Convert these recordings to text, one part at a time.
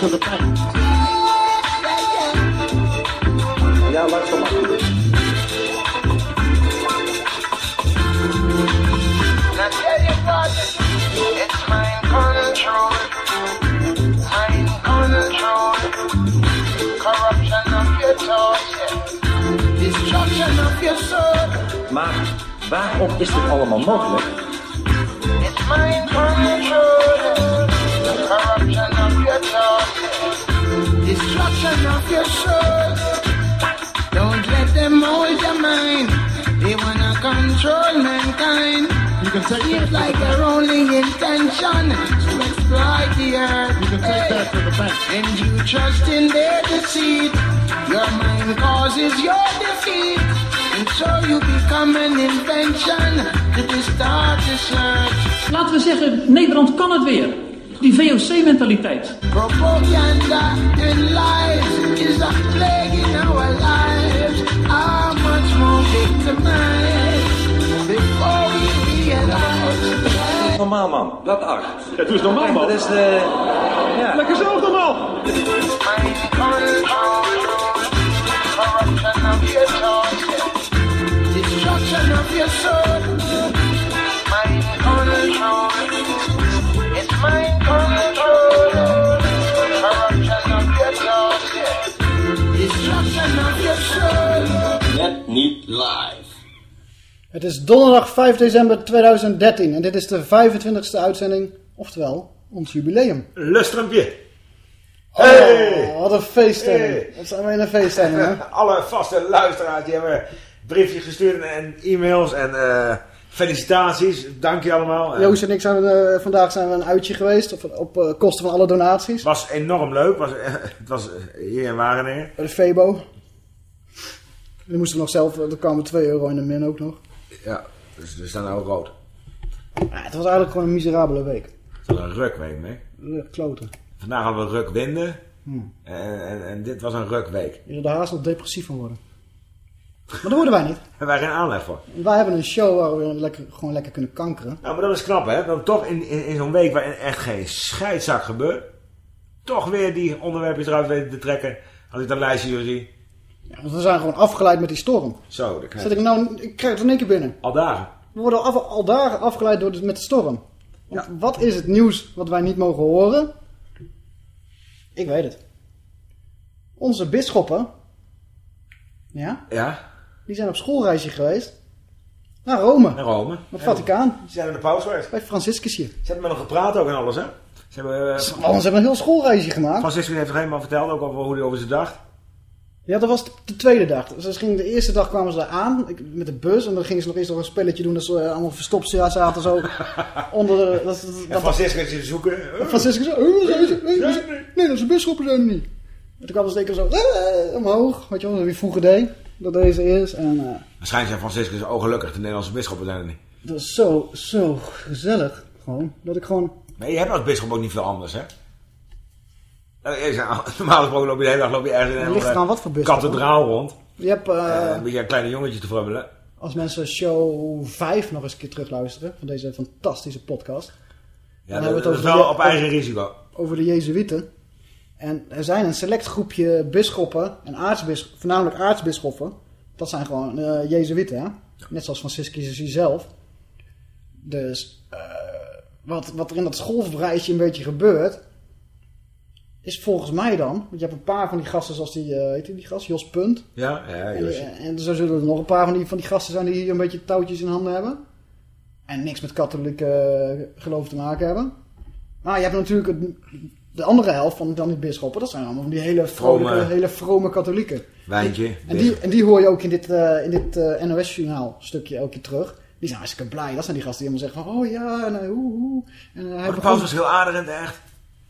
Now tell you what, it's mind control, of is dit allemaal mogelijk? It's mind control, destruction of your soul. Don't let them hold your mind. They wanna control mankind. You can take Seems that like the their only intention to exploit the earth. You can take Hey. that to the bank. And you trust in their deceit. Your mind causes your defeat. And so you become an invention to distort the search. Laten we zeggen, Nederland kan het weer. Die VOC-mentaliteit. Propaganda and lies is a plague in our lives. How much more victimized before we realize? Normaal man, dat acht. Ja, doe eens normaal, man. Dat is de... Ja. Lekker zelf normaal. Destruction of your soul. Niet live. Het is donderdag 5 december 2013 en dit is de 25e uitzending, oftewel ons jubileum. Lustrumpje. Oh, Hey! wat een feeststemming. Hey! Zijn we in een feeststemming, hè? Alle vaste luisteraars die hebben briefjes gestuurd en e-mails en eh, felicitaties. Dank je allemaal. Joost en ik zijn eh, vandaag zijn we een uitje geweest op, op eh, kosten van alle donaties. Het was enorm leuk. Was, het was hier in Wageningen. Bij de Febo. Die moesten we nog zelf, er kwamen 2 euro in de min ook nog. Ja, dus we staan nou rood. Ja, het was eigenlijk gewoon een miserabele week. Het was een rukweek. Eh, Kloten. Vandaag hadden we rukwinden. Hmm. En, en, en dit was een rukweek. Je zou er haast nog depressief van worden. Maar dat worden wij niet. Hebben wij geen aanleg voor. Wij hebben een show waar we lekker, gewoon lekker kunnen kankeren. Nou, maar dat is knap, hè? Dan toch in, in, in zo'n week waarin echt geen scheidzak gebeurt. Toch weer die onderwerpjes eruit weten te trekken. Als ik dat lijstje hier zie. Ja, want we zijn gewoon afgeleid met die storm. Zo, dat krijg Zet ik nou, ik krijg het in één keer binnen. Al dagen. We worden al, al dagen afgeleid door de, met de storm. Want wat is het nieuws wat wij niet mogen horen? Ik weet het. Onze bisschoppen, ja, Ja, die zijn op schoolreisje geweest. Naar Rome, naar Rome. naar het Vaticaan, Ze zijn in de pauze geweest. bij Franciscusje. Ze hebben met hem gepraat ook en alles, hè? Ze hebben... eh, Oh, ze hebben een heel schoolreisje gemaakt. Franciscus heeft er helemaal verteld, ook over hoe hij over ze dacht. Ja, dat was de tweede dag. Dus ze gingen, de eerste dag kwamen ze daar aan met de bus. En dan gingen ze nog eerst nog een spelletje doen. Dat ze eh, allemaal verstopt zaten zo onder de... Dat, dat, En Franciscus zoeken. Franciscus zo, oh, zijn ze? Nee, dat is- Nederlandse bisschoppen zijn er niet. En toen kwam ze zeker zo eh, omhoog, weet je wel, wie vroeger deed, dat deze is. En eh, Waarschijnlijk zijn Franciscus ook gelukkig, de Nederlandse bisschoppen zijn er niet. dat is zo, zo gezellig, gewoon, dat ik gewoon... Maar je hebt als bisschop ook niet veel anders, hè? Nou, zegt, Normaal gesproken loop je de hele dag loop je ergens in een eraan wat voor bisschop, kathedraal rond. Je hebt, eh, Eh, een beetje een kleine jongetje te frubbelen. als mensen show 5 nog eens een keer terugluisteren, van deze fantastische podcast, Ja, Dan dat, hebben we het over wel de- op eigen risico. over de Jezuïeten. En er zijn een select groepje bisschoppen en aartsbis, voornamelijk aartsbisschoppen. Dat zijn gewoon eh Jezuïeten, hè? Net zoals Franciscus zelf. Dus eh, wat, wat er in dat schoolreisje een beetje gebeurt, is volgens mij dan, want je hebt een paar van die gasten zoals die, eh heet die, die gast, Jos Punt. Ja, ja, En, Josje. eh, en zo zullen er nog een paar van die, van die gasten zijn die hier een beetje touwtjes in handen hebben. En niks met katholiek eh, geloof te maken hebben. Maar je hebt natuurlijk het- de andere helft van dan die bisschoppen. Dat zijn allemaal van die hele vrome, hele vrome katholieken. Wijntje. En die, en die hoor je ook in dit, in dit NOS-journaal stukje elke keer terug. Die zijn hartstikke blij. Dat zijn die gasten die helemaal zeggen van, oh ja, en, hoe, hoe. En, hij de paus was heel aardig en echt.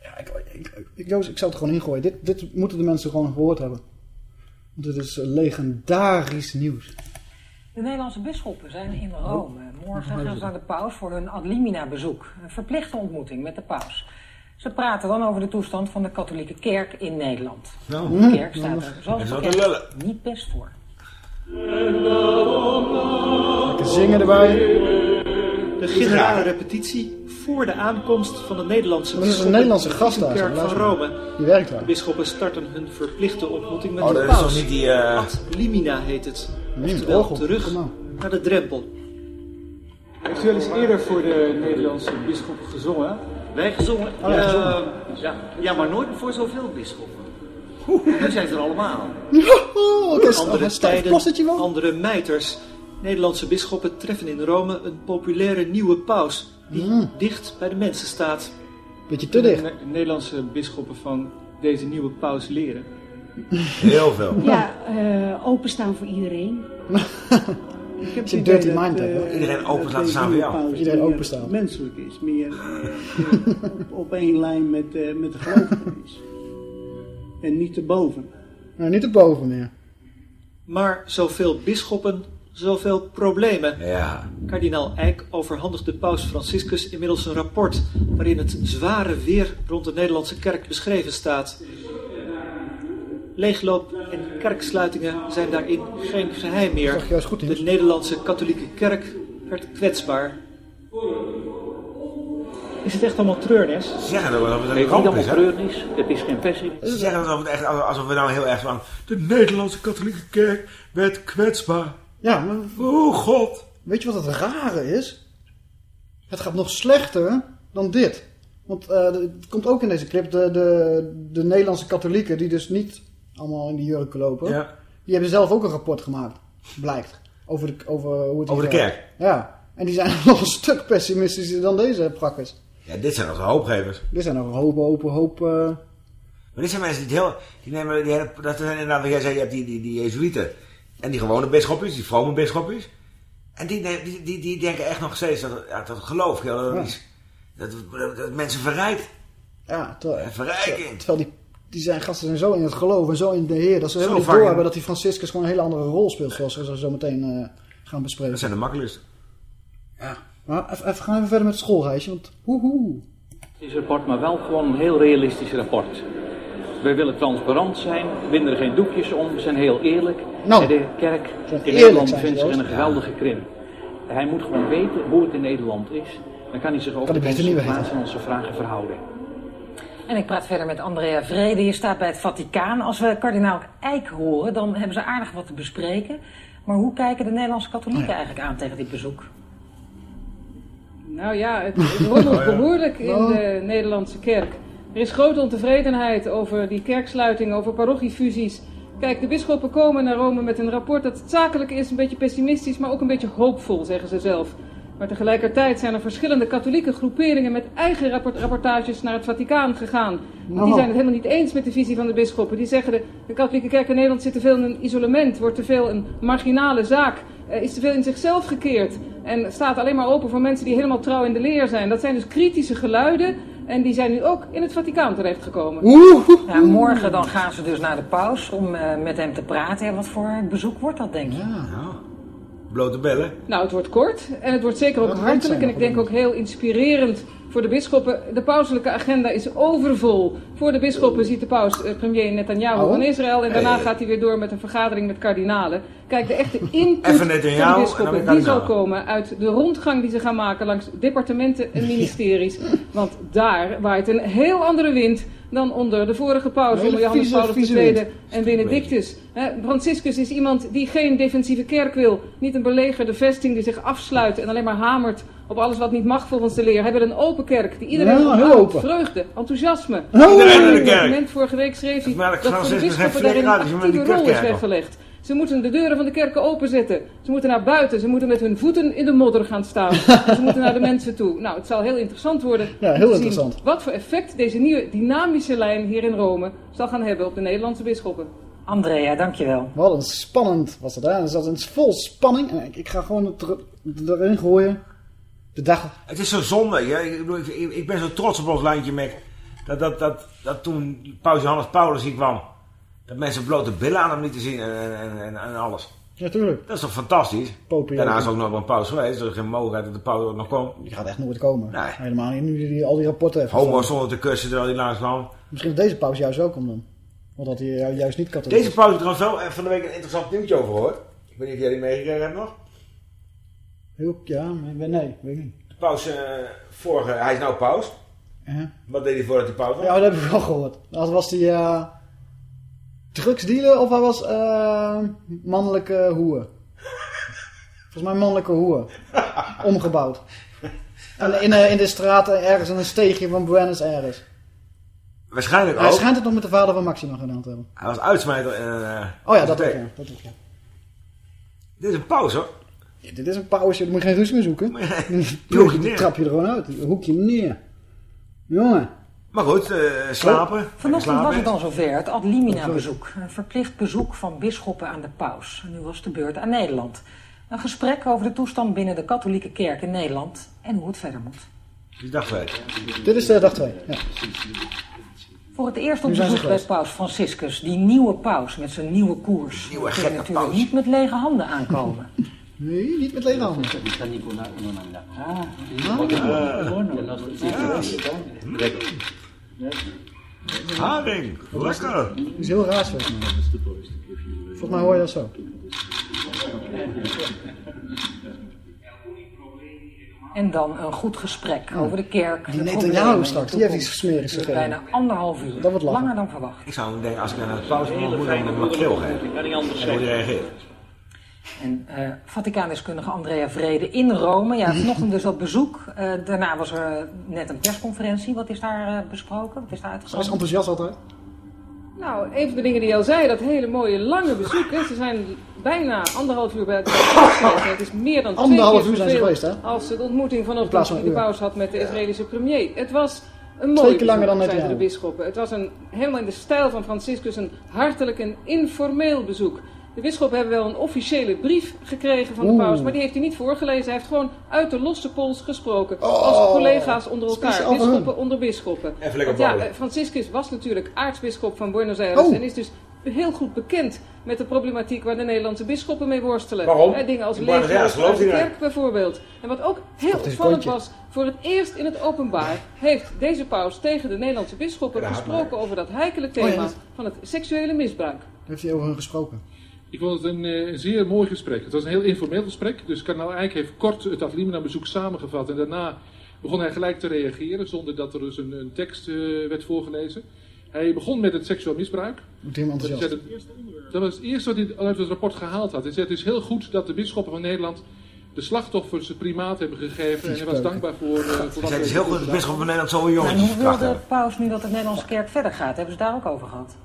Ja, ik, ik, ik, Joost, ik zou het gewoon ingooien. Dit, dit moeten de mensen gewoon gehoord hebben. Want dit is legendarisch nieuws. De Nederlandse bisschoppen zijn in Rome. Morgen gaan ze naar de paus voor hun ad limina bezoek. Een verplichte ontmoeting met de paus. Ze praten dan over de toestand van de katholieke kerk in Nederland. Nou, De kerk staat er, zoals bekend, niet best voor. Lekker zingen erbij. De generale repetitie voor de aankomst van de Nederlandse Dat is een bisschoppen Nederlandse in de gast daar, Kerk van. Rome. Die werkt daar. De bisschoppen starten hun verplichte ontmoeting met Oh, de dat is paus. niet die... eh, Ad limina heet het. Oftewel terug naar de drempel. Heeft u wel eens eerder voor de Nederlandse bisschop gezongen? Wij gezongen? Oh, ja, gezongen. Eh, ja, ja, maar nooit voor zoveel bisschoppen. Nu zijn ze er allemaal. Oh, oké, Andere tijden, wel. andere mijters. Nederlandse bisschoppen treffen in Rome een populaire nieuwe paus die Mm. dicht bij de mensen staat. Beetje te dicht. Ne- Nederlandse bisschoppen van deze nieuwe paus leren. Heel veel. Ja, eh, openstaan voor iedereen. Ik heb dirty dat, mind hebt, eh. Iedereen open dat laten staan voor jou. paus Iedereen meer openstaan. menselijk is, meer eh, op, op één lijn met, eh, met de gelovigen is. En niet erboven. Nou, niet erboven meer. Maar zoveel bisschoppen, zoveel problemen. Ja. Kardinaal Eijk overhandigt de paus Franciscus inmiddels een rapport waarin het zware weer rond de Nederlandse kerk beschreven staat. Leegloop en kerksluitingen zijn daarin geen geheim meer. De. Nederlandse katholieke kerk werd kwetsbaar. Is het echt allemaal treurnis? Ze zeggen dat het een ramp allemaal is, hè? treurnis. Het is geen passie. Ze zeggen alsof, het echt, alsof we nou heel erg van... De Nederlandse katholieke kerk werd kwetsbaar. Ja, maar Oh god. weet je wat het rare is? Het gaat nog slechter dan dit. Want eh, het komt ook in deze clip, de, de, de Nederlandse katholieken, die dus niet allemaal in die jurken lopen, Ja. die hebben zelf ook een rapport gemaakt, blijkt. Over, de, over hoe het Over de gaat. kerk. Ja, en die zijn nog een stuk pessimistischer dan deze prakkers. Ja, dit zijn nog de hoopgevers. Dit zijn nog een hoop, hoop, hoop... eh, Maar dit zijn mensen die het heel... Die nemen die hele, dat zijn inderdaad, wat jij zei, je hebt die, die, die Jezuïeten. En die gewone bisschopjes, die vrome bisschopjes. En die, die, die, die denken echt nog steeds dat, ja, dat geloof, ja, dat, Ja. is- dat, dat, dat mensen verrijdt. ja, terwijl, Verrijking. terwijl die, die zijn gasten zijn zo in het geloof en zo in de Heer, dat ze Zo helemaal niet doorhebben dat die Franciscus gewoon een hele andere rol speelt, zoals we zo meteen eh, gaan bespreken. Dat zijn de makkelijkste. Maar even, even, gaan we even verder met het schoolreisje, want hoehoe. Dit rapport, maar wel gewoon een heel realistisch rapport. Wij willen transparant zijn, winden er geen doekjes om, we zijn heel eerlijk. Nou, de kerk in Nederland ze zich in een geweldige krim. Hij moet gewoon weten hoe het in Nederland is. Dan kan hij zich ook op onze weten. plaats en onze vragen verhouden. En ik praat verder met Andrea Vrede. Je staat bij het Vaticaan. Als we kardinaal Eijk horen, dan hebben ze aardig wat te bespreken. Maar hoe kijken de Nederlandse katholieken eigenlijk aan tegen dit bezoek? Nou ja, het, het rommelt ja. behoorlijk in Nou. de Nederlandse kerk. Er is grote ontevredenheid over die kerksluiting, over parochiefusies. Kijk, de bisschoppen komen naar Rome met een rapport dat zakelijk is, een beetje pessimistisch, maar ook een beetje hoopvol, zeggen ze zelf. Maar tegelijkertijd zijn er verschillende katholieke groeperingen met eigen rapport- rapportages naar het Vaticaan gegaan. Die Nou. zijn het helemaal niet eens met de visie van de bisschoppen. Die zeggen de, de katholieke kerk in Nederland zit te veel in een isolement, wordt te veel een marginale zaak, eh, is te veel in zichzelf gekeerd. En staat alleen maar open voor mensen die helemaal trouw in de leer zijn. Dat zijn dus kritische geluiden en die zijn nu ook in het Vaticaan terechtgekomen. Ja, morgen dan gaan ze dus naar de paus om eh, met hem te praten. En wat voor bezoek wordt dat, denk je? Blote bellen. Nou, het wordt kort en het wordt zeker ook hartelijk en ik denk ook heel inspirerend voor de bisschoppen. De pauselijke agenda is overvol. Voor de bisschoppen ziet de paus eh, premier Netanyahu Oh. van Israël en daarna Hey. gaat hij weer door met een vergadering met kardinalen. Kijk, de echte input van de bisschoppen die zal komen uit de rondgang die ze gaan maken langs departementen en ministeries. Want daar waait een heel andere wind dan onder de vorige paus, onder Johannes Paulus II en Benedictus. Franciscus is iemand die geen defensieve kerk wil. Niet een belegerde vesting die zich afsluit en alleen maar hamert op alles wat niet mag volgens de leer. Hij wil een open kerk die iedereen Ja, heel open. Vreugde, enthousiasme. Oh. Iedereen in de kerk. het document vorige week schreef hij dat voor de bisschoppen daarin een actieve die rol is weggelegd. Ze moeten de deuren van de kerken openzetten. Ze moeten naar buiten. Ze moeten met hun voeten in de modder gaan staan. En ze moeten naar de mensen toe. Nou, het zal heel interessant worden. Ja, heel te zien interessant. Wat voor effect deze nieuwe dynamische lijn hier in Rome zal gaan hebben op de Nederlandse bisschoppen. Andrea, dankjewel. Wat een spannend was dat, hè? Er zat een vol spanning. Ik, ik ga gewoon het er- erin gooien. De dag. Het is zo zonde. Ja? Ik, bedoel, ik, ik ben zo trots op ons landje, Mick. Dat, dat, dat, dat toen Paus Johannes Paulus hier kwam. Dat mensen blote billen aan hem lieten zien en, en, en, en, alles. Natuurlijk. Dat is toch fantastisch? Popie Daarna ook. is ook nog wel een paus geweest. Er is geen mogelijkheid dat de paus ook nog komt. Die gaat echt nooit komen. Nee. Helemaal niet. Nu die al die rapporten heeft. Homo zonder te kussen terwijl hij langs kwam. Misschien dat deze pauze juist welkom dan. Want dat hij ju- juist niet katholiek Deze is. pauze trouwens wel eh, van de week een interessant nieuwtje over gehoord. Ik weet niet of jij die meegekregen hebt nog. Ja, nee, nee, weet ik niet. paus, eh, vorige, hij is nou paus. Ja. Wat deed hij voordat hij paus was? Ja, dat heb ik wel gehoord. Dat was die eh drugsdealer of hij was eh mannelijke hoer. Volgens mij mannelijke hoer. Omgebouwd. En in, in de straat eh, ergens in een steegje van Buenos Aires. Waarschijnlijk Hij ook. schijnt het nog met de vader van Maxima gedaan te hebben. Hij was uitsmijter eh, Oh ja, dat ook, ja. dat ook, ja. Dit is een paus hoor. Ja, dit is een pauze, daar moet je geen ruzie meer zoeken. Je hoekje Die neer. trap je er gewoon uit. Een hoekje neer. Jongen. Maar goed, eh, slapen. Vanochtend Slapen. was het al zover, het ad limina bezoek. Een verplicht bezoek van bisschoppen aan de paus. Nu was de beurt aan Nederland. Een gesprek over de toestand binnen de katholieke kerk in Nederland en hoe het verder moet. Die dag twee. Dit is de dag 2. Ja. Voor het eerst op bezoek bij paus Franciscus, die nieuwe paus met zijn nieuwe koers. Nieuwe gekke natuurlijk paus. niet met lege handen aankomen. Nee, niet met lege handen. Haring. Lekker. Dat is heel raar volgens mij. Volgens mij hoor je dat zo. En dan een goed gesprek over de kerk. Die Netanyahu straks, die heeft iets smerigs Duurt gegeven. Bijna anderhalf uur. Dat wordt. Langer dan verwacht. Ik zou denken, als ik naar de paus moet, moet ik een makreel geven. kan niet anders En hoe hij reageert. En eh Vaticaansdeskundige Andrea Vrede in Rome. Ja, vanochtend dus dat bezoek. Eh, daarna was er net een persconferentie. Wat is daar eh, besproken? Wat is daar Hij is uitgekomen? enthousiast altijd. Nou, een van de dingen die je al zei, dat hele mooie lange bezoek. Hè. Ze zijn bijna anderhalf uur bij het geweest. Het is meer dan twee Anderhalf keer uur zijn ze geweest, hè? als de ontmoeting vanochtend plaats van die de paus had met de Israëlische premier. Het was een Twee mooi keer langer dan de bisschoppen. Het was een, helemaal in de stijl van Franciscus een hartelijk en informeel bezoek. De bisschoppen hebben wel een officiële brief gekregen van de Oeh. paus, maar die heeft hij niet voorgelezen. Hij heeft gewoon uit de losse pols gesproken. Oh, als collega's onder elkaar, bisschoppen onder bisschoppen. Even lekker Want ja, eh, Franciscus was natuurlijk aartsbisschop van Buenos Aires Oh. en is dus heel goed bekend met de problematiek waar de Nederlandse bisschoppen mee worstelen. Waarom? Eh, dingen als leegloop uit de kerk bijvoorbeeld. En wat ook heel opvallend was, voor het eerst in het openbaar heeft deze paus tegen de Nederlandse bisschoppen gesproken over dat heikele Oh, thema ja, dat- van het seksuele misbruik. Daar heeft hij over hun gesproken. Ik vond het een eh, zeer mooi gesprek. Het was een heel informeel gesprek. Dus kardinaal Eijk heeft kort het Ad limina bezoek samengevat. En daarna begon hij gelijk te reageren. Zonder dat er dus een, een tekst eh, werd voorgelezen. Hij begon met het seksueel misbruik. Dat, het, dat was het eerste wat hij uit het rapport gehaald had. Hij zei het is heel goed dat de bisschoppen van Nederland de slachtoffers het primaat hebben gegeven. En hij was dankbaar voor, eh, voor Hij wat zei, het is heel goed dat de bisschop van Nederland zo'n jongen En hoe wil de paus nu dat de Nederlandse kerk verder gaat? Hebben ze daar ook over gehad?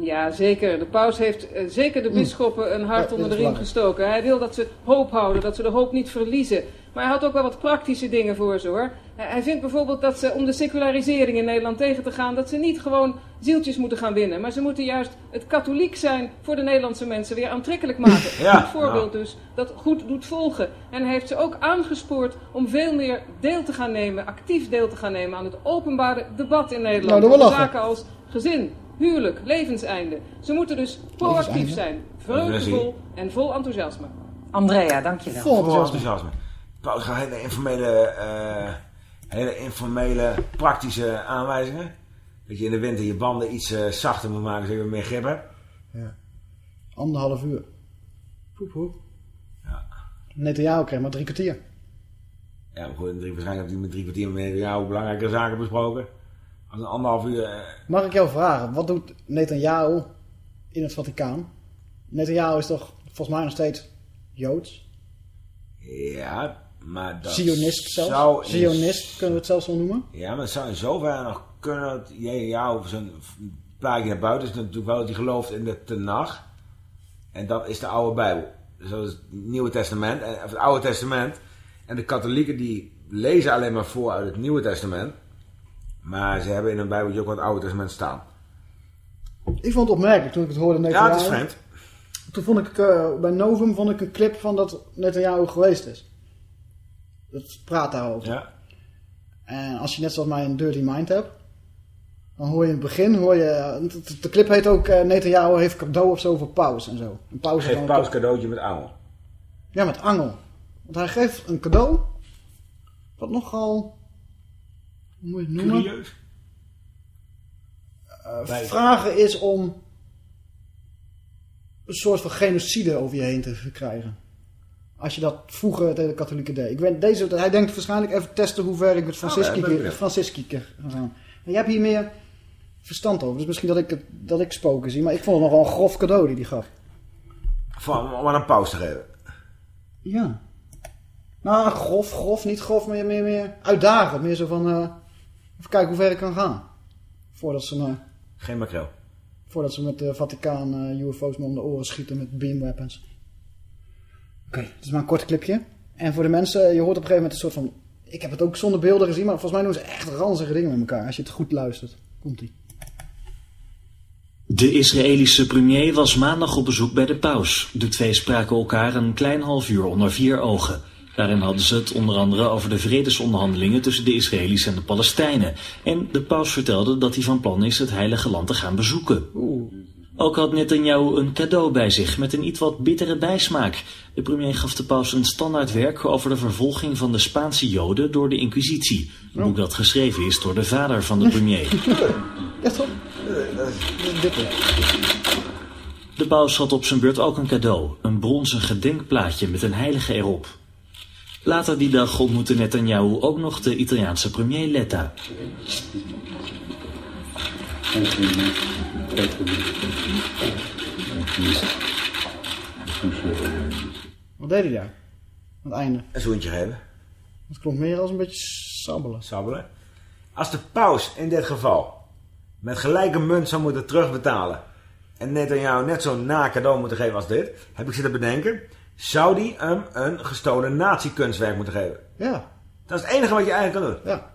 Ja, zeker. De paus heeft eh, zeker de bisschoppen een hart Ja, onder de riem gestoken. Hij wil dat ze hoop houden, dat ze de hoop niet verliezen. Maar hij had ook wel wat praktische dingen voor ze hoor. Hij vindt bijvoorbeeld dat ze, om de secularisering in Nederland tegen te gaan, dat ze niet gewoon zieltjes moeten gaan winnen. Maar ze moeten juist het katholiek zijn voor de Nederlandse mensen weer aantrekkelijk maken. Ja, Een voorbeeld dus, dat goed doet volgen. En hij heeft ze ook aangespoord om veel meer deel te gaan nemen, actief deel te gaan nemen aan het openbare debat in Nederland. Nou, Over zaken als gezin, huwelijk, levenseinde. Ze moeten dus proactief zijn, vreugdevol en vol enthousiasme. Andrea, dankjewel. Vol Vol enthousiasme. enthousiasme. Paus hele informele, eh, hele informele, praktische aanwijzingen. Dat je in de winter je banden iets eh, zachter moet maken, zodat je meer grip hebt. Anderhalf uur. Poep, poep. Ja. Netanyahu kreeg maar drie kwartier. Ja, maar goed, drie, waarschijnlijk heeft hij met drie kwartier met jou belangrijke zaken besproken. Een anderhalf uur... eh, Mag ik jou vragen, wat doet Netanyahu in het Vaticaan? Netanyahu is toch volgens mij nog steeds Joods? ja, maar dat Zionist zelfs? in- Zionist, kunnen we het zelfs zo noemen? Ja, maar het zou in zoverre nog kunnen dat jou zo'n plaatje naar buiten is natuurlijk wel dat hij gelooft in de Tenach. En dat is de oude Bijbel. Dus dat is het Nieuwe Testament, en- of het Oude Testament. En de katholieken die lezen alleen maar voor uit het Nieuwe Testament. Maar ze hebben in hun Bijbeltje ook wat Oude Testament staan. Ik vond het opmerkelijk toen ik het hoorde Ja, Netanyahu. het is vreemd. Toen vond ik eh, bij Novum vond ik een clip van dat Netanyahu geweest is. Dat praat daarover. Ja. En als je net zoals mij een dirty mind hebt, dan hoor je in het begin, hoor je, de- clip heet ook eh, Netanyahu heeft cadeau of zo voor paus en zo. Een paus is Geef dan- Paus cadeautje met angel. Ja, met angel. Want hij geeft een cadeau, wat nogal, hoe moet je het noemen? Curieus. Eh, vragen is om een soort van genocide over je heen te verkrijgen. Als je dat vroeger tegen de katholieken deed. Ik weet, deze, hij denkt waarschijnlijk even testen hoe ver ik met Francisci ben Francisci kan gaan. Maar jij hebt hier meer verstand over. Dus misschien dat ik, het, dat ik spoken zie. Maar ik vond het nog wel een grof cadeau die hij gaf. Van, om aan een pauze te geven. Ja. Nou, grof, grof, niet grof, meer, meer, meer uitdagend. Meer zo van, eh, even kijken hoe ver ik kan gaan. Voordat ze, me, Geen makreel. voordat ze met de Vaticaan eh, UFO's me om de oren schieten met beamweapons. Oké, het is maar een kort clipje. En voor de mensen, je hoort op een gegeven moment een soort van... Ik heb het ook zonder beelden gezien, maar volgens mij doen ze echt ranzige dingen met elkaar. Als je het goed luistert. Komt-ie. De Israëlische premier was maandag op bezoek bij de paus. De twee spraken elkaar een klein half uur onder vier ogen. Daarin hadden ze het onder andere over de vredesonderhandelingen tussen de Israëli's en de Palestijnen. En de paus vertelde dat hij van plan is het heilige land te gaan bezoeken. Ook had Netanyahu een cadeau bij zich met een iets wat bittere bijsmaak. De premier gaf de paus een standaardwerk over de vervolging van de Spaanse joden door de inquisitie. Een boek dat geschreven is door de vader van de premier. Echt weer. De paus had op zijn beurt ook een cadeau, een bronzen gedenkplaatje met een heilige erop. Later die dag ontmoette Netanyahu ook nog de Italiaanse premier Letta. Wat deed hij daar? Aan het einde. Een zoentje geven. Het klonk meer als een beetje sabbelen. Sabbelen. Als de paus in dit geval met gelijke munt zou moeten terugbetalen... en net aan jou net zo'n na cadeau moeten geven als dit... heb ik zitten bedenken... zou die hem een gestolen nazi-kunstwerk moeten geven. Ja. Dat is het enige wat je eigenlijk kan doen. Ja.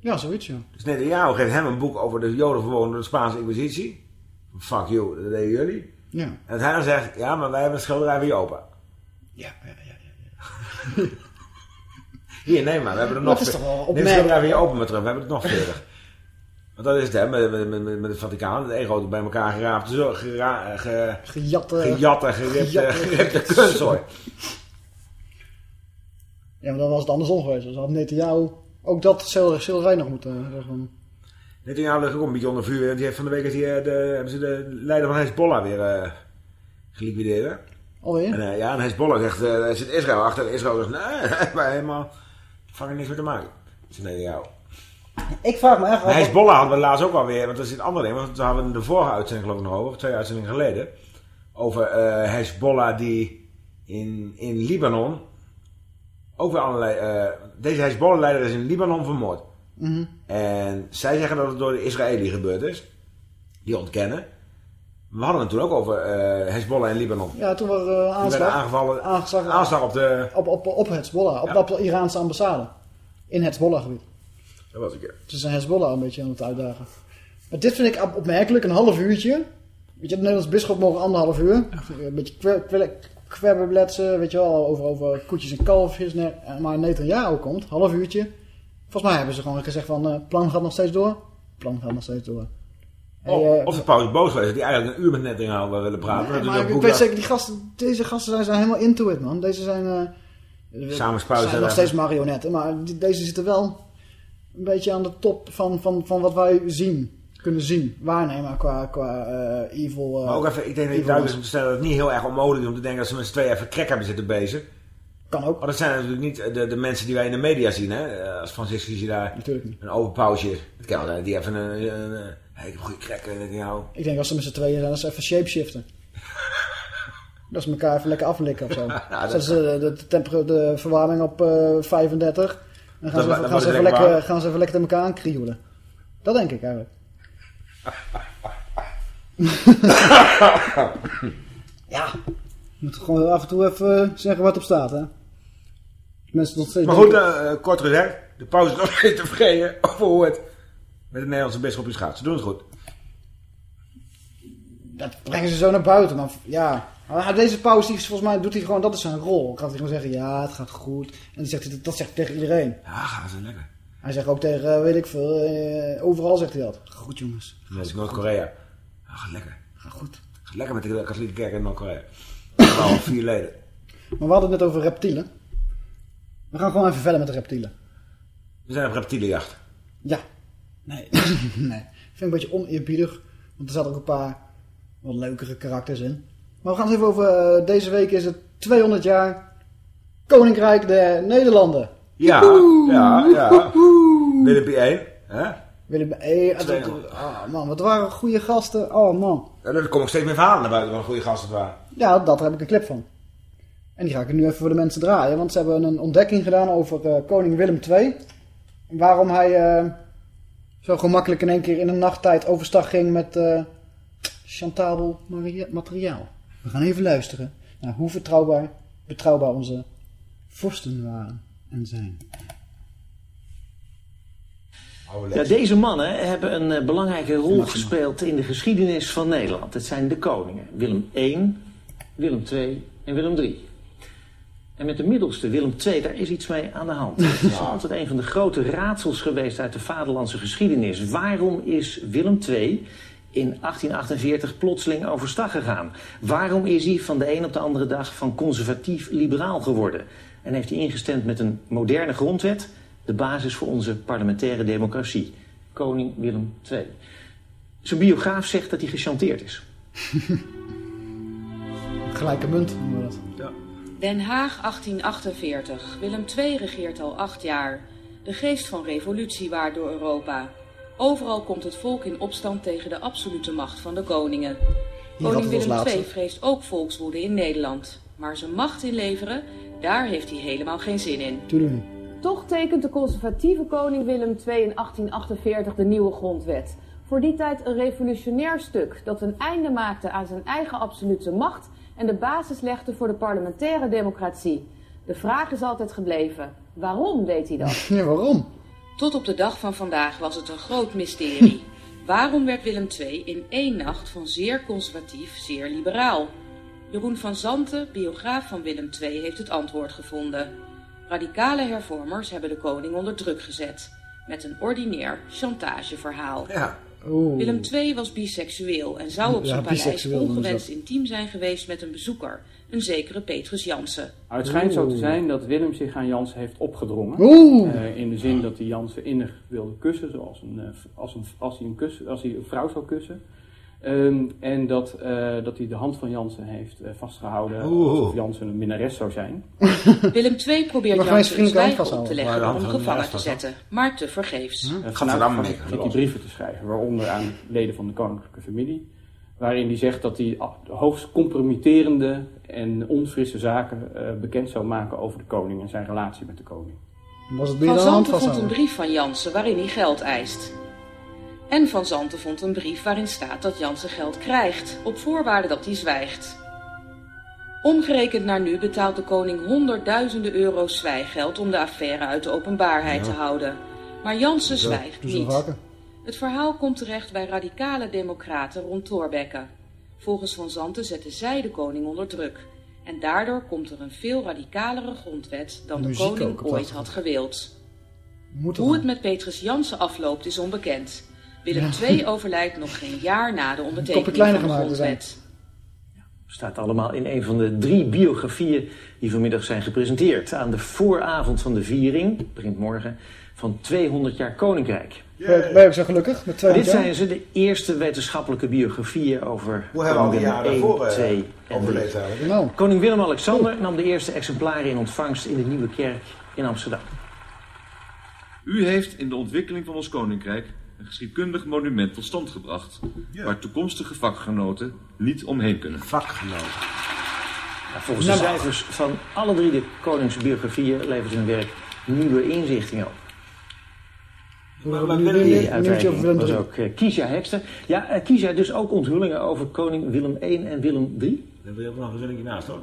Ja, zoiets, ja. Dus Netanyahu geeft hem een boek over de joden door de Spaanse Inquisitie. Fuck you, dat deden jullie. Ja. En dat hij dan zegt, ja, maar wij hebben een schilderij van je opa. Ja, ja, ja. Hier, neem maar, we hebben er nog... het is toch wel Neem het opmerkelijk. schilderij van je opa maar terug, we hebben er nog 40. Want dat is het, hè, met, met, met, het Vaticaan. Het ego bij elkaar geraapt, zo, gera, eh, ge, Gejatte. gejatte, geripte, geripte kunst, hoor. Ja, maar dan was het andersom geweest. Dus had Netanyahu ook dat schilderij nog moeten zeggen. van- Netanyahu ligt ook een beetje onder vuur. Want die heeft van de week die, eh, de, hebben ze de leider van Hezbollah weer eh geliquideerd. Alweer? En, eh, ja, en Hezbollah zegt, eh, er zit Israël achter. En Israël zegt, nee, wij helemaal vangen niks meer te maken. Dus nee, ja. Ik vraag me af... Hezbollah hadden we laatst ook alweer, want dat is een ander ding. Want we hadden de vorige uitzending geloof ik nog over, twee uitzendingen geleden. Over eh Hezbollah die in, in Libanon ook weer allerlei... eh, deze Hezbollah-leider is in Libanon vermoord. Mhm. En zij zeggen dat het door de Israëli gebeurd is. Die ontkennen. We hadden het toen ook over eh Hezbollah in Libanon. Ja, toen was er werden aanslag. aangevallen. Aanslag, Aanslag op de... op, op, op Hezbollah. Op, Ja. op de Iraanse ambassade. In het Hezbollah-gebied. Dat was een keer. Ze zijn Hezbollah een beetje aan het uitdagen. Maar dit vind ik op- opmerkelijk. Een half uurtje. Weet je, de Nederlands bisschop mogen anderhalf uur. Een beetje kwe- kwe- kwebberbletsen. Weet je wel, over, over koetjes en kalfjes. Maar Netanyahu komt, half uurtje. Volgens mij hebben ze gewoon gezegd van... eh plan gaat nog steeds door. plan gaat nog steeds door. Hey, Of, eh, of de pauze boos die eigenlijk een uur met Netanyahu willen praten. Nee, maar ik weet zeker, die gasten, deze gasten zijn, zijn helemaal into it, man. Deze zijn, eh Samenspuiten, zijn nog steeds marionetten, maar deze zitten wel een beetje aan de top van, van, van wat wij zien, kunnen zien, waarnemen qua, qua eh, evil. eh, Maar ook even, ik denk dat het evil duidelijk is om te stellen dat het niet heel erg onmogelijk is om te denken dat ze met z'n tweeën even krek hebben zitten bezig. Kan ook. Maar dat zijn natuurlijk niet de, de mensen die wij in de media zien, hè. Eh, Als Franciscus je daar Natuurlijk niet. een open pauze is. Het kan wel die even een, een, een heb goede krek in jou. Ik denk als ze met z'n tweeën zijn, dat ze even shapeshiften. dat ze elkaar even lekker aflikken of zo. dat ze de, de, de, verwarming op eh 35. Dan gaan, ze, even- dat gaan, ze wordt even lekker gaan ze even lekker tegen elkaar aankrioelen. Dat denk ik eigenlijk. ja, je moet gewoon af en toe even zeggen wat op staat, hè. Mensen nog steeds Maar goed, denken- eh, kort gezegd, de pauze is nog steeds tevreden over hoe het met de Nederlandse bisschopjes gaat. Ze doen het goed. dat brengen ze zo naar buiten. Maar ja, maar deze pauze, volgens mij doet hij gewoon, dat is zijn rol. Dan kan hij gewoon zeggen, ja, het gaat goed. En dan zegt hij, dat zegt hij tegen iedereen. Ja, gaan ze lekker. Hij zegt ook tegen, eh, weet ik veel, eh, overal zegt hij dat. Gaat goed jongens. Dat is Noord-Korea. Ja, gaat lekker. Gaat goed. Gaat lekker met de katholieke kerk in Noord-Korea. Al vier leden. Maar we hadden het net over reptielen. We gaan gewoon even verder met de reptielen. We zijn op reptielenjacht. Ja. Nee. nee. Vind ik een beetje oneerbiedig. Want er zaten ook een paar wat leukere karakters in. Maar we gaan het even over... eh, deze week is het 200 jaar Koninkrijk der Nederlanden. Ja, ja, ja. Willem 1, hè? Willem E. Twee Ah, man, wat waren goede gasten. Oh man. En er komen steeds meer verhalen naar buiten van goede gasten het waren. Ja, dat heb ik een clip van. En die ga ik nu even voor de mensen draaien. Want ze hebben een ontdekking gedaan over eh, koning Willem II. Waarom hij eh, zo gemakkelijk in één keer in een nachttijd overstag ging met eh chantabel materiaal. We gaan even luisteren naar hoe vertrouwbaar, betrouwbaar onze vorsten waren en zijn. Ja, deze mannen hebben een eh, belangrijke rol gespeeld in de geschiedenis van Nederland. Het zijn de koningen. Willem I, Willem II en Willem III. En met de middelste, Willem II, daar is iets mee aan de hand. Het is altijd een van de grote raadsels geweest uit de vaderlandse geschiedenis. Waarom is Willem II in 1848 plotseling overstag gegaan? Waarom is hij van de een op de andere dag van conservatief-liberaal geworden? En heeft hij ingestemd met een moderne grondwet, de basis voor onze parlementaire democratie. Koning Willem II. Zijn biograaf zegt dat hij gechanteerd is. Gelijke munt noemen we dat. Den Haag 1848. Willem II regeert al acht jaar. De geest van revolutie waart door Europa. Overal komt het volk in opstand tegen de absolute macht van de koningen. Hier Koning Willem II vreest ook volkswoede in Nederland. Maar zijn macht inleveren, daar heeft hij helemaal geen zin in. Tuurlijk. Toch tekent de conservatieve koning Willem II in 1848 de nieuwe grondwet. Voor die tijd een revolutionair stuk dat een einde maakte aan zijn eigen absolute macht en de basis legde voor de parlementaire democratie. De vraag is altijd gebleven: waarom deed hij dat? Ja, waarom? Tot op de dag van vandaag was het een groot mysterie. Waarom werd Willem II in één nacht van zeer conservatief zeer liberaal? Jeroen van Zanten, biograaf van Willem II, heeft het antwoord gevonden. Radicale hervormers hebben de koning onder druk gezet. Met een ordinair chantageverhaal. Oeh. Willem II was biseksueel en zou op Ja, zijn paleis noemen ze ongewenst intiem zijn geweest met een bezoeker, een zekere Petrus Jansen. Nou, het schijnt zo te zijn dat Willem zich aan Jansen heeft opgedrongen. Oeh. Eh, in de zin dat hij Jansen innig wilde kussen, zoals een, eh, als, een, als, hij een kus, als hij een vrouw zou kussen. Ehm, en dat, eh, dat hij de hand van Jansen heeft eh, vastgehouden alsof Jansen een minnares zou zijn. Willem II probeert Jansen een zwijgen op te leggen hand hem gevangen te zetten, maar te vergeefs. Uh, Gaat vanuit ze dan van- mikken, begint hij los. brieven te schrijven, waaronder aan leden van de koninklijke familie. Waarin hij zegt dat hij de hoogst compromitterende en onfrisse zaken eh, bekend zou maken over de koning en zijn relatie met de koning. Was het Van Zanten vond een brief van Jansen waarin hij geld eist. En Van Zanten vond een brief waarin staat dat Jansen geld krijgt, op voorwaarde dat hij zwijgt. Omgerekend naar nu betaalt de koning honderdduizenden euro's zwijgeld om de affaire uit de openbaarheid te houden. Maar Jansen zwijgt niet. Het verhaal komt terecht bij radicale democraten rond Thorbecke. Volgens Van Zanten zetten zij de koning onder druk. En daardoor komt er een veel radicalere grondwet dan de koning ooit had gewild. Moet Hoe het met Petrus Jansen afloopt is onbekend. Willem Ja. II overlijdt nog geen jaar na de ondertekening van de zijn. grondwet. Staat allemaal in een van de drie biografieën die vanmiddag zijn gepresenteerd. Aan de vooravond van de viering, begint morgen, van 200 jaar Koninkrijk. Je ook zo gelukkig met twee Dit jaar? zijn ze, de eerste wetenschappelijke biografieën over Hoe hebben we al die Willem jaren 1, daarvoor, eh, 2 en overleefd 3. eigenlijk? Nou. Koning Willem-Alexander nam de eerste exemplaren in ontvangst in de Nieuwe Kerk in Amsterdam. U heeft in de ontwikkeling van ons koninkrijk een geschiedkundig monument tot stand gebracht, waar toekomstige vakgenoten niet omheen kunnen. Vakgenoten. Ja, volgens de Nou. cijfers van alle drie de koningsbiografieën levert hun werk nieuwe inzichtingen op. Maar, Die Willem was ook eh, Kiesja Hekster. Ja, eh, Kiesja dus ook onthullingen over koning Willem I en Willem III. Daar wil je ook nog een zinnetje naast hoor.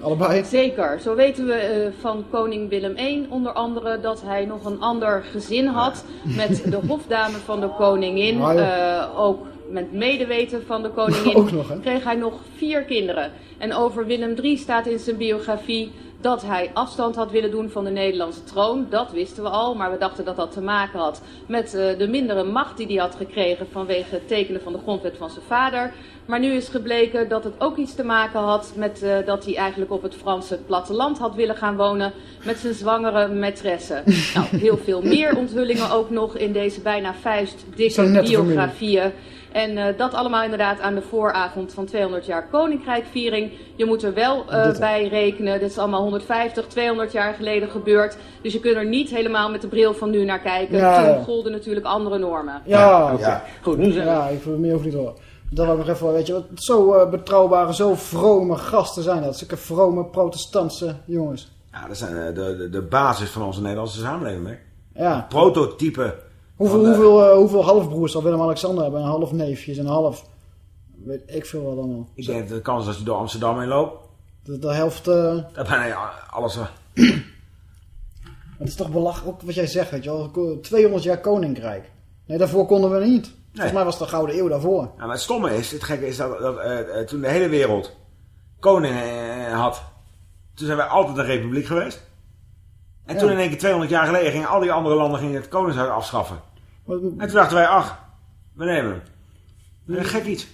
Allebei. Zeker. Zo weten we eh, van koning Willem I onder andere dat hij nog een ander gezin had met de hofdame van de koningin. Ook met medeweten van de koningin Ook nog, hè? kreeg hij nog vier kinderen. En over Willem III staat in zijn biografie dat hij afstand had willen doen van de Nederlandse troon. Dat wisten we al, maar we dachten dat dat te maken had met eh, de mindere macht die hij had gekregen vanwege het tekenen van de grondwet van zijn vader. Maar nu is gebleken dat het ook iets te maken had met eh, dat hij eigenlijk op het Franse platteland had willen gaan wonen met zijn zwangere maîtresse. nou, heel veel meer onthullingen ook nog in deze bijna vuist dikke biografieën. En eh, dat allemaal inderdaad aan de vooravond van 200 jaar Koninkrijkviering. Je moet er wel eh, bij rekenen. Dit is allemaal 150, 200 jaar geleden gebeurd. Dus je kunt er niet helemaal met de bril van nu naar kijken. Ja, ja. Toen golden natuurlijk andere normen. Ja, oké. Goed, nu zijn we- Ja, ik wil er meer over niet horen. Dat wil ik nog even, weet je, wat zo eh, betrouwbare, zo vrome gasten zijn dat. Zulke vrome protestantse jongens. Ja, dat zijn de, de, de basis van onze Nederlandse samenleving. Hè? Ja. Prototype. Hoeveel, de- hoeveel, eh, hoeveel halfbroers zal Willem-Alexander hebben? En half neefjes en half... Weet ik veel wat allemaal. Ik denk dat de kans dat je door Amsterdam heen loopt, De, de helft... eh, dat bijna alles... eh, het is toch belachelijk, ook wat jij zegt, weet je wel. ko- 200 jaar koninkrijk. Nee, daarvoor konden we niet. Volgens mij was het de Gouden Eeuw daarvoor. Ja, maar het stomme is, het gekke is dat, dat toen de hele wereld koning eh, had, toen zijn wij altijd een republiek geweest. En Ja. toen in één keer 200 jaar geleden gingen al die andere landen gingen het koningshuis afschaffen. Wat- En toen dachten wij, ach, we nemen hem. Dat is een gek iets.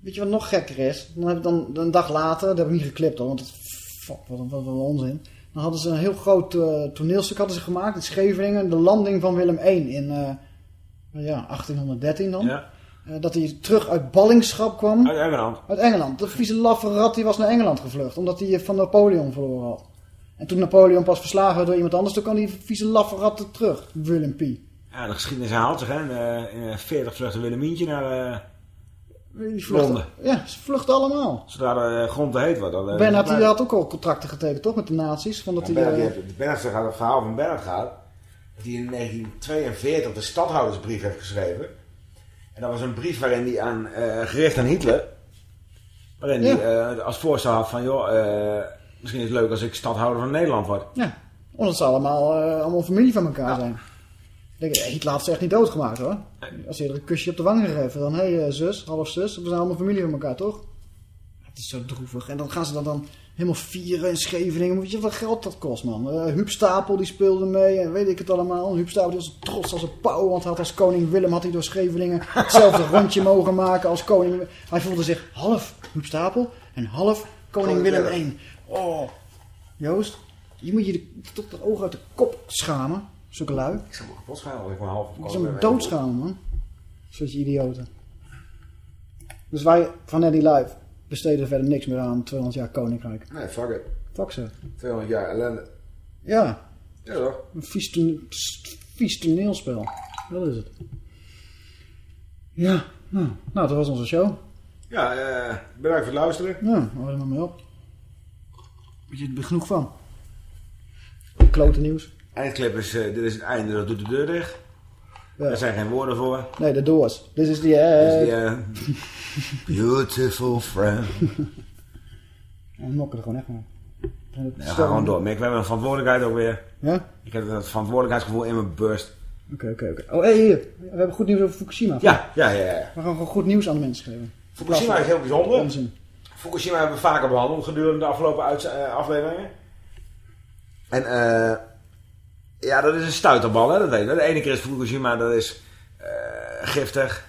Weet je wat nog gekker is? Dan heb ik dan een dag later, dat heb ik niet geklipt hoor, want fuck, wat, een- wat, wat een onzin. Dan hadden ze een heel groot eh, toneelstuk hadden ze gemaakt in Scheveningen, de landing van Willem I in eh, ja, 1813 dan. Ja. Eh, dat hij terug uit ballingschap kwam. Uit Engeland. Uit Engeland. De vieze laffe rat die was naar Engeland gevlucht, omdat hij van Napoleon verloren had. En toen Napoleon pas verslagen werd door iemand anders, toen kwam die vieze laffe rat er terug, Willem P. Ja, de geschiedenis herhaalt zich, hè. In, eh, in eh, 40 vluchtte Willemientje naar Die vluchten, Londen. ja, ze vluchten allemaal. Zodra de eh, grond te heet wordt. dan, Bernhard die had ook al contracten getekend, toch? Met de nazi's. Van dat Ja, hij, Bernhard, die Bernhard gaat het verhaal van Bernhard gaat. Dat hij in 1942 de stadhoudersbrief heeft geschreven. En dat was een brief waarin hij aan, gericht aan Hitler. Waarin Ja. hij eh, als voorstel had van, joh, misschien is het leuk als ik stadhouder van Nederland word. Ja, omdat ze allemaal, allemaal familie van elkaar zijn. Ik denk, eh, Hitler had ze echt niet doodgemaakt hoor. Als hij er een kusje op de wang gegeven, dan hé hey, eh, zus, half zus, we zijn allemaal familie van elkaar toch? Het is zo droevig. En dan gaan ze dat dan helemaal vieren in Scheveningen. Weet je wat geld dat kost man? Huub Stapel die speelde mee en weet ik het allemaal. Huub Stapel die was trots als een pauw, want had als koning Willem had hij door Scheveningen hetzelfde rondje mogen maken als koning. Hij voelde zich half Huub Stapel en half koning Willem. I. Oh, Joost, je moet je de, tot de ogen uit de kop schamen. Zulke lui. Ik zou me kapot schamen als ik maar half op Je zou me doodschamen, man. Zoals idioten. Dus wij van Neddy Live besteden verder niks meer aan 200 jaar Koninkrijk. Nee, fuck it. Fuck ze. 200 jaar ellende. Ja, Ja toch? een vies, toene- vies toneelspel. Dat is het. Ja, nou, nou dat was onze show. Ja, eh, bedankt voor het luisteren. Ja, hou er maar mee op. Weet je er genoeg van? Klote nieuws. Eindclip is, eh, dit is het einde, dat doet de deur dicht. Ja. Er zijn geen woorden voor. Nee, de doors. Dit is die... Dus eh eh, beautiful friend. We mokken er gewoon echt mee. Nee, we gaan gewoon door. Mick, we hebben een verantwoordelijkheid ook weer. Ja? Ik heb het verantwoordelijkheidsgevoel in mijn burst. Oké, oké, oké. Oh, hé, hier. We hebben goed nieuws over Fukushima. Ja, ja, ja. ja. We gaan gewoon goed nieuws aan de mensen geven. Fukushima is heel bijzonder. Onzin. Fukushima hebben we vaker behandeld gedurende de afgelopen afleveringen. En eh ja, dat is een stuiterbal, hè, dat weet je. De ene keer is Fukushima, dat is eh, giftig.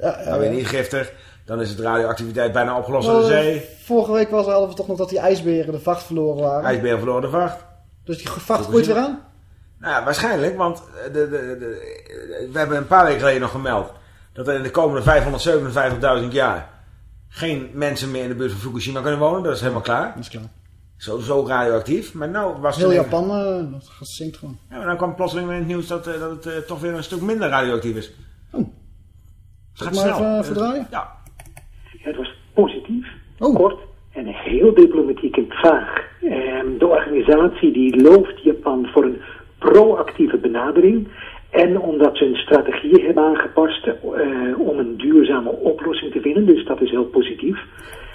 Ja, ja, dan weer ja. niet giftig. Dan is het radioactiviteit bijna opgelost in de zee. Vorige week was, we toch nog dat die ijsberen de vacht verloren waren. IJsbeer verloren de vacht. Dus die vacht groeit weer aan? Nou ja, waarschijnlijk, want eh, de, de, de, we hebben een paar weken geleden nog gemeld dat er in de komende 557.000 jaar geen mensen meer in de buurt van Fukushima kunnen wonen. Dat is helemaal klaar. Dat is klaar. Sowieso radioactief. Maar nou was Heel het Japan, eh, dat gaat zinkt gewoon. Ja, maar dan kwam plotseling weer in het nieuws dat, eh, dat het eh, toch weer een stuk minder radioactief is. Oh. Het gaat maar snel. even verdraaien? Ja. Ja, het was positief, Oh. kort en heel diplomatiek en vaag. Ehm, de organisatie die looft Japan voor een proactieve benadering. En omdat ze hun strategieën hebben aangepast eh, om een duurzame oplossing te vinden. Dus dat is heel positief.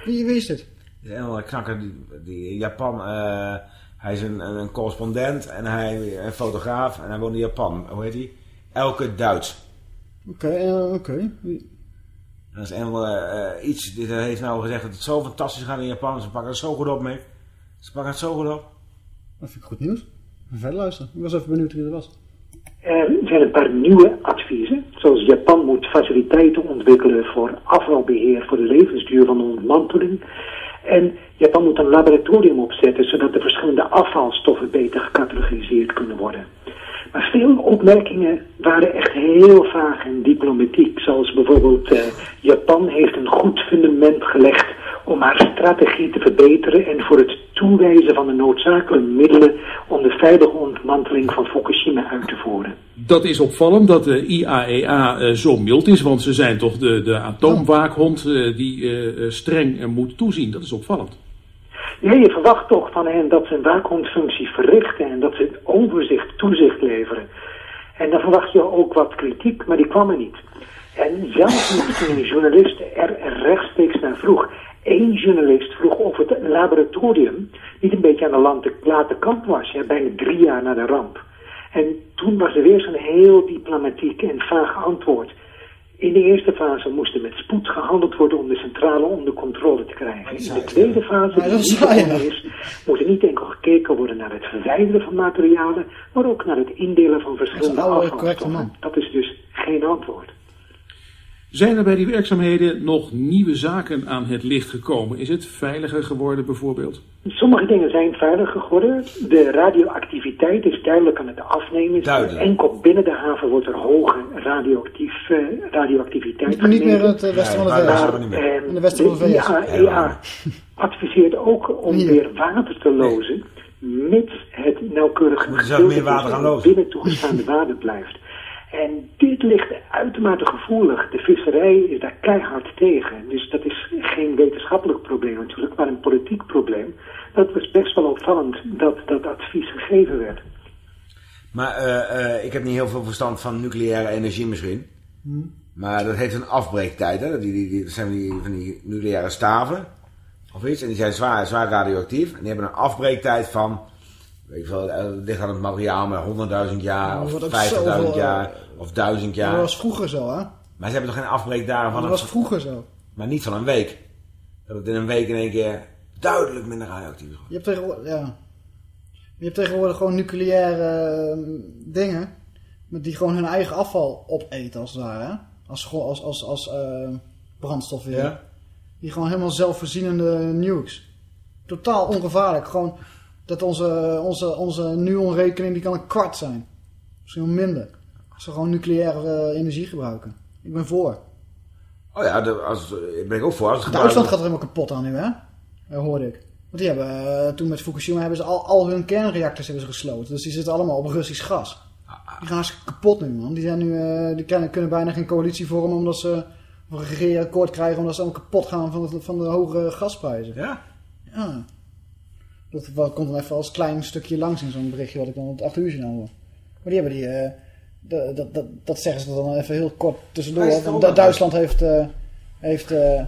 Wie, wie is? De hele knakker, die, die Japan, eh, hij is een, een, een correspondent en hij een fotograaf en hij woont in Japan. Hoe heet hij? Elke Duits. Oké, eh, oké. Dat is helemaal eh, iets, dit heeft nou gezegd dat het zo fantastisch gaat in Japan. Ze pakken het zo goed op, Mick. Ze pakken het zo goed op. Dat vind ik goed nieuws. Even verder luisteren. Ik was even benieuwd wie dat was. Er zijn een paar nieuwe adviezen, zoals Japan moet faciliteiten ontwikkelen voor afvalbeheer voor de levensduur van de ontmanteling. En Japan moet een laboratorium opzetten zodat de verschillende afvalstoffen beter gecatalogiseerd kunnen worden. Maar veel opmerkingen waren echt heel vaag en diplomatiek. Zoals bijvoorbeeld eh, Japan heeft een goed fundament gelegd om haar strategie te verbeteren en voor het toewijzen van de noodzakelijke middelen om de veilige ontmanteling van Fukushima uit te voeren. Dat is opvallend dat de IAEA eh, zo mild is, want ze zijn toch de, de atoomwaakhond eh, die eh, streng moet toezien. Dat is opvallend. Ja, je verwacht toch van hen dat ze een waakhondfunctie verrichten en dat ze het overzicht, toezicht leveren. En dan verwacht je ook wat kritiek, maar die kwam er niet. En zelfs toen een journalist er rechtstreeks naar vroeg. Eén journalist vroeg of het laboratorium niet een beetje aan de late kant was, ja, bijna drie jaar na de ramp. En toen was er weer zo'n heel diplomatiek en vaag antwoord. In de eerste fase moest er met spoed gehandeld worden om de centrale onder controle te krijgen. In de tweede fase, die niet is, moet er niet enkel gekeken worden naar het verwijderen van materialen, maar ook naar het indelen van verschillende afvalstoffen. Dat is dus geen antwoord. Zijn er bij die werkzaamheden nog nieuwe zaken aan het licht gekomen? Is het veiliger geworden bijvoorbeeld? Sommige dingen zijn veiliger geworden. De radioactiviteit is duidelijk aan het afnemen. Duidelijk. Enkel binnen de haven wordt er hoge radioactief, eh, radioactiviteit Niet, niet meer gemeten. het eh, westen van de VS. In de westen van de de VS. IAEA adviseert ook om Hier. weer water te lozen, mits het nauwkeurig lozen? binnen toegestaande waarde blijft. En dit ligt uitermate gevoelig. De visserij is daar keihard tegen. Dus dat is geen wetenschappelijk probleem natuurlijk, maar een politiek probleem. Dat was best wel opvallend dat dat advies gegeven werd. Maar eh, eh, ik heb niet heel veel verstand van nucleaire energie misschien. Maar dat heeft een afbreektijd. Hè? Die, die, die, dat zijn die, van die nucleaire staven. Of iets. En die zijn zwaar, zwaar radioactief. En die hebben een afbreektijd van... Weet ik veel, eh, het ligt aan het materiaal, maar 100.000 jaar. Ja, er of wordt ook 50.000 zoveel, jaar. eh, Of 1000 Dat jaar. was vroeger zo, hè? Maar ze hebben toch geen afbreekdagen van... Dat was vroeger zo. Maar niet van een week. Dat het in een week in één keer duidelijk minder radioactief is. Je hebt tegenwoordig, ja. Je hebt tegenwoordig gewoon nucleaire eh, dingen. met Die gewoon hun eigen afval opeten, als het ware. hè? Als, als, als, als eh, brandstof weer. Ja. Die gewoon helemaal zelfvoorzienende nukes. Totaal ongevaarlijk. Gewoon dat onze, onze, onze nuonrekening die kan een kwart zijn. Misschien wel minder. Als we gewoon nucleaire eh, energie gebruiken. Ik ben voor. Oh ja, de, als, eh, ben ik ook voor. Als het Duitsland gaat er helemaal kapot aan nu, hè? Dat hoorde ik. Want die hebben, eh, toen met Fukushima hebben ze al, al hun kernreactors hebben ze gesloten. Dus die zitten allemaal op Russisch gas. Die gaan hartstikke kapot nu, man. Die, zijn nu, eh, die kunnen, kunnen bijna geen coalitie vormen omdat ze een regeerakkoord krijgen omdat ze allemaal kapot gaan van de, van de hoge gasprijzen. Ja? Ja. Dat komt dan even als klein stukje langs in zo'n berichtje wat ik dan op het 8 uur hoor. Maar die hebben die... de- dat, dat, dat zeggen ze dan even heel kort tussendoor. Want. Duitsland heeft... eh, heeft eh,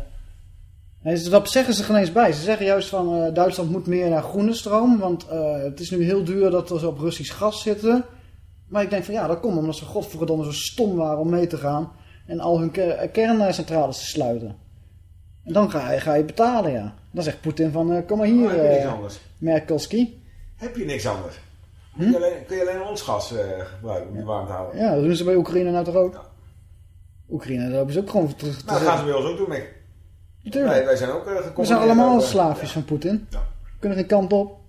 nee, ze- dat zeggen ze geen eens bij. Ze zeggen juist van Duitsland moet meer naar groene stroom. Want het is nu heel duur dat we op Russisch gas zitten. Maar ik denk van ja, dat komt omdat ze godverdomme zo stom waren om mee te gaan. En al hun ke- kerncentrales te sluiten. En dan ga je, ga je betalen, ja. Dan zegt Poetin van, eh, kom maar hier, Oh, heb je niks eh? Merkelski. Heb je niks anders? Hm? Kun, je alleen, kun je alleen ons gas eh, gebruiken om je warm te houden? Ja, dat doen ze bij Oekraïne nou toch ook? Oekraïne, daar hebben ze ook gewoon terug te Nou, dat gaan ze bij ons ook doen, Mick. Natuurlijk. Wij, wij zijn ook uh, We zijn allemaal slaafjes van Poetin. We kunnen geen kant op.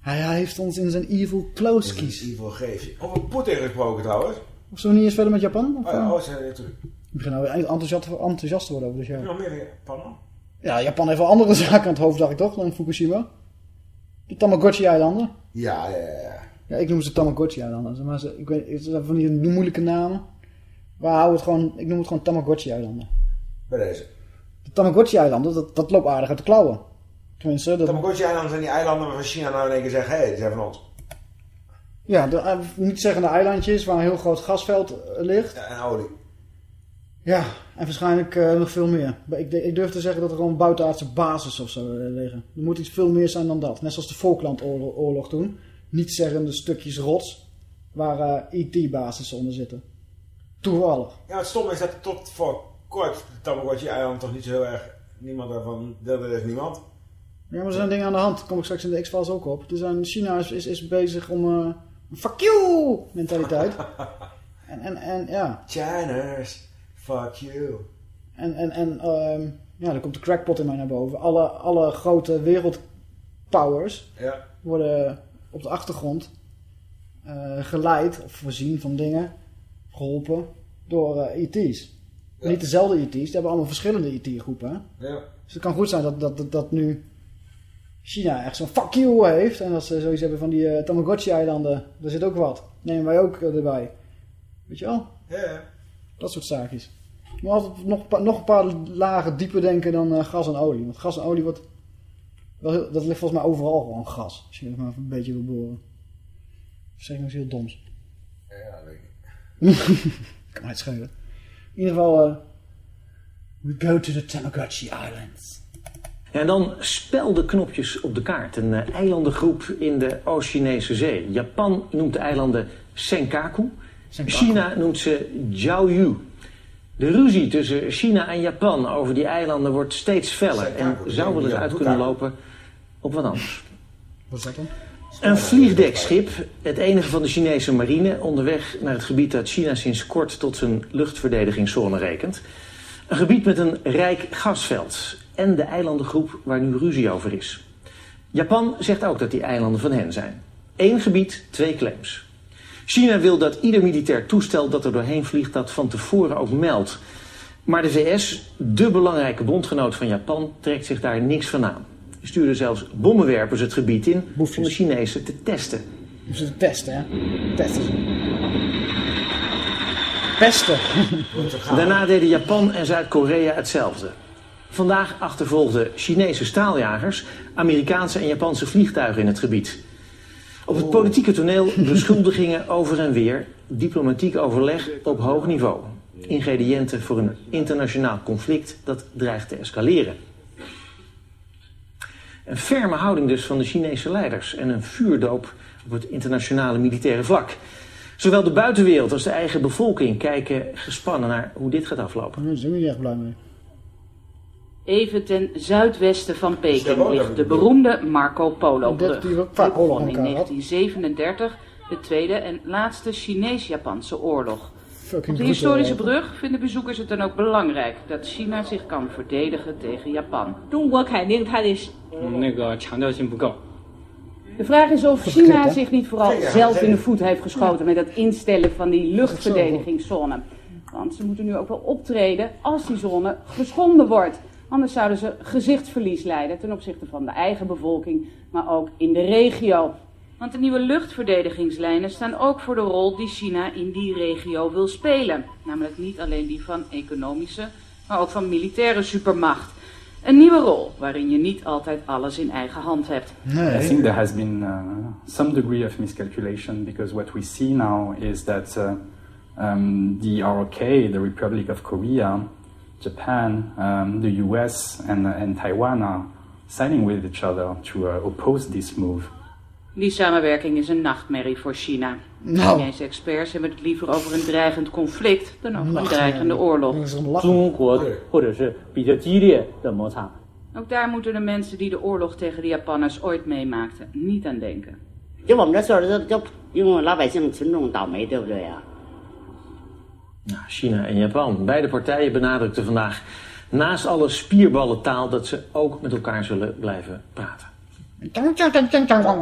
Hij, heeft ons in zijn evil close kies. Evil geestje. Over Poetin gesproken trouwens. Of zullen we niet eens verder met Japan? Of, Oh ja, oh, natuurlijk. Ik begin nou weer enthousiast, enthousiast te worden over dit jaar. nog meer pannen? Ja, Japan heeft wel andere zaken aan het hoofd, dacht ik toch, dan Fukushima. De Tamagotchi-eilanden. Ja, ja, ja. Ja, ik noem ze Tamagotchi-eilanden. Maar ze, ik weet, het zijn van die moeilijke namen. Maar hou het gewoon, ik noem het gewoon Tamagotchi-eilanden. Bij deze. De Tamagotchi-eilanden, dat, dat loopt aardig uit de klauwen. Tenminste, dat, Tamagotchi-eilanden zijn die eilanden waarvan China nou in één keer zegt... Hé, hey, die zijn van ons. ja, de, niet zeggen de eilandjes waar een heel groot gasveld eh, ligt. Ja, en olie. Ja, en waarschijnlijk eh, nog veel meer. Ik, ik durf te zeggen dat er gewoon buitenaardse basis of zo eh, liggen. Er moet iets veel meer zijn dan dat. Net zoals de Falklandoorlog oorlog toen. Niet zeggende stukjes rots waar eh IT-basis onder zitten. Toevallig. Ja, het stom is dat tot voor kort de Tamagotchi-eilanden toch niet zo heel erg... Niemand daarvan deelde er niemand. Ja, maar er zijn dingen aan de hand. Daar kom ik straks in de X-Files ook op. Er zijn, China is, is, bezig om een fuck you mentaliteit. en, en, en ja. Chinese, fuck you. En, en, en ehm, ja, dan komt de crackpot in mij naar boven. Alle, alle grote wereldpowers Ja. worden op de achtergrond eh, geleid of voorzien van dingen, geholpen door eh IT's. Niet dezelfde IT's, die hebben allemaal verschillende IT-groepen. hè. Ja. Dus het kan goed zijn dat, dat, dat, dat nu China echt zo'n fuck you heeft. En dat ze zoiets hebben van die eh, Tamagotchi-eilanden. Daar zit ook wat. Nemen wij ook erbij. Weet je wel? Ja. Dat soort zaakjes. Maar altijd nog, een paar- nog een paar lagen dieper denken dan eh, gas en olie. Want gas en olie wordt... Wel, heel- dat ligt volgens mij overal gewoon gas. Als je het maar even een beetje wil boren. Of zeg ik nog iets heel doms? Ja, weet ik. kan mij het schelen. In ieder geval... eh, we go to the Tamagotchi Islands. Ja, en dan speldenknopjes op de kaart. Een eh, eilandengroep in de Oost-Chinese zee. Japan noemt de eilanden Senkaku. China noemt ze Jiaoyu. De ruzie tussen China en Japan over die eilanden wordt steeds feller. En zou wel eens uit kunnen lopen op wat anders. Wat is dat dan? Een vliegdekschip, het enige van de Chinese marine, onderweg naar het gebied dat China sinds kort tot zijn luchtverdedigingszone rekent. Een gebied met een rijk gasveld en de eilandengroep waar nu ruzie over is. Japan zegt ook dat die eilanden van hen zijn. Eén gebied, twee claims. China wil dat ieder militair toestel dat er doorheen vliegt dat van tevoren ook meldt. Maar de VS, de belangrijke bondgenoot van Japan, trekt zich daar niks van aan. Stuurde zelfs bommenwerpers het gebied in om de Chinezen te testen. Om ze te testen, hè? Testen ze. Pesten. Daarna deden Japan en Zuid-Korea hetzelfde. Vandaag achtervolgden Chinese staaljagers Amerikaanse en Japanse vliegtuigen in het gebied. Op het politieke toneel beschuldigingen over en weer, diplomatiek overleg op hoog niveau. Ingrediënten voor een internationaal conflict dat dreigt te escaleren. Een ferme houding dus van de Chinese leiders en een vuurdoop op het internationale militaire vlak. Zowel de buitenwereld als de eigen bevolking kijken gespannen naar hoe dit gaat aflopen. Daar zijn we echt blij mee. Even ten zuidwesten van Peking ligt de beroemde Marco Polo-brug. Die begon in 1937 de tweede en laatste Chinees-Japanse oorlog. Op de historische brug vinden bezoekers het dan ook belangrijk dat China zich kan verdedigen tegen Japan. De vraag is of China zich niet vooral zelf in de voet heeft geschoten met het instellen van die luchtverdedigingszone. Want ze moeten nu ook wel optreden als die zone geschonden wordt. Anders zouden ze gezichtsverlies leiden ten opzichte van de eigen bevolking, maar ook in de regio. Want de nieuwe luchtverdedigingslijnen staan ook voor de rol die China in die regio wil spelen. Namelijk niet alleen die van economische, maar ook van militaire supermacht. Een nieuwe rol waarin je niet altijd alles in eigen hand hebt. I think there has been uh, some degree of miscalculation because what we see now is that uh, um, the ROK, the Republic of Korea, Japan, um, the US, and, and Taiwan are siding with each other to uh, oppose this move. Die samenwerking is een nachtmerrie voor China. Nou. Chinese experts hebben het liever over een dreigend conflict dan over een Nachtmerrie. dreigende oorlog. 中国或者是比较激烈的摩擦。 Ook daar moeten de mensen die de oorlog tegen de Japanners ooit meemaakten niet aan denken. 就我们这事儿，就就因为老百姓群众倒霉，对不对呀、 Nou, China en Japan, beide partijen benadrukten vandaag naast alle spierballentaal dat ze ook met elkaar zullen blijven praten.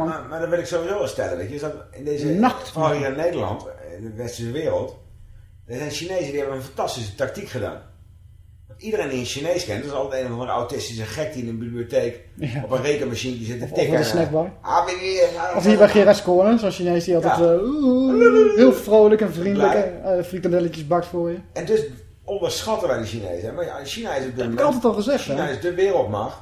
Maar, maar dat wil ik sowieso wel stellen, weet je. Dat in deze, Nacht. vooral hier in Nederland, in de westerse wereld, er zijn Chinezen die hebben een fantastische tactiek gedaan. Iedereen die een Chinees kent, dat is altijd een of andere autistische gek die in een bibliotheek Ja. op een rekenmachine zit te Of tikken. snackbar. Ah, wie- wie- ah, Of hier bij Gerard Corner, zo'n Chinees die altijd Ja. eh, heel vrolijk en vriendelijk Blij. uh, frikadelletjes bakt voor je. En dus onderschatten wij de Chinezen. hè. Maar ja, China is op dit heb ik moment... altijd al gezegd, China hè. is de wereldmacht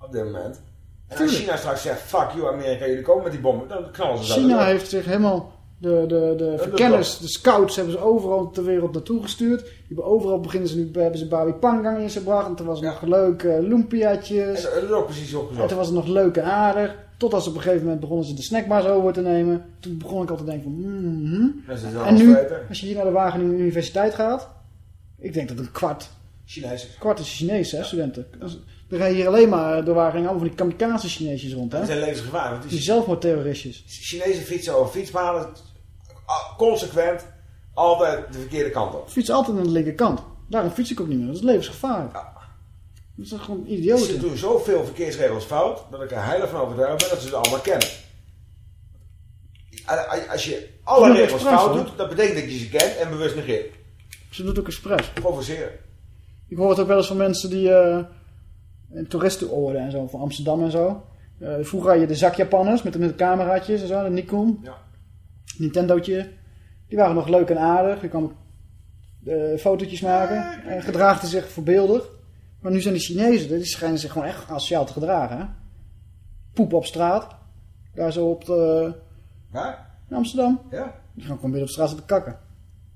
op dit moment. En als. China straks zegt, fuck you Amerika, jullie komen met die bommen, dan knallen ze dat China heeft zich helemaal, de, de, de verkenners, de scouts hebben ze overal ter wereld naartoe gestuurd. Die hebben overal beginnen ze nu, hebben ze Babi Pangang ingebracht. En toen was er nog leuke lumpiaatjes. En dat is ook precies En opgezocht. toen was er nog leuke aardig. Totdat ze op een gegeven moment begonnen ze de snackbars over te nemen. Toen begon ik al te denken van... is wel En nu, als je hier naar de Wageningen Universiteit gaat... Ik denk dat een kwart... Chinees. kwart is Chinees, hè, studenten. Dus er rijden hier alleen maar door Wageningen van die kamikaze Chineesjes rond, hè. Dat zijn levensgevaar. Want Die zelfmoordterroristjes. Chinezen fietsen over fietspaden, consequent, altijd de verkeerde kant op. Fiets altijd aan de linkerkant. Daarom fiets ik ook niet meer. Dat is levensgevaarlijk. Dat is gewoon idioot. Ze doen zoveel verkeersregels fout, dat ik er heilig van overtuigd ben dat ze het allemaal kennen. Als- je alle regels expres, fout hoor. doet, dat betekent dat je ze kent en bewust negeert. Ze doet ook expres. Provoceren. Ik hoor het ook wel eens van mensen die eh in toeristenoorden en zo, van Amsterdam en zo. Eh, vroeger had je de zakjapanners met, de- met de cameraatjes en zo, de Nikon. Ja. Nintendootje. Die waren nog leuk en aardig. Je kan eh, fotootjes maken. En gedraagden zich voorbeeldig. Maar nu zijn die Chinezen, die schijnen zich gewoon echt asociaal te gedragen. Hè? Poep op straat. Daar zo op de... Waar? In Amsterdam. Ja. Die gaan gewoon midden op straat zitten kakken.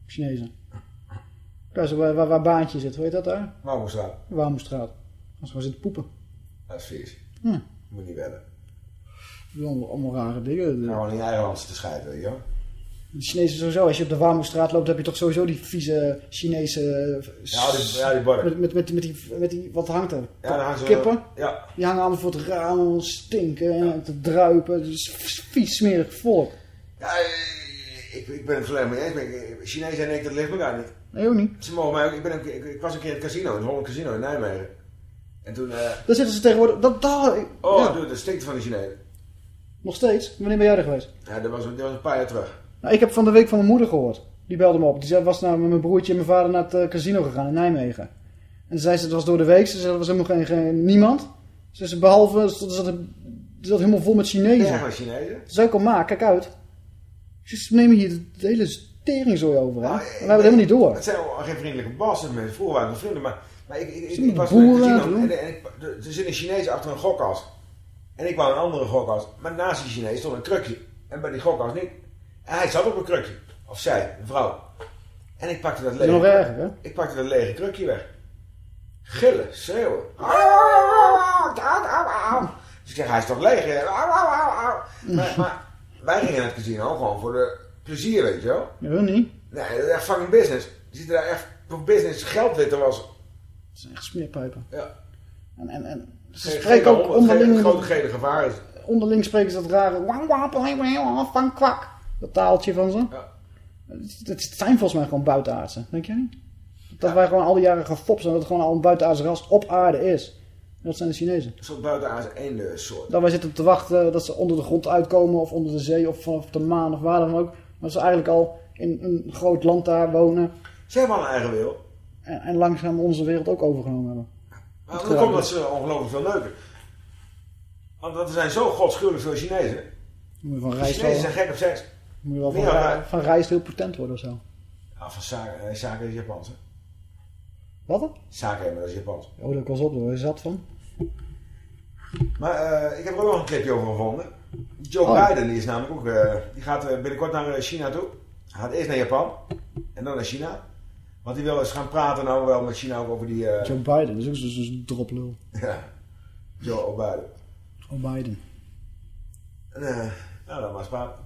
Chinezen. Daar zo waar, waar, waar baantje zit, hoe heet dat daar? Marmoestraat. Warmoestraat. Als ze gewoon zitten poepen. Dat is vies. Hm. Moet niet wedden. Allemaal, allemaal rare dingen. Gewoon in eigen land te scheiden, weet je wel. de Chinezen sowieso, als je op de Warmoestraat loopt, heb je toch sowieso die vieze Chinese... eh, Ja, die- ja, die. Met, met, met, met, die, met die, wat hangt er? Ja, daar hangen ze- Kippen? ja. Die hangen allemaal voor het raam, stinken en te druipen. Het is vies, smerig volk. Ja, eh, ik, ik ben het volledig mee eens. ik- Chinezen en ik, dat ligt elkaar niet. Nee, ook niet. Ze mogen mij ook, ik, ben ik, ik was een keer in het casino, in het Holland Casino in Nijmegen. En toen, eh, Daar zitten ze tegenwoordig... Dat, daar, oh, ja, dude, dat stinkt van de Chinezen. nog steeds. Wanneer ben jij er geweest? Ja, dat was, dat was een paar jaar terug. Nou, ik heb van de week van mijn moeder gehoord. Die belde me op. Die zei, was nou met mijn broertje en mijn vader naar het eh, casino gegaan in Nijmegen. En ze zei, ze, het was door de week. Ze zei, er was helemaal geen, geen niemand. Ze zei, behalve, er zat, zat, zat helemaal vol met Chinezen. Ja, Chinezen. Ze zei al, maar kijk uit. Ze nemen hier de, hele teringzooi over, hè. En we hebben het helemaal niet door. Het zijn wel geen vriendelijke bassen mensen. Vroeger waren vrienden, maar, maar ik, ik, ik, Ze ik moeten was boeren casino doen. en, en ik, er zit een Chinees achter een gokkast. En ik wou een andere gokkast. Maar naast die Chinees stond een krukje. En bij die gokkast niet. En hij zat op een krukje. Of zij, een vrouw. En ik pakte dat lege, nog erger, hè? ik pakte dat lege krukje weg. Gillen, schreeuwen. Dus ik zeg, hij is toch leeg? hè? Maar, maar wij gingen naar het casino gewoon voor de plezier, weet je wel. Ja, niet. Nee, dat is echt fucking business. Je ziet er daar echt voor business geld witte was. Dat zijn echt smeerpijpen. Ja. En, en, en ze Geen- spreken geen ook onderling... geen grote gele gevaar is. Onderling spreken ze dat rare... wang, wang, wang, wang, Van kwak. Dat taaltje van ze. Ja. Het, zijn volgens mij gewoon buitenaardsen. Denk jij niet? Dat wij gewoon al die jaren gefopt zijn. Dat het gewoon al een buitenaardse ras op aarde is. En dat zijn de Chinezen. Een soort buitenaardse eenden soort. Dat wij zitten te wachten dat ze onder de grond uitkomen. Of onder de zee. Of vanaf de maan. Of waar dan ook. Maar ze eigenlijk al in een groot land daar wonen. Ze hebben al een eigen wil. En, en langzaam onze wereld ook overgenomen hebben. Maar dan komt dat ze ongelooflijk veel neuken. Want er zijn zo godschuwelijk veel Chinezen. Moet je van Chinezen zijn gek op seks. Moet je wel van, rijst heel potent worden of zo. Ja, van zaken, eh, zaken is Japans. Hè? Wat dan? Zaken hebben, dat is Japans. Oh, daar was op. Daar je zat van. Maar eh, ik heb er ook nog een clipje over gevonden. Joe Oh. Biden die is namelijk ook, eh, die gaat binnenkort naar China toe. Hij gaat eerst naar Japan en dan naar China. Want hij wil eens gaan praten nou wel met China ook over die... Joe Biden, dat is ook zo'n zo droplul. ja, Joe Biden. Oh, Biden. En, nou, dan maar eens praten.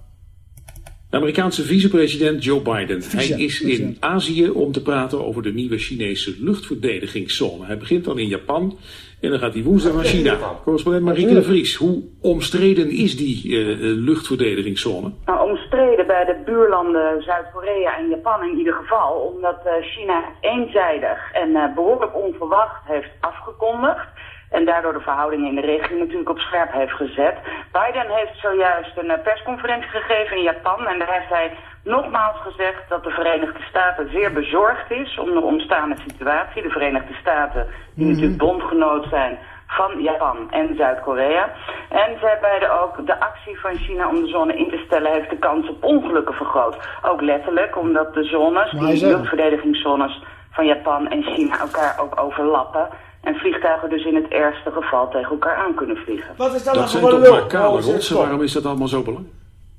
De Amerikaanse vicepresident Joe Biden. Hij Vice- is in. Azië om te praten over de nieuwe Chinese luchtverdedigingszone. Hij begint dan in Japan en dan gaat hij woensdag naar China. Correspondent Marieke de Vries. Hoe omstreden is die eh, eh, luchtverdedigingszone? Nou, omstreden bij de buurlanden Zuid-Korea en Japan in ieder geval, omdat eh, China eenzijdig en eh, behoorlijk onverwacht heeft afgekondigd. En daardoor de verhoudingen in de regio natuurlijk op scherp heeft gezet. Biden heeft zojuist een eh, persconferentie gegeven in Japan. En daar heeft hij nogmaals gezegd dat de Verenigde Staten zeer bezorgd is om de omstaande situatie. De Verenigde Staten, die natuurlijk bondgenoot zijn van Japan en Zuid-Korea. En zij beiden ook de actie van China om de zone in te stellen heeft de kans op ongelukken vergroot. Ook letterlijk, omdat de zones, die luchtverdedigingszones van Japan en China elkaar ook overlappen. En vliegtuigen dus in het ergste geval tegen elkaar aan kunnen vliegen. Wat is dat, Dat nou lul? Oh, rotsen. stop. Waarom is dat allemaal zo belangrijk?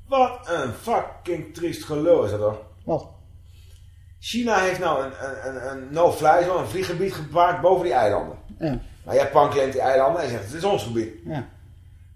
Wat een fucking triest gelul is dat toch? Wat? China heeft nou een, een, een, een no-fly zone, een vlieggebied gemaakt boven die eilanden. Ja. Maar Japan claimt die eilanden en zegt het is ons gebied. Ja.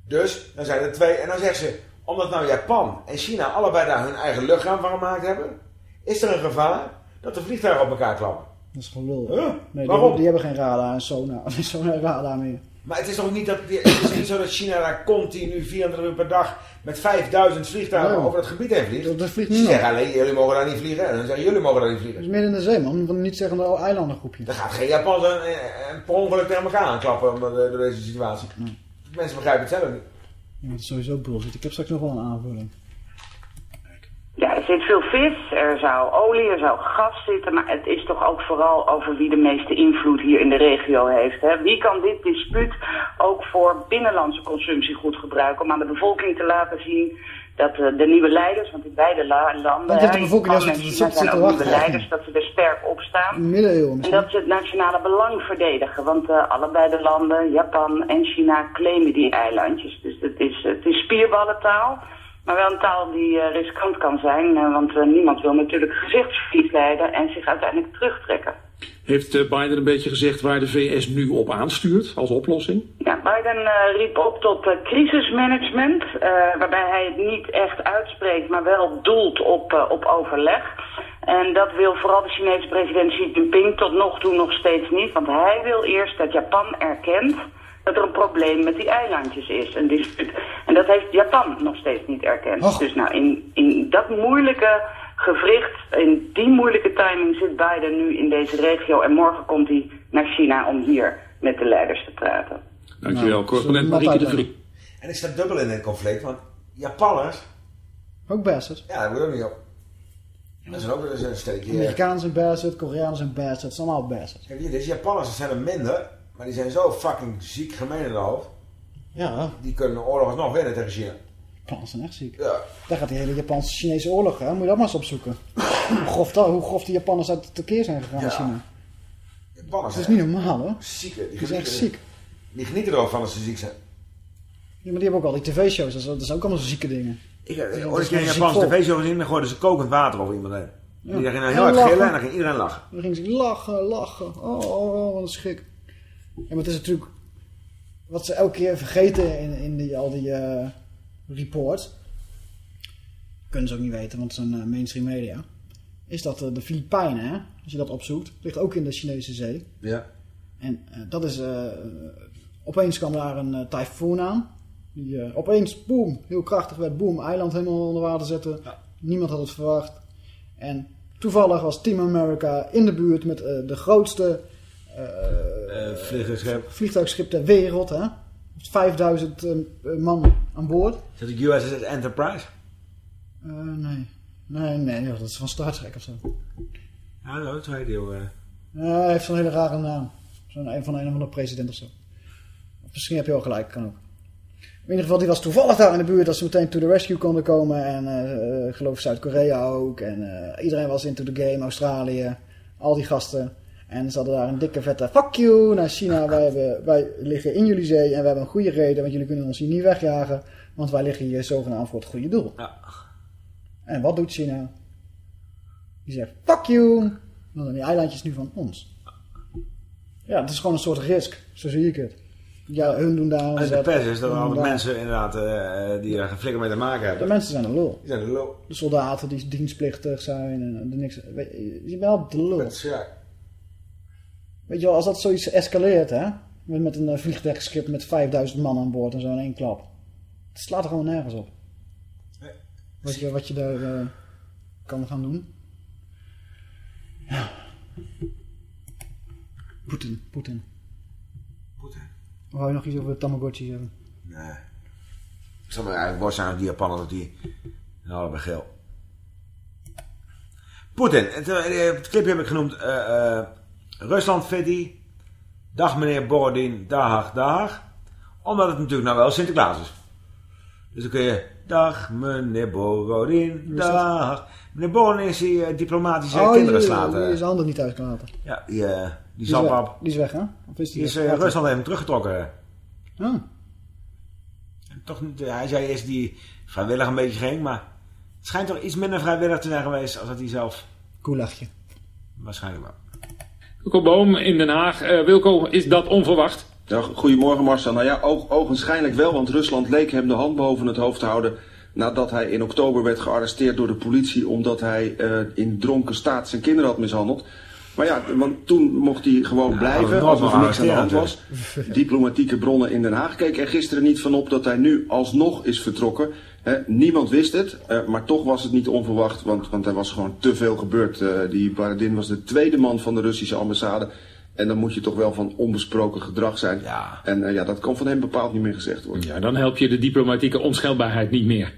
Dus, dan zijn er twee. En dan zegt ze, omdat nou Japan en China allebei daar hun eigen luchtruim van gemaakt hebben, is er een gevaar dat de vliegtuigen op elkaar klappen. Dat is gelul. Huh? Nee, die Waarom? hebben, die hebben geen radar en sonar. sonar en radar meer. Maar het is toch niet, dat, het is niet zo dat China daar continu 24 uur per dag met 5000 vliegtuigen Ja. over het gebied heen vliegt? Dat, dat vliegt Ze zeggen alleen, jullie mogen daar niet vliegen. En dan zeggen jullie mogen daar niet Dat vliegen. is midden in de zee, man. Van niet zeggende eilandengroepje. Dan gaat geen Japan een, een per ongeluk tegen elkaar aanklappen eh, door deze situatie. Mensen begrijpen het zelf niet. Ja, dat is sowieso bullshit. Ik heb straks nog wel een aanvulling. Zit veel vis, er zou olie, er zou gas zitten, maar het is toch ook vooral over wie de meeste invloed hier in de regio heeft. Hè? Wie kan dit dispuut ook voor binnenlandse consumptie goed gebruiken om aan de bevolking te laten zien dat eh, de nieuwe leiders, want in beide la- landen, de bevolking zit- te ook wachten, nieuwe hè? leiders, dat ze er sterk op staan. Middeleeuwen En dat ze het nationale belang verdedigen. Want eh, allebei de landen, Japan en China, claimen die eilandjes. Dus het is, het is spierballentaal. Maar wel een taal die eh, riskant kan zijn. eh, want eh, niemand wil natuurlijk gezichtsverlies leiden en zich uiteindelijk terugtrekken. Heeft Biden een beetje gezegd waar de VS nu op aanstuurt als oplossing? Ja, Biden riep op tot crisismanagement, waarbij hij het niet echt uitspreekt, maar wel doelt op, op overleg. En dat wil vooral de Chinese president Xi Jinping tot nog toe nog steeds niet, want hij wil eerst dat Japan erkent dat er een probleem met die eilandjes is, een dispuut. En dat heeft Japan nog steeds niet erkend. Dus nou, in, in dat moeilijke gewricht, in die moeilijke timing zit Biden nu in deze regio en morgen komt hij naar China om hier met de leiders te praten. Dankjewel, correspondent Marieke de Vrie. En ik sta dubbel in dit conflict, want Japanners, Ook bastards. ja, daar moet je ook niet op. Dat zijn ook eens een steekje. Amerikanen zijn bastards, Koreanen zijn bastards, het zijn allemaal bastards. Kijk, hier, deze Japanners zijn er minder, maar die zijn zo fucking ziek gemeen in de hoofd. Ja. Die kunnen de oorlog nog winnen tegen China. Japanners zijn echt ziek. Ja. Daar gaat die hele Japanse-Chinese oorlog, hè? Moet je dat maar eens opzoeken. hoe, grof dat, hoe grof die Japanners uit de tekeer zijn gegaan in Ja. China. Japanners Dat is niet normaal, hoor. Die zijn echt ziek. Die genieten er ook van als ze ziek zijn. Ja, maar die hebben ook al die tv-shows, dat, is- dat zijn ook allemaal zo zieke dingen. Ik heb is ooit een keer een gewoon Japanse tv-show gezien en dan gooiden ze kokend water over iemand heen. Die Ja. gingen dan En heel hard gillen en dan ging iedereen lachen. Dan gingen ze lachen, lachen. Oh, oh, oh, wat een schrik. Ja, maar het is natuurlijk... Wat ze elke keer vergeten in, in die, al die eh, reports... Kunnen ze ook niet weten, want het zijn eh, mainstream media. Is dat eh, de Filipijnen, hè? Als je dat opzoekt. Ligt ook in de Chinese zee. Ja. En dat is... opeens kwam daar een tyfoon aan. Die opeens, boem, heel krachtig werd. Boem, eiland helemaal onder water zetten. Niemand had het verwacht. En toevallig was Team America in de buurt met de grootste vliegtuigschip. vliegtuigschip ter wereld. Hè? 5000 eh, man aan boord. Is dat de USS Enterprise? Eh, nee. Nee, nee, dat is van Star Trek of zo. Ja, dat is twee deel. eh. Ja, hij heeft zo'n hele rare naam. Zo'n een van een of andere president of zo. Of misschien heb je wel gelijk, kan ook. In ieder geval, die was toevallig daar in de buurt dat ze meteen to the rescue konden komen. En eh, ik geloof Zuid-Korea ook. En eh, iedereen was into the game, Australië. Al die gasten. En ze hadden daar een dikke vette fuck you naar China. Wij, hebben, wij liggen in jullie zee en we hebben een goede reden. Want jullie kunnen ons hier niet wegjagen. Want wij liggen hier zogenaamd voor het goede doel. En wat doet China? Die zegt fuck you. Dan zijn die eilandjes nu van ons. Ja, het is gewoon een soort risk. Zo zie ik het. Ja, hun doen daar... En de pers is dat hun er mensen inderdaad eh, die er geen flikker mee te maken De hebben. mensen zijn een lul. Die zijn de lul. De soldaten die dienstplichtig zijn en er niks... Je bent wel de lul. Ja. Weet je wel, als dat zoiets escaleert, hè? Met, met een eh, vliegtuigschip met 5000 man aan boord en zo in één klap. Het slaat er gewoon nergens op. Wat je, wat je daar eh, kan gaan doen. Ja. Poetin, Poetin. Poetin. Wou je nog iets over Tamagotchi hebben? Nee. Ik me eigenlijk worst zijn die Japaner dat die... Nou, allebei geel. Poetin. Het, eh, het clipje heb ik genoemd... eh, eh, Rusland Fitty. Dag meneer Borodin. Dag, dag. Omdat het natuurlijk nou wel Sinterklaas is. Dus dan kun je... Dag meneer Borodin. Dag. Meneer Borodin is die eh, diplomatische Oh, kinderen slaat. die eh. is handen niet thuis kan laten. Ja, die, eh, die Die is, die is weg, hè? Of is die, Die is, Rusland heeft hem teruggetrokken. Oh. En toch niet, hij zei eerst die vrijwillig een beetje ging, maar het schijnt toch iets minder vrijwillig te zijn geweest als dat hij zelf. Koelachje. Waarschijnlijk wel. Wilco Boom in Den Haag. Eh, Wilco, is dat onverwacht? Ja, goedemorgen Marcel. Nou ja, oog, ogenschijnlijk wel, want Rusland leek hem de hand boven het hoofd te houden nadat hij in oktober werd gearresteerd door de politie omdat hij eh, in dronken staat zijn kinderen had mishandeld. Maar ja, want toen mocht hij gewoon Ja, blijven, alsof er niks aan de hand was. Diplomatieke bronnen in Den Haag keken er gisteren niet van op dat hij nu alsnog is vertrokken. Niemand wist het, eh, maar toch was het niet onverwacht, want, want er was gewoon te veel gebeurd. Eh, die Baradin was de tweede man van de Russische ambassade. En dan moet je toch wel van onbesproken gedrag zijn. En eh, ja, dat kan van hem bepaald niet meer gezegd worden. Ja, dan help je de diplomatieke onschendbaarheid niet meer.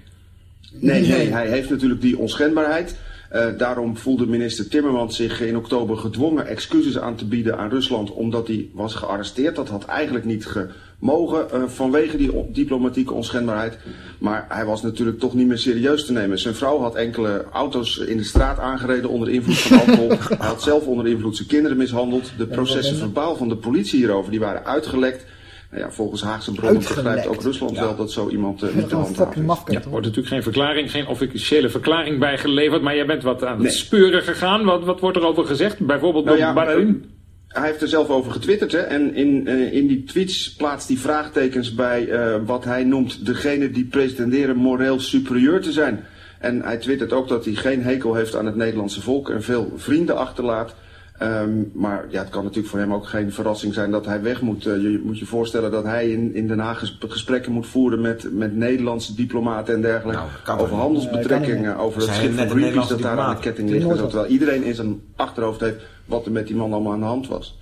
Nee, nee, hij heeft natuurlijk die onschendbaarheid. Eh, daarom voelde minister Timmermans zich in oktober gedwongen excuses aan te bieden aan Rusland omdat hij was gearresteerd. Dat had eigenlijk niet gemogen eh, vanwege die diplomatieke onschendbaarheid. Maar hij was natuurlijk toch niet meer serieus te nemen. Zijn vrouw had enkele auto's in de straat aangereden onder invloed van alcohol. hij had zelf onder invloed zijn kinderen mishandeld. De processen verbaal van de politie hierover die waren uitgelekt. Nou ja, volgens Haagse bronnen Uitgelekt. begrijpt ook Rusland wel dat zo iemand eh, niet te handhaven is. Ja, er wordt natuurlijk geen verklaring, geen officiële verklaring bijgeleverd, maar jij bent wat aan het Nee. speuren gegaan. Wat, wat wordt er over gezegd? Bijvoorbeeld Nou door ja, Barin? Hij heeft er zelf over getwitterd hè? en in, eh, in die tweets plaatst hij vraagtekens bij eh, wat hij noemt degene die pretenderen moreel superieur te zijn. En hij twittert ook dat hij geen hekel heeft aan het Nederlandse volk en veel vrienden achterlaat. Ehm, maar ja, het kan natuurlijk voor hem ook geen verrassing zijn dat hij weg moet. Eh, je moet je voorstellen dat hij in, in Den Haag ges- gesprekken moet voeren met, met Nederlandse diplomaten en dergelijke. Nou, over handelsbetrekkingen, over het schip van een Greenpeace dat daar aan de ketting ligt. en Terwijl iedereen in zijn achterhoofd heeft wat er met die man allemaal aan de hand was.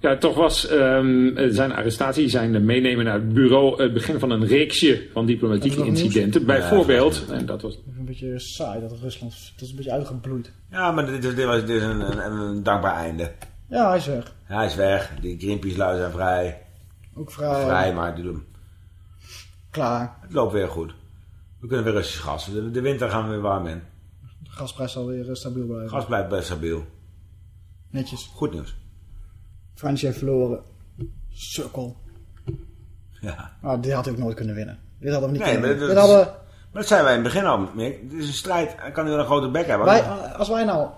Ja, toch was ehm, zijn arrestatie, zijn meenemen naar het bureau het begin van een reeksje van diplomatieke incidenten. Bijvoorbeeld, en dat was Een beetje saai dat Rusland... Het is een beetje uitgebloeid. Ja, maar dit, is- dit was dit is een, een, een dankbaar einde. Ja, hij is weg. Hij is weg. Die Greenpeace-lui zijn vrij. Ook vrij... Vrij, maar die doen, Klaar. het loopt weer goed. We kunnen weer Russisch gas. De, de winter gaan we weer warm in. De gasprijs zal weer eh, stabiel blijven. Gas blijft best stabiel. Netjes. Goed nieuws. Fransje heeft verloren. Sukkel. Ja. Nou, dit had ook nooit kunnen winnen. Dit hadden we niet Nee, maar kunnen winnen. Dit hadden... maar dat zijn wij in het begin al, Mick. Dit is een strijd. Hij kan nu wel een grote bek hebben. Wij, als wij nou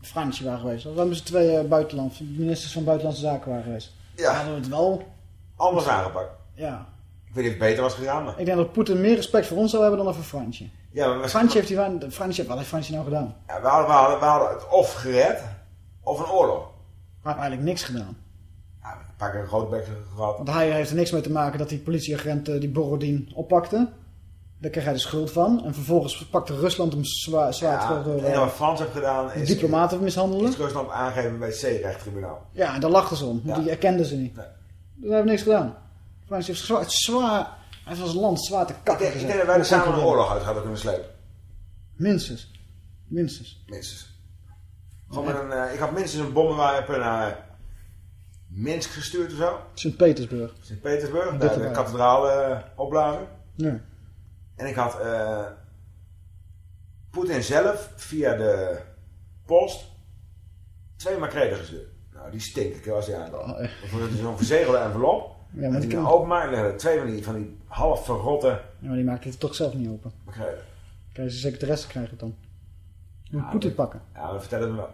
Fransje waren geweest, als wij met z'n tweeën buitenland, ministers van Buitenlandse Zaken waren geweest, Ja. hadden we het wel... Anders aangepakt. Ja. Ik weet niet of het beter was gegaan, maar... Ik denk dat Poetin meer respect voor ons zou hebben dan voor Fransje. Ja, maar we- Fransje heeft wel... Fransje, wat heeft Fransje nou gedaan? Ja, we, hadden, we, hadden, we hadden het of gered, of een oorlog. Hij heeft eigenlijk niks gedaan. Ja, een grote bek gehad. Want hij heeft er niks mee te maken dat die politieagent eh, die Borodin oppakte. Daar kreeg hij de schuld van. En vervolgens pakte Rusland hem zwaar, zwaar Ja, terug door het enige wat eh, Frans heeft gedaan is... diplomaten mishandelen. Is Rusland aangegeven bij het zeerechttribunaal. Ja, en daar lachten ze om. Die erkenden ze niet. Nee. Dus hij heeft niks gedaan. Frans heeft zwaar, zwaar, hij heeft als land zwaar te kakken ik denk dat wij er samen een oorlog uit hadden kunnen slepen. Minstens. Minstens. Minstens. Gewoon met een, eh, ik had minstens een bommenwapen naar Minsk gestuurd of zo. Sint-Petersburg. Sint-Petersburg, daar de kathedraal eh, opblazen. Ja. En ik had eh Poetin zelf via de post twee makrelen gestuurd. Nou, die stinken als die aankomen. Oh, het is zo'n verzegelde envelop. Ja, maar en die openmaken twee van die, van die half verrotte Ja, maar die maakt het toch zelf niet open. makrelen. Krijg je secretaresse krijg je het dan. Je moet Ja, Poetin pakken. Ja, we vertellen het wel.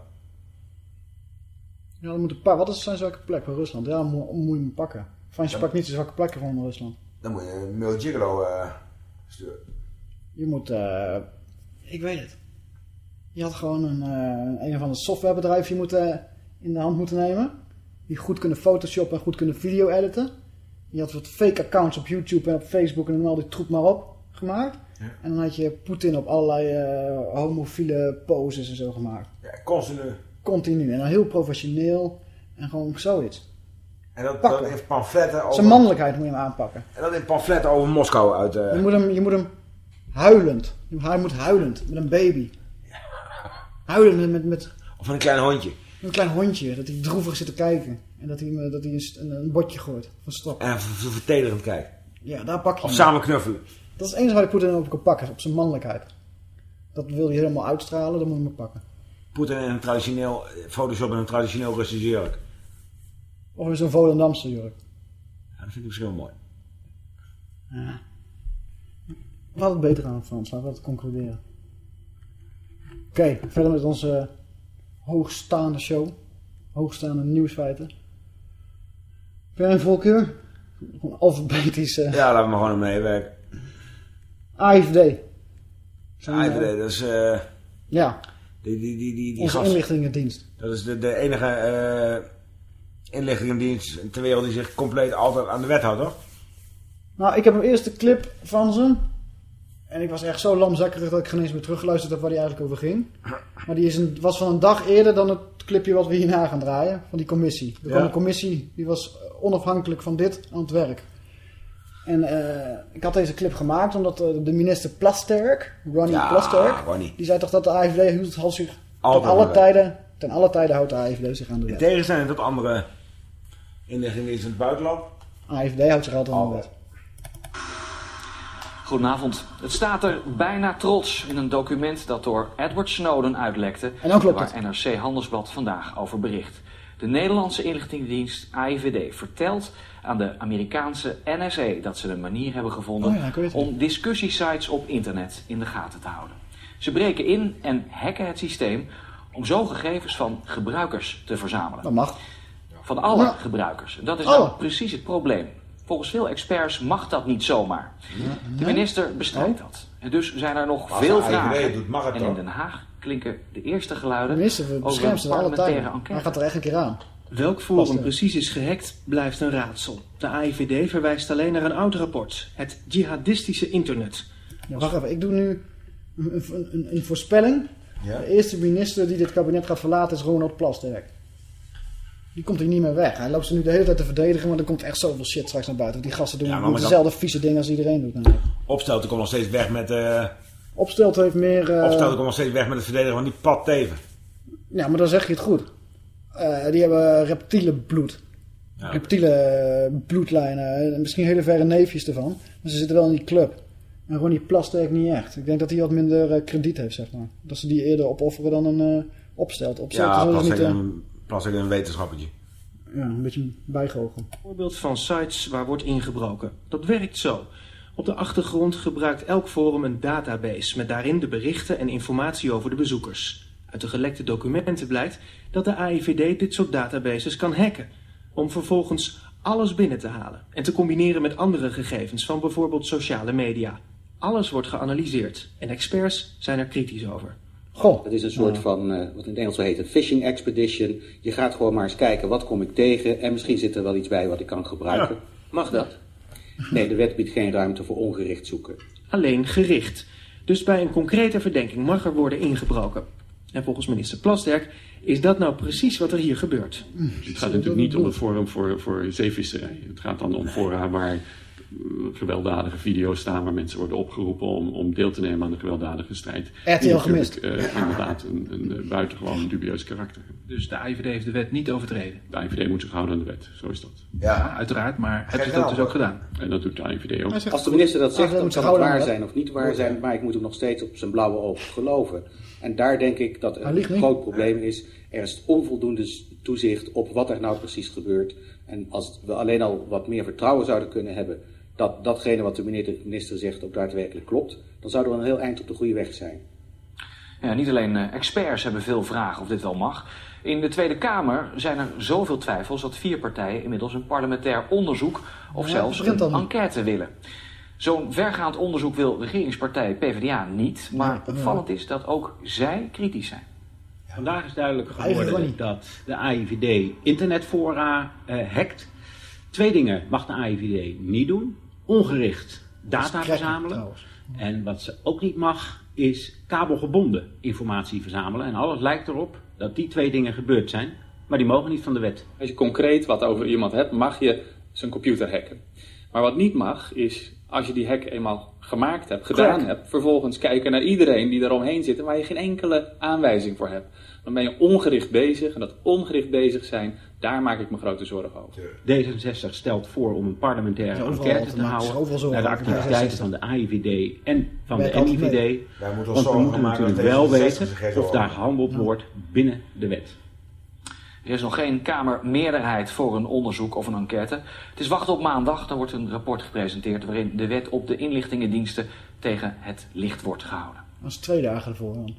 Ja, dan moet een paar. Wat is zijn zwakke plek van Rusland? Ja, dan moet, moet je hem pakken. Fransje Ja. pakt niet de zwakke plekken van Rusland. Dan moet je een Mil Gigolo eh, sturen. Je moet, eh, ik weet het. Je had gewoon een, eh, een of ander softwarebedrijfje moeten, in de hand moeten nemen. Die goed kunnen photoshoppen en goed kunnen video editen. Je had wat fake accounts op YouTube en op Facebook en al die troep maar op gemaakt. Ja. En dan had je Poetin op allerlei eh, homofiele poses en zo gemaakt. Ja, continu. Continu. En dan heel professioneel. En gewoon zoiets. En dat, dat in pamfletten over... Zijn mannelijkheid moet je hem aanpakken. En dat in pamfletten over Moskou uit... eh, Je moet hem, je moet hem huilend. Hij moet huilend. Met een baby. Huilend met, met, met Of een klein hondje. een klein hondje. Dat hij droevig zit te kijken. En dat hij, hem- dat hij een, een, botje gooit. Van strop. En ver- vertederend kijken. Ja, daar pak je Of hem. samen knuffelen. Dat is het enige wat ik Poetin op kan pakken. Op zijn mannelijkheid. Dat wil hij helemaal uitstralen. Dan moet je hem pakken. Poetin in een traditioneel... eh, Photoshop in een traditioneel Russisch jurk. Of in zo'n Volendamse jurk. Ja, dat vind ik misschien wel mooi. Ja. We hadden het beter aan Frans. Laten we dat concluderen. Oké, verder met onze hoogstaande show. Hoogstaande nieuwsfeiten. Ben jij een voorkeur? Gewoon alfabetisch. eh Ja, laten we maar gewoon meewerken. AFD. Zijn, eh, dat is... eh, ja, die, die, die, die, die onze gast- inlichtingendienst. Dat is de, de enige eh inlichtingendienst ter wereld die zich compleet altijd aan de wet houdt, toch? Nou, ik heb een eerste clip van ze. En ik was echt zo lamzakkerig dat ik geen eens meer teruggeluisterd heb waar die eigenlijk over ging. Maar die is een, was van een dag eerder dan het clipje wat we hierna gaan draaien. Van die commissie. Er kwam een commissie die was onafhankelijk van dit aan het werk. En eh, ik had deze clip gemaakt omdat eh, de minister Plasterk, Ronnie Ja, Plasterk, Ronnie. die zei toch dat de hield houdt zich ten alle, tijden, ten alle tijden houdt de AIVD zich aan de In wet. tegenstelling tot andere inlichtingendiensten in het buitenland. AIVD houdt zich altijd aan de wet. Goedenavond. Het staat er bijna trots in een document dat door Edward Snowden uitlekte. En dan klopt waar NRC Handelsblad vandaag over bericht. De Nederlandse inlichtingendienst AIVD vertelt aan de Amerikaanse NSA dat ze een manier hebben gevonden Oh ja, om discussiesites op internet in de gaten te houden. Ze breken in en hacken het systeem om zo gegevens van gebruikers te verzamelen. Dat mag. Van alle Ja. gebruikers. En dat is nou precies het probleem. Volgens veel experts mag dat niet zomaar. De minister bestrijdt dat. En dus zijn er nog als veel de vragen. doet, mag het en in? Den Haag klinken de eerste De geluiden minister over een parlementaire enquête. Hij gaat er echt een keer aan. Welk forum precies is gehackt, blijft een raadsel. De AIVD verwijst alleen naar een oud rapport. Het jihadistische internet. Ja, wacht even, ik doe nu een, een, een, een voorspelling. Ja. De eerste minister die dit kabinet gaat verlaten is Ronald Plasterk. Die komt hier niet meer weg. Hij loopt ze nu de hele tijd te verdedigen, maar er komt echt zoveel shit straks naar buiten. Die gasten doen, Ja, maar doen met dat- dezelfde vieze dingen als iedereen doet. eigenlijk. Opstelten komt nog steeds weg met... eh Opstelt heeft meer... eh, Opstelten komt nog steeds weg met het verdedigen van die pad teven. Ja, maar dan zeg je het goed. Eh, die hebben reptiele bloed. Reptiele eh, bloedlijnen. eh, Misschien hele verre neefjes ervan. Maar ze zitten wel in die club. En Ronnie Plasterk niet echt. Ik denk dat hij wat minder eh, krediet heeft, zeg maar. Dat ze die eerder opofferen dan een eh opstelt. Opstelt Ja, is plas ik eh, een, plas ik een wetenschappertje. ja, een beetje bijgehogen. Voorbeeld van sites waar wordt ingebroken. Dat werkt zo. Op de achtergrond gebruikt elk forum een database met daarin de berichten en informatie over de bezoekers. Uit de gelekte documenten blijkt dat de AIVD dit soort databases kan hacken. Om vervolgens alles binnen te halen en te combineren met andere gegevens van bijvoorbeeld sociale media. Alles wordt geanalyseerd en experts zijn er kritisch over. Goh. Het is een soort van, eh, wat in het Engels heet, een phishing expedition. Je gaat gewoon maar eens kijken, wat kom ik tegen? En misschien zit er wel iets bij wat ik kan gebruiken. Mag dat? Nee, de wet biedt geen ruimte voor ongericht zoeken. alleen gericht. Dus bij een concrete verdenking mag er worden ingebroken. En volgens minister Plasterk is dat nou precies wat er hier gebeurt. Het gaat natuurlijk niet om een forum voor, voor zeevisserij. Het gaat dan om fora waar eh, gewelddadige video's staan... waar mensen worden opgeroepen om, om deel te nemen aan de gewelddadige strijd. RTL Die gemist. eh, inderdaad een, een eh, buitengewoon dubieus karakter. Dus de IVD heeft de wet niet overtreden. De IVD moet zich houden aan de wet, zo is dat. Ja, uiteraard, maar hebben ze dat dus ook gedaan? En dat doet de IVD ook. Als de minister dat zegt, dan moet kan het waar zijn of niet waar zijn, maar ik moet hem nog steeds op zijn blauwe ogen geloven. En daar denk ik dat een groot probleem is. Er is onvoldoende toezicht op wat er nou precies gebeurt. En als we alleen al wat meer vertrouwen zouden kunnen hebben dat datgene wat de minister, minister zegt ook daadwerkelijk klopt, dan zouden we een heel eind op de goede weg zijn. Ja, niet alleen eh, experts hebben veel vragen of dit wel mag. In de Tweede Kamer zijn er zoveel twijfels dat vier partijen inmiddels een parlementair onderzoek of Ja, zelfs een enquête willen. Zo'n vergaand onderzoek wil regeringspartij PvdA niet, maar opvallend is dat ook zij kritisch zijn. Vandaag is duidelijk geworden dat de AIVD internetfora eh, hackt. Twee dingen mag de AIVD niet doen. Ongericht data verzamelen. En wat ze ook niet mag is kabelgebonden informatie verzamelen. En alles lijkt erop dat die twee dingen gebeurd zijn. Maar die mogen niet van de wet. Als je concreet wat over iemand hebt, mag je zijn computer hacken. Maar wat niet mag, is als je die hack eenmaal gemaakt hebt, gedaan hebt, vervolgens kijken naar iedereen die daaromheen zit en waar je geen enkele aanwijzing voor hebt. Dan ben je ongericht bezig en dat ongericht bezig zijn, daar maak ik me grote zorgen over. D66 stelt voor om een parlementaire enquête te houden naar de activiteiten D66. van de AIVD en van de NIVD. Want we zorgen moeten natuurlijk wel D66 weten of daar gehandeld wordt binnen de wet. Er is nog geen Kamermeerderheid voor een onderzoek of een enquête. Het is wachten op maandag. Dan wordt een rapport gepresenteerd waarin de wet op de inlichtingendiensten tegen het licht wordt gehouden. Dat is twee dagen ervoor dan.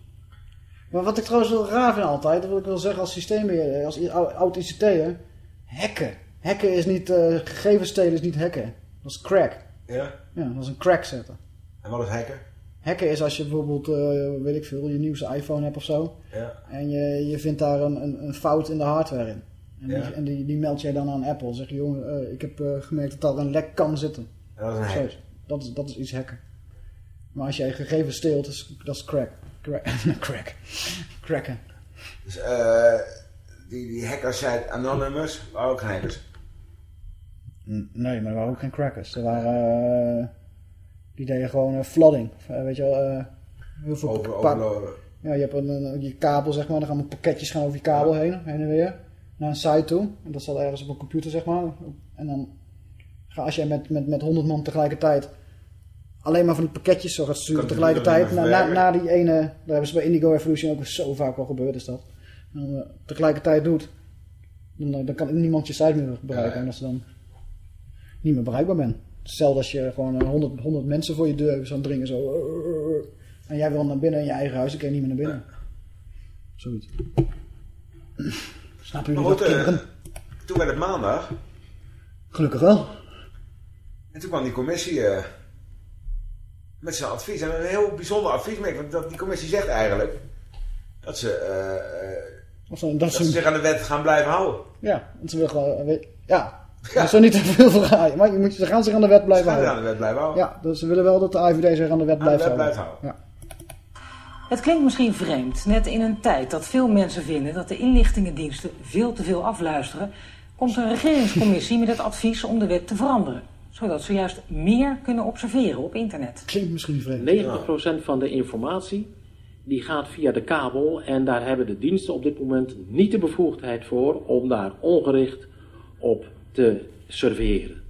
Maar wat ik trouwens wel raar vind altijd, dat wil ik wel zeggen als systeembeheerder, als i- ou- oud ICT'er, hacken. Hacken is niet, eh gegevens stelen is niet hacken. Dat is crack. Ja? Ja, dat is een crack zetten. En wat is hacken? Hacken is als je bijvoorbeeld, eh, weet ik veel, je nieuwste iPhone hebt of zo. Ja. En je, je vindt daar een, een, een fout in de hardware in. En, Ja. die, en die, die meld jij dan aan Apple. Zeg je, jongen, eh, ik heb eh, gemerkt dat daar een lek kan zitten. En dat is een. Dat is, dat is iets hacken. Maar als jij gegevens steelt, is, dat is crack. Crack. crack. Cracken. Dus eh die, die hackers zijn Anonymous, waren ook hackers. Nee, maar er waren ook geen crackers. Er waren... die deden gewoon eh, flooding. Eh, weet je wel... eh, heel veel Over-. Ja, je hebt een, een- je kabel, zeg maar. Dan gaan allemaal pakketjes gaan over je kabel heen. Heen en weer. Naar een site toe. En dat staat ergens op een computer, zeg maar. En dan... Ga, als jij met, met, met 100 man tegelijkertijd... Alleen maar van die pakketjes zo gaat sturen tegelijkertijd. Na, na, die ene... Daar hebben ze bij Indigo Evolution ook zo vaak al gebeurd, is dat. En dan, tegelijkertijd doet... Dan, dan kan niemand je site meer bereiken. En als je dan niet meer bereikbaar bent. Hetzelfde als je gewoon eh, 100, 100 mensen voor je deur hebt staan dringen zo. En jij wil naar binnen in je eigen huis, dan kun je niet meer naar binnen. Zoiets. Snappen jullie goed, dat, eh, kinderen? toen werd het maandag. Gelukkig wel. En toen kwam die commissie eh, met zijn advies. En een heel bijzonder advies. mee, Want dat, die commissie zegt eigenlijk dat ze, Of zo, dat dat ze- ze zich aan de wet gaan blijven houden. Ja, want ze willen gewoon... weet- Ja, is er niet te veel voor gaan. Maar je moet, ze gaan zich aan de wet blijven Ze gaan houden. aan de wet blijven houden. Ja, dus ze willen wel dat de IVD zich aan de wet Aan de blijft wet houden. blijft houden. Ja. Het klinkt misschien vreemd, net in een tijd dat veel mensen vinden dat de inlichtingendiensten veel te veel afluisteren, komt een regeringscommissie met het advies om de wet te veranderen. Zodat ze juist meer kunnen observeren op internet. Klinkt misschien vreemd. 90% van de informatie die gaat via de kabel en daar hebben de diensten op dit moment niet de bevoegdheid voor om daar ongericht op te surveilleren.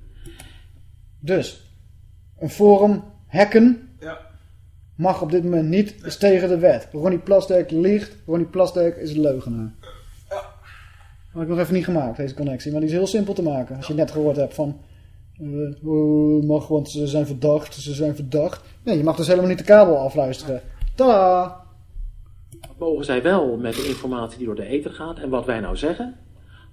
Dus, een forum hacken Ja. mag op dit moment niet, is tegen de wet. Ronnie Plastek liegt, Ronnie Plastek is een leugenaar. Had ik nog even niet gemaakt, deze connectie. Maar die is heel simpel te maken. Als je net gehoord hebt van... eh, oh, mag, want ze zijn verdacht, ze zijn verdacht. Nee, je mag dus helemaal niet de kabel afluisteren. Tada! Dat mogen zij wel met de informatie die door de ether gaat. En wat wij nou zeggen,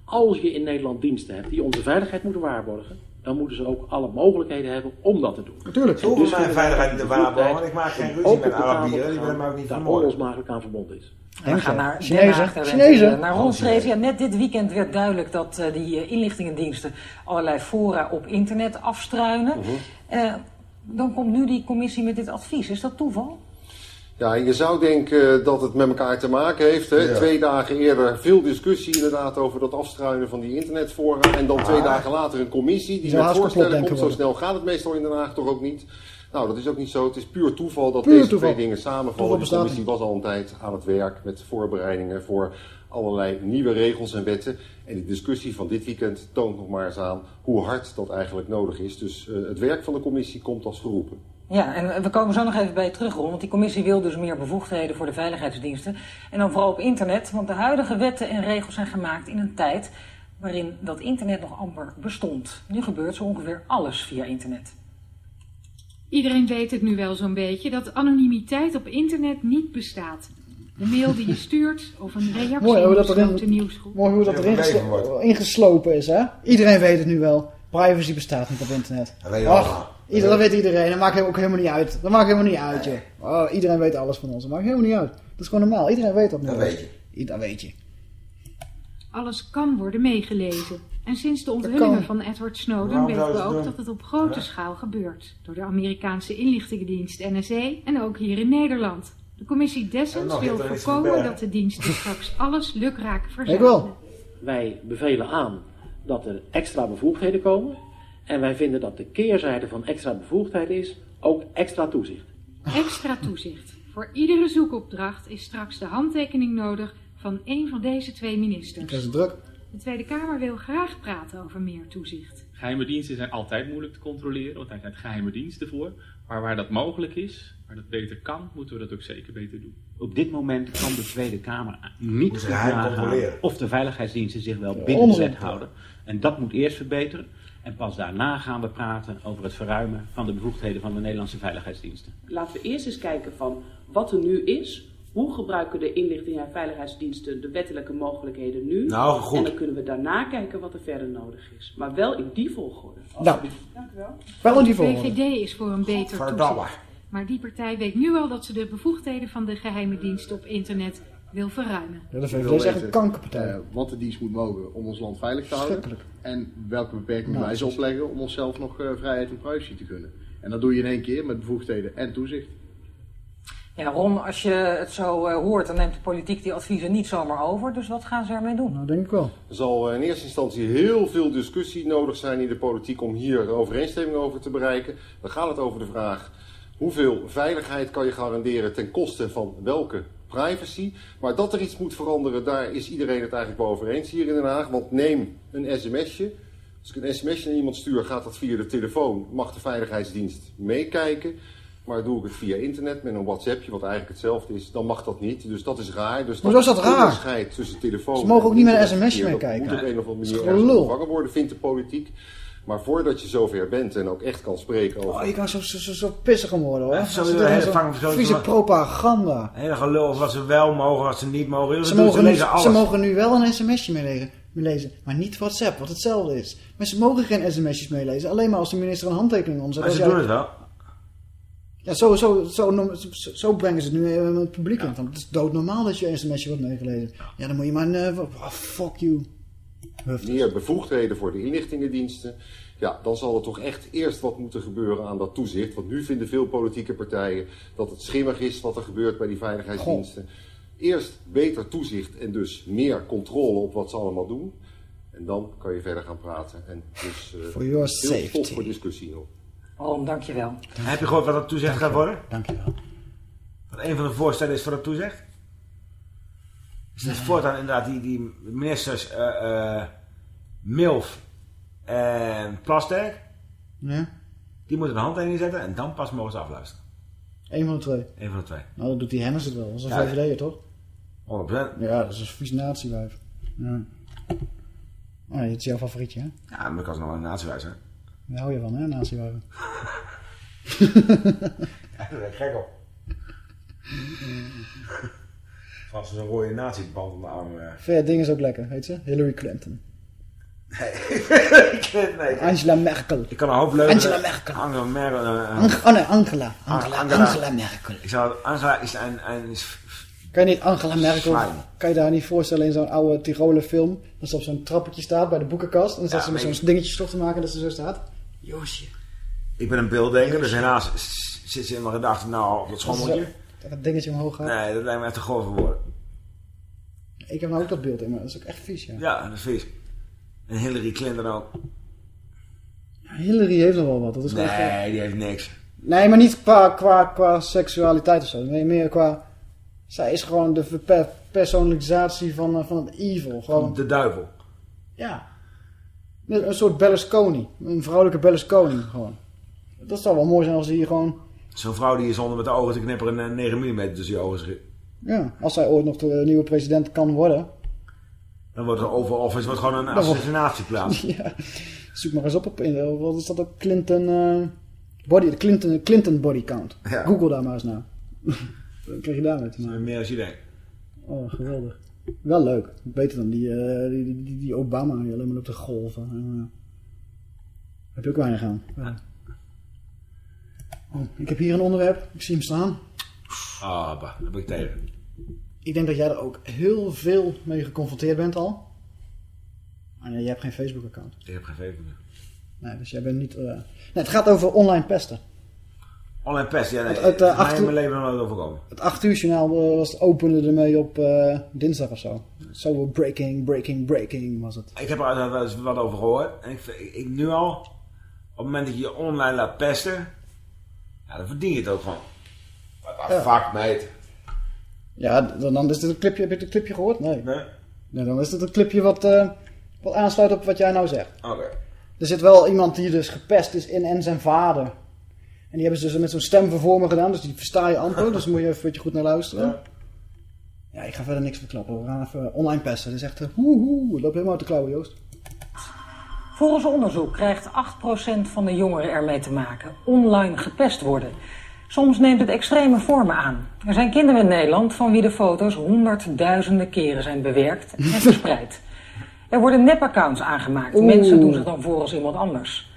als je in Nederland diensten hebt die onze veiligheid moeten waarborgen, dan moeten ze ook alle mogelijkheden hebben om dat te doen. Natuurlijk. Ze hoeven mijn veiligheid niet te waarborgen, want ik maak geen ruzie met Arabieren. Die willen mij ook niet daar vermoorden. onlosmakelijk aan verbonden is. En we gaan naar Chinezen. Chinezen. eh, naar rondstreven. Ja, net dit weekend werd duidelijk dat eh, die eh, inlichtingendiensten allerlei fora op internet afstruinen. Eh, dan komt nu die commissie met dit advies. Is dat toeval? Ja, je zou denken dat het met elkaar te maken heeft. Hè? Ja. Twee dagen eerder veel discussie inderdaad over dat afstruinen van die internetfora. En dan twee Ah. dagen later een commissie die met voorstellen komt. Zo snel gaat het meestal in Den Haag toch ook niet. Nou, dat is ook niet zo. Het is puur toeval dat Puur deze toeval. twee dingen samenvallen. Die bestaat commissie was al een tijd aan het werk met voorbereidingen voor allerlei nieuwe regels en wetten. En de discussie van dit weekend toont nog maar eens aan hoe hard dat eigenlijk nodig is. Dus eh, het werk van de commissie komt als geroepen. Ja, en we komen zo nog even bij je terug, Ron. Want die commissie wil dus meer bevoegdheden voor de veiligheidsdiensten. En dan vooral op internet. Want de huidige wetten en regels zijn gemaakt in een tijd waarin dat internet nog amper bestond. Nu gebeurt zo ongeveer alles via internet. Iedereen weet het nu wel zo'n beetje dat anonimiteit op internet niet bestaat. De mail die je stuurt of een reactie Mooi hoe een dat grote erin, nieuwsgroep. mooi hoe dat erin ingeslopen is, hè? Iedereen weet het nu wel. Privacy bestaat niet op internet. Dat weet je Ach. Ieder, dat weet iedereen. Dat maakt ook helemaal niet uit. Dat maakt helemaal niet uit, joh. Oh, iedereen weet alles van ons. Dat maakt helemaal niet uit. Dat is gewoon normaal. Iedereen weet dat nu. Dat weet je. Dat weet je. Alles kan worden meegelezen. En sinds de onthullingen van Edward Snowden weten we ook doen? dat het op grote schaal gebeurt. Door de Amerikaanse inlichtingendienst NSA en ook hier in Nederland. De commissie En Dessens wil voorkomen dat de diensten straks alles lukraak Ik verzamelen. wel. Wij bevelen aan dat er extra bevoegdheden komen. En wij vinden dat de keerzijde van extra bevoegdheid is ook extra toezicht. Extra toezicht. Voor iedere zoekopdracht is straks de handtekening nodig van één van deze twee Dat ministers. is druk. De Tweede Kamer wil graag praten over meer toezicht. Geheime diensten zijn altijd moeilijk te controleren, want daar zijn geheime diensten voor. Maar waar dat mogelijk is, waar dat beter kan, moeten we dat ook zeker beter doen. Op dit moment kan de Tweede Kamer niet goed geheim nagaan controleren. of de veiligheidsdiensten zich wel binnen de Onzin. wet houden. En dat moet eerst verbeteren. En pas daarna gaan we praten over het verruimen van de bevoegdheden van de Nederlandse veiligheidsdiensten. Laten we eerst eens kijken van wat er nu is. Hoe gebruiken de inlichting en veiligheidsdiensten de wettelijke mogelijkheden nu? Nou, goed. En dan kunnen we daarna kijken wat er verder nodig is. Maar wel in die volgorde. Nou, Dank u wel. wel in die De volgorde. VVD is voor een beter toezicht. Maar die partij weet nu al dat ze de bevoegdheden van de geheime dienst op internet wil verruimen. Ja, wil VVD is echt een kankerpartij. eh, wat de dienst moet mogen om ons land veilig te houden. En welke beperkingen Nou, wij ze opleggen om onszelf nog eh, vrijheid en privacy te kunnen. En dat doe je in één keer met bevoegdheden en toezicht. Ja, Ron, als je het zo eh, hoort, dan neemt de politiek die adviezen niet zomaar over. Dus wat gaan ze ermee doen? Nou, denk ik wel. Er zal in eerste instantie heel veel discussie nodig zijn in de politiek om hier overeenstemming over te bereiken. Dan gaat het over de vraag hoeveel veiligheid kan je garanderen ten koste van welke privacy. Maar dat er iets moet veranderen, daar is iedereen het eigenlijk wel over eens hier in Den Haag. Want neem een sms'je. Als ik een sms'je naar iemand stuur, gaat dat via de telefoon. Mag de veiligheidsdienst meekijken. Maar doe ik het via internet met een WhatsAppje, wat eigenlijk hetzelfde is, dan mag dat niet. Dus dat is raar. Dus Hoezo is dat raar? onderscheid tussen telefoon Ze mogen ook niet met een sms'je dat meekijken. moet op een of andere Dat manier vervangen worden, vindt de politiek. Maar voordat je zover bent en ook echt kan spreken over... Oh, je kan zo, zo, zo, zo pissig om worden hoor. Ja, zo- zo Vieze propaganda. Hele gelul over wat ze wel mogen, wat ze niet mogen. Ze mogen, nu, lezen alles. ze mogen nu wel een sms'je meelezen, meelezen, maar niet WhatsApp, wat hetzelfde is. Maar ze mogen geen sms'jes meelezen, alleen maar als de minister een handtekening omzet. Maar ze jij- doen het wel. Ja, zo, zo, zo, zo, zo brengen ze het nu in het publiek in. Van, het is doodnormaal dat je een sms'je wordt meegelezen. Ja, dan moet je maar... eh, oh, fuck you. Meer bevoegdheden voor de inlichtingendiensten. Ja, dan zal er toch echt eerst wat moeten gebeuren aan dat toezicht. Want nu vinden veel politieke partijen dat het schimmig is wat er gebeurt bij die veiligheidsdiensten. Eerst beter toezicht en dus meer controle op wat ze allemaal doen. En dan kan je verder gaan praten. En dus eh, For your veel stof safety. voor discussie nog. Ron, dankjewel. Heb je gehoord wat dat toezicht gaat worden? Dankjewel. Wat een van de voorstellen is voor dat toezicht? Is het voortaan inderdaad die, die ministers eh, eh, Milf en Plasterk, Ja, die moeten een handtekening zetten en dan pas mogen ze afluisteren. één van de twee. Eén van de twee. Nou, dat doet die Hennis het wel. Dat is een Ja. VVD'er, toch? 100%. Ja, dat is een vies natiewijf. Ja. Oh, het is jouw favorietje, hè? Ja, maar ik was nog wel een natiewijzer. Daar hou je van, hè, natiewijven. Ja, daar ben ik gek op. Als ze zo'n rode nazieband om de arm... eh. Ver ding is ook lekker, heet ze? Hillary Clinton. Nee, nee. Angela Merkel. Ik kan een hoop leuke... Angela Merkel. Angela Merkel. eh, eh, Ang- oh nee, Angela. Angela, Angela. Angela Merkel. Ik zou... Angela is een... een is, Kan je niet Angela Merkel, Slime. kan je daar niet voorstellen in zo'n oude Tiroler film, dat ze op zo'n trappetje staat bij de boekenkast, en dan staat Ja, ze met zo'n dingetje stof te maken dat ze zo staat. Josje. ik ben een beelddenker, dus helaas zit ze in mijn gedachten nou dat schommeltje. Dat dingetje omhoog gaat. Nee, dat lijkt me echt te groot voor woorden. Ik heb nou ook dat beeld in, maar dat is ook echt vies, ja. Ja, dat is vies. En Hillary Clinton ook. Hillary heeft nog wel wat, dat is. Nee, die heeft niks. Nee, maar niet qua, qua, qua seksualiteit of zo. Nee, meer qua... Zij is gewoon de personificatie van, eh, van het evil. Gewoon, De duivel. ja. Een soort Berlusconi. Een vrouwelijke Berlusconi, gewoon. Dat zou wel mooi zijn als hij hier gewoon... Zo'n vrouw die zonder met de ogen te knipperen een 9 mm tussen je ogen schiet. Ja, als zij ooit nog de nieuwe president kan worden. Dan wordt er Oval Office wordt gewoon een assassinatieplaats. ja. Zoek maar eens op op... in- Wat is dat ook? Clinton... eh, body, Clinton, Clinton body count. Ja. Google daar maar eens naar. Dan krijg je daarmee te maken. Meer als je denkt. Oh, geweldig. Wel leuk. Beter dan die, eh, die, die, Obama die alleen maar op de golven. En, eh, heb je ook weinig aan. Ja. Oh, ik heb hier een onderwerp. Ik zie hem staan. Ah, bah, dat ben ik tegen. Ik denk dat jij er ook heel veel mee geconfronteerd bent al. Ah, nee, jij hebt geen Facebook-account. Ik heb geen Facebook. Nee, dus jij bent niet... eh, Nee, het gaat over online pesten. Online pest, ja nee. Het- het, mijn leven nooit overkomen. Het 8 uur journaal eh, was, opende ermee op dinsdag of zo. Zo breaking, breaking, breaking was het. Ik heb er wel eens wat over gehoord. En ik, ik, ik nu al, op het moment dat je je online laat pesten, ja, dan verdien je het ook gewoon. What the Ja. fuck, mate. Ja, dan, dan is dit een clipje. Heb je het clipje gehoord? Nee. Nee. Nee, dan is dit een clipje wat, eh, wat aansluit op wat jij nou zegt. Oké. Er zit wel iemand die dus gepest is in en zijn vader. En die hebben ze dus met zo'n stemvervormer gedaan, dus die versta je amper. dus moet je even een beetje goed naar luisteren. Ja. Ja, ik ga verder niks verklappen. We gaan even online pesten. Dat is echt, hoe loopt helemaal uit de klauwen, Joost. Volgens onderzoek krijgt 8% van de jongeren ermee te maken. Online gepest worden. Soms neemt het extreme vormen aan. Er zijn kinderen in Nederland van wie de foto's honderdduizenden keren zijn bewerkt en verspreid. Er worden nepaccounts aangemaakt. Oeh. Mensen doen zich dan voor als iemand anders.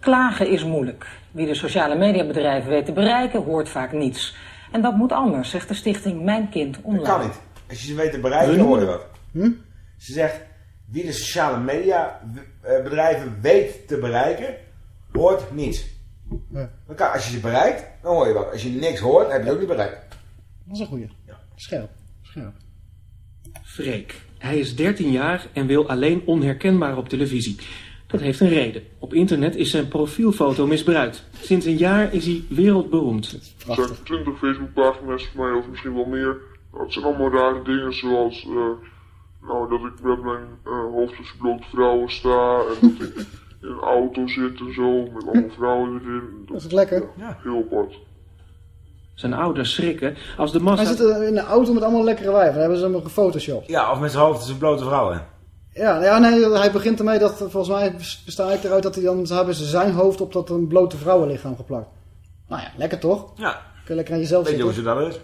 Klagen is moeilijk. Wie de sociale mediabedrijven weet te bereiken, hoort vaak niets. En dat moet anders, zegt de stichting Mijn Kind Online. Dat kan niet. Als je ze weet te bereiken, hoor je wat. Ze zegt, wie de sociale media eh, bedrijven weet te bereiken, hoort niets. Ja. Kan, als je ze bereikt, dan hoor je wat. Als je niks hoort, heb je het ook niet bereikt. Dat is een goeie. Scherp. Scherp. Freek. Hij is 13 jaar en wil alleen onherkenbaar op televisie. Dat heeft een reden. Op internet is zijn profielfoto misbruikt. Sinds een jaar is hij wereldberoemd. Er zijn 20 Facebookpagina's van mij, of misschien wel meer. Dat zijn allemaal rare dingen, zoals eh, nou, dat ik met mijn uh, hoofd tussen blote vrouwen sta. En dat ik in een auto zit en zo, met allemaal vrouwen erin. Dat is het lekker. Ja, heel apart. Zijn ouders schrikken als de massa... Hij zit eh, in een auto met allemaal lekkere wijven. Daar hebben ze hem gefotoshopt. Ja, of met zijn hoofd tussen blote vrouwen. Ja, ja, nee, hij begint ermee dat, volgens mij besta ik eruit dat hij dan, ze hebben ze zijn hoofd op dat een blote vrouwenlichaam geplakt. Nou ja, lekker toch? Ja. Kun je lekker aan jezelf Weet je zitten. hoe ze dat is?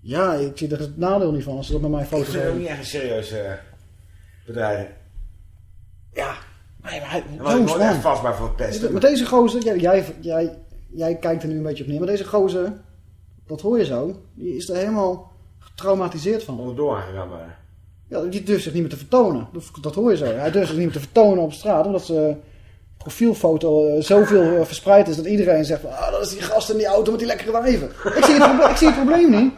Ja, ik zie er het nadeel niet van als ze dat met mijn Ik foto's vind het ook hebben. niet echt een serieus eh, bedrijf. Ja, nee, maar hij, was ik echt vastbaar voor het pesten. Met deze gozer, jij, jij, jij, jij kijkt er nu een beetje op neer, maar deze gozer, dat hoor je zo, die is er helemaal getraumatiseerd van. Onderdoor aangegaan maar. Ja, die durft zich niet meer te vertonen. Dat, dat hoor je zo. Hij durft zich niet meer te vertonen op straat, omdat zijn profielfoto eh, zoveel eh, verspreid is dat iedereen zegt van, ah, dat is die gast in die auto met die lekkere wijven. Ik zie het, ik zie het probleem niet.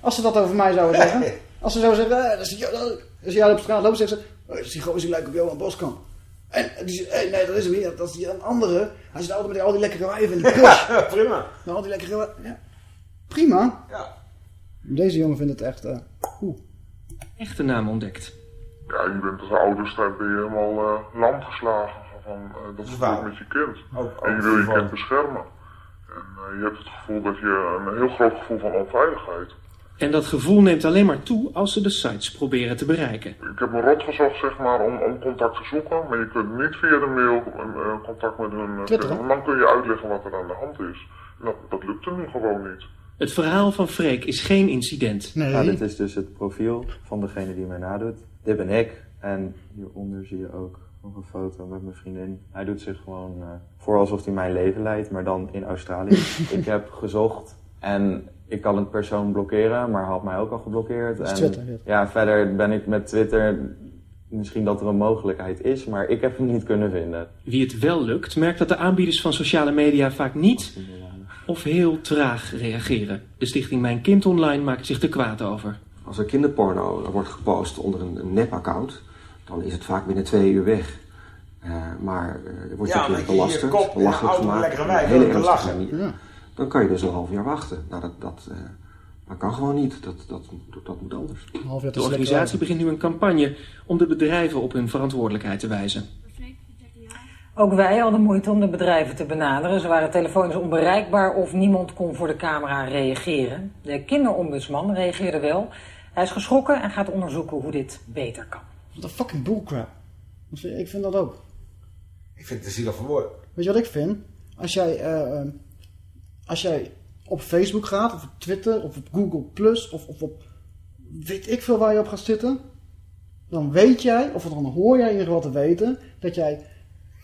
Als ze dat over mij zouden zeggen. Als ze zouden zeggen, eh, dat is die, dat- als jij op straat loopt, zeggen ze, eh, dat is die gozer die lijkt op Johan Boskamp. En die zegt, hey, nee, dat is hem niet. Dat is die een andere. Hij zit altijd met die- al die lekkere wijven in de kus. Prima. Met al die lekkere wijven. Ja. Prima. Ja. Deze jongen vindt het echt... eh goed. Echte naam ontdekt. Ja, je bent als ouders, daar ben je helemaal eh lam geslagen van eh, dat gebeurt met je kind. en je wil je kind beschermen. En eh, je hebt het gevoel dat je een heel groot gevoel van onveiligheid. En dat gevoel neemt alleen maar toe als ze de sites proberen te bereiken. Ik heb me rot gezocht, zeg maar, om, om contact te zoeken. Maar je kunt niet via de mail eh, contact met hun Twitter, zoeken. Dan kun je uitleggen wat er aan de hand is. En dat, lukt er nu gewoon niet. Het verhaal van Freek is geen incident. Nou, dit is dus het profiel van degene die mij nadoet. Dit ben ik. En hieronder zie je ook nog een foto met mijn vriendin. Hij doet zich gewoon eh, voor alsof hij mijn leven leidt, maar dan in Australië. ik heb gezocht en ik kan een persoon blokkeren, maar hij had mij ook al geblokkeerd. En Twitter, dit. ja, verder ben ik met Twitter... Misschien dat er een mogelijkheid is, maar ik heb hem niet kunnen vinden. Wie het wel lukt, merkt dat de aanbieders van sociale media vaak niet of heel traag reageren. De stichting Mijn Kind Online maakt zich er kwaad over. Als er kinderporno wordt gepost onder een, een nep-account, dan is het vaak binnen twee uur weg. Eh, maar eh, er wordt Ja, je belasterd, kop belachelijk gemaakt, een hele ernstige manier. Ja. Dan kan je dus een half jaar wachten. Nou, dat, dat, eh, dat kan gewoon niet. Dat, dat, dat moet anders. De organisatie begint nu een campagne om de bedrijven op hun verantwoordelijkheid te wijzen. Ook wij hadden moeite om de bedrijven te benaderen. Ze waren telefonisch onbereikbaar of niemand kon voor de camera reageren. De kinderombudsman reageerde wel. Hij is geschrokken en gaat onderzoeken hoe dit beter kan. Wat een fucking bullcrap. Ik vind dat ook. Ik vind het te zielig voor woorden. Weet je wat ik vind? Als jij, eh, eh, als jij op Facebook gaat, of op Twitter, of op Google Plus, of, of op weet ik veel waar je op gaat zitten, dan weet jij, of dan hoor jij in ieder geval te weten, dat jij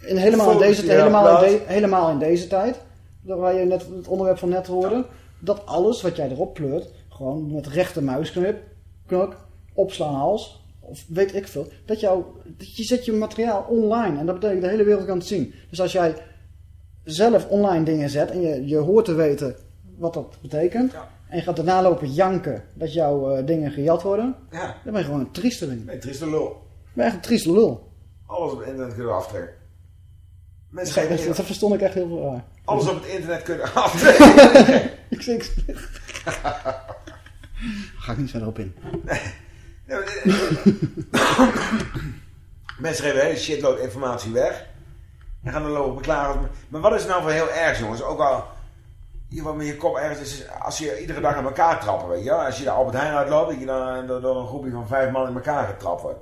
in, helemaal, in deze, helemaal, in de- helemaal in deze tijd, waar je net het onderwerp van net hoorde, dat alles wat jij erop pleurt, gewoon met rechte muisknop, knok, opslaan hals, of weet ik veel, dat, jou, dat je zet je materiaal online en dat betekent de hele wereld kan het zien. Dus als jij zelf online dingen zet en je, je hoort te weten wat dat betekent, en je gaat daarna lopen janken dat jouw eh, dingen gejat worden, Ja. dan ben je gewoon een triesteling. Nee, trieste lul. Je bent echt een trieste lul. Alles op het internet kunnen we aftrekken. Mensen Dat, geven dat, dat verstond ik echt heel veel aan. alles op het internet kunnen aftrekken. ik zie. Ga ik niet verder op in. Mensen geven een hele shitload informatie weg. En gaan dan lopen beklagen. Maar wat is nou voor heel erg, jongens? Ook al je wat met je kop ergens is, als je iedere dag aan elkaar trappen, weet je? Als je de Albert Heijn uitloopt, dat je dan door, door een groepje van vijf man in elkaar gaat trappen.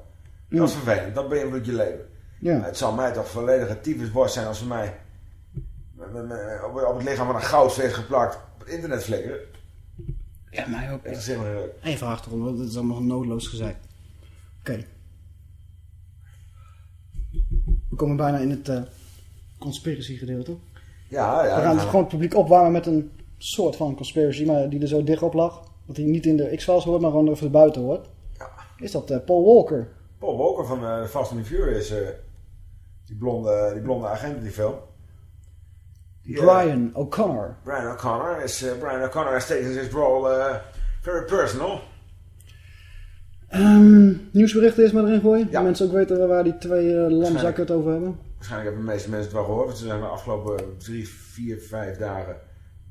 Dat is vervelend, dat beïnvloedt je leven. Ja. Het zal mij toch volledige tyfusborst zijn als ze mij op het lichaam van een goudvis geplakt op het internet flikkeren. Ja, mij ook. Dat is. Even achterom, want dit is allemaal noodloos gezegd. Oké. We komen bijna in het eh, conspiracy gedeelte. Ja, ja. We gaan ja. gewoon het publiek opwarmen met een soort van conspiracy, maar die er zo dicht op lag. Dat hij niet in de X-Files hoort, maar gewoon even buiten hoort. Is dat eh, Paul Walker? Paul Walker van eh Fast and the Furious. eh, die, blonde, die blonde agent in die film. Uh, Brian O'Connor. Brian O'Connor is uh, Brian O'Connor has taken his role uh, very personal. Ehm, nieuwsberichten eerst maar erin gooien. Dat mensen ook weten waar die twee eh, lamzakken het over hebben. Waarschijnlijk hebben de meeste mensen het wel gehoord. Want ze zijn de afgelopen drie, vier, vijf dagen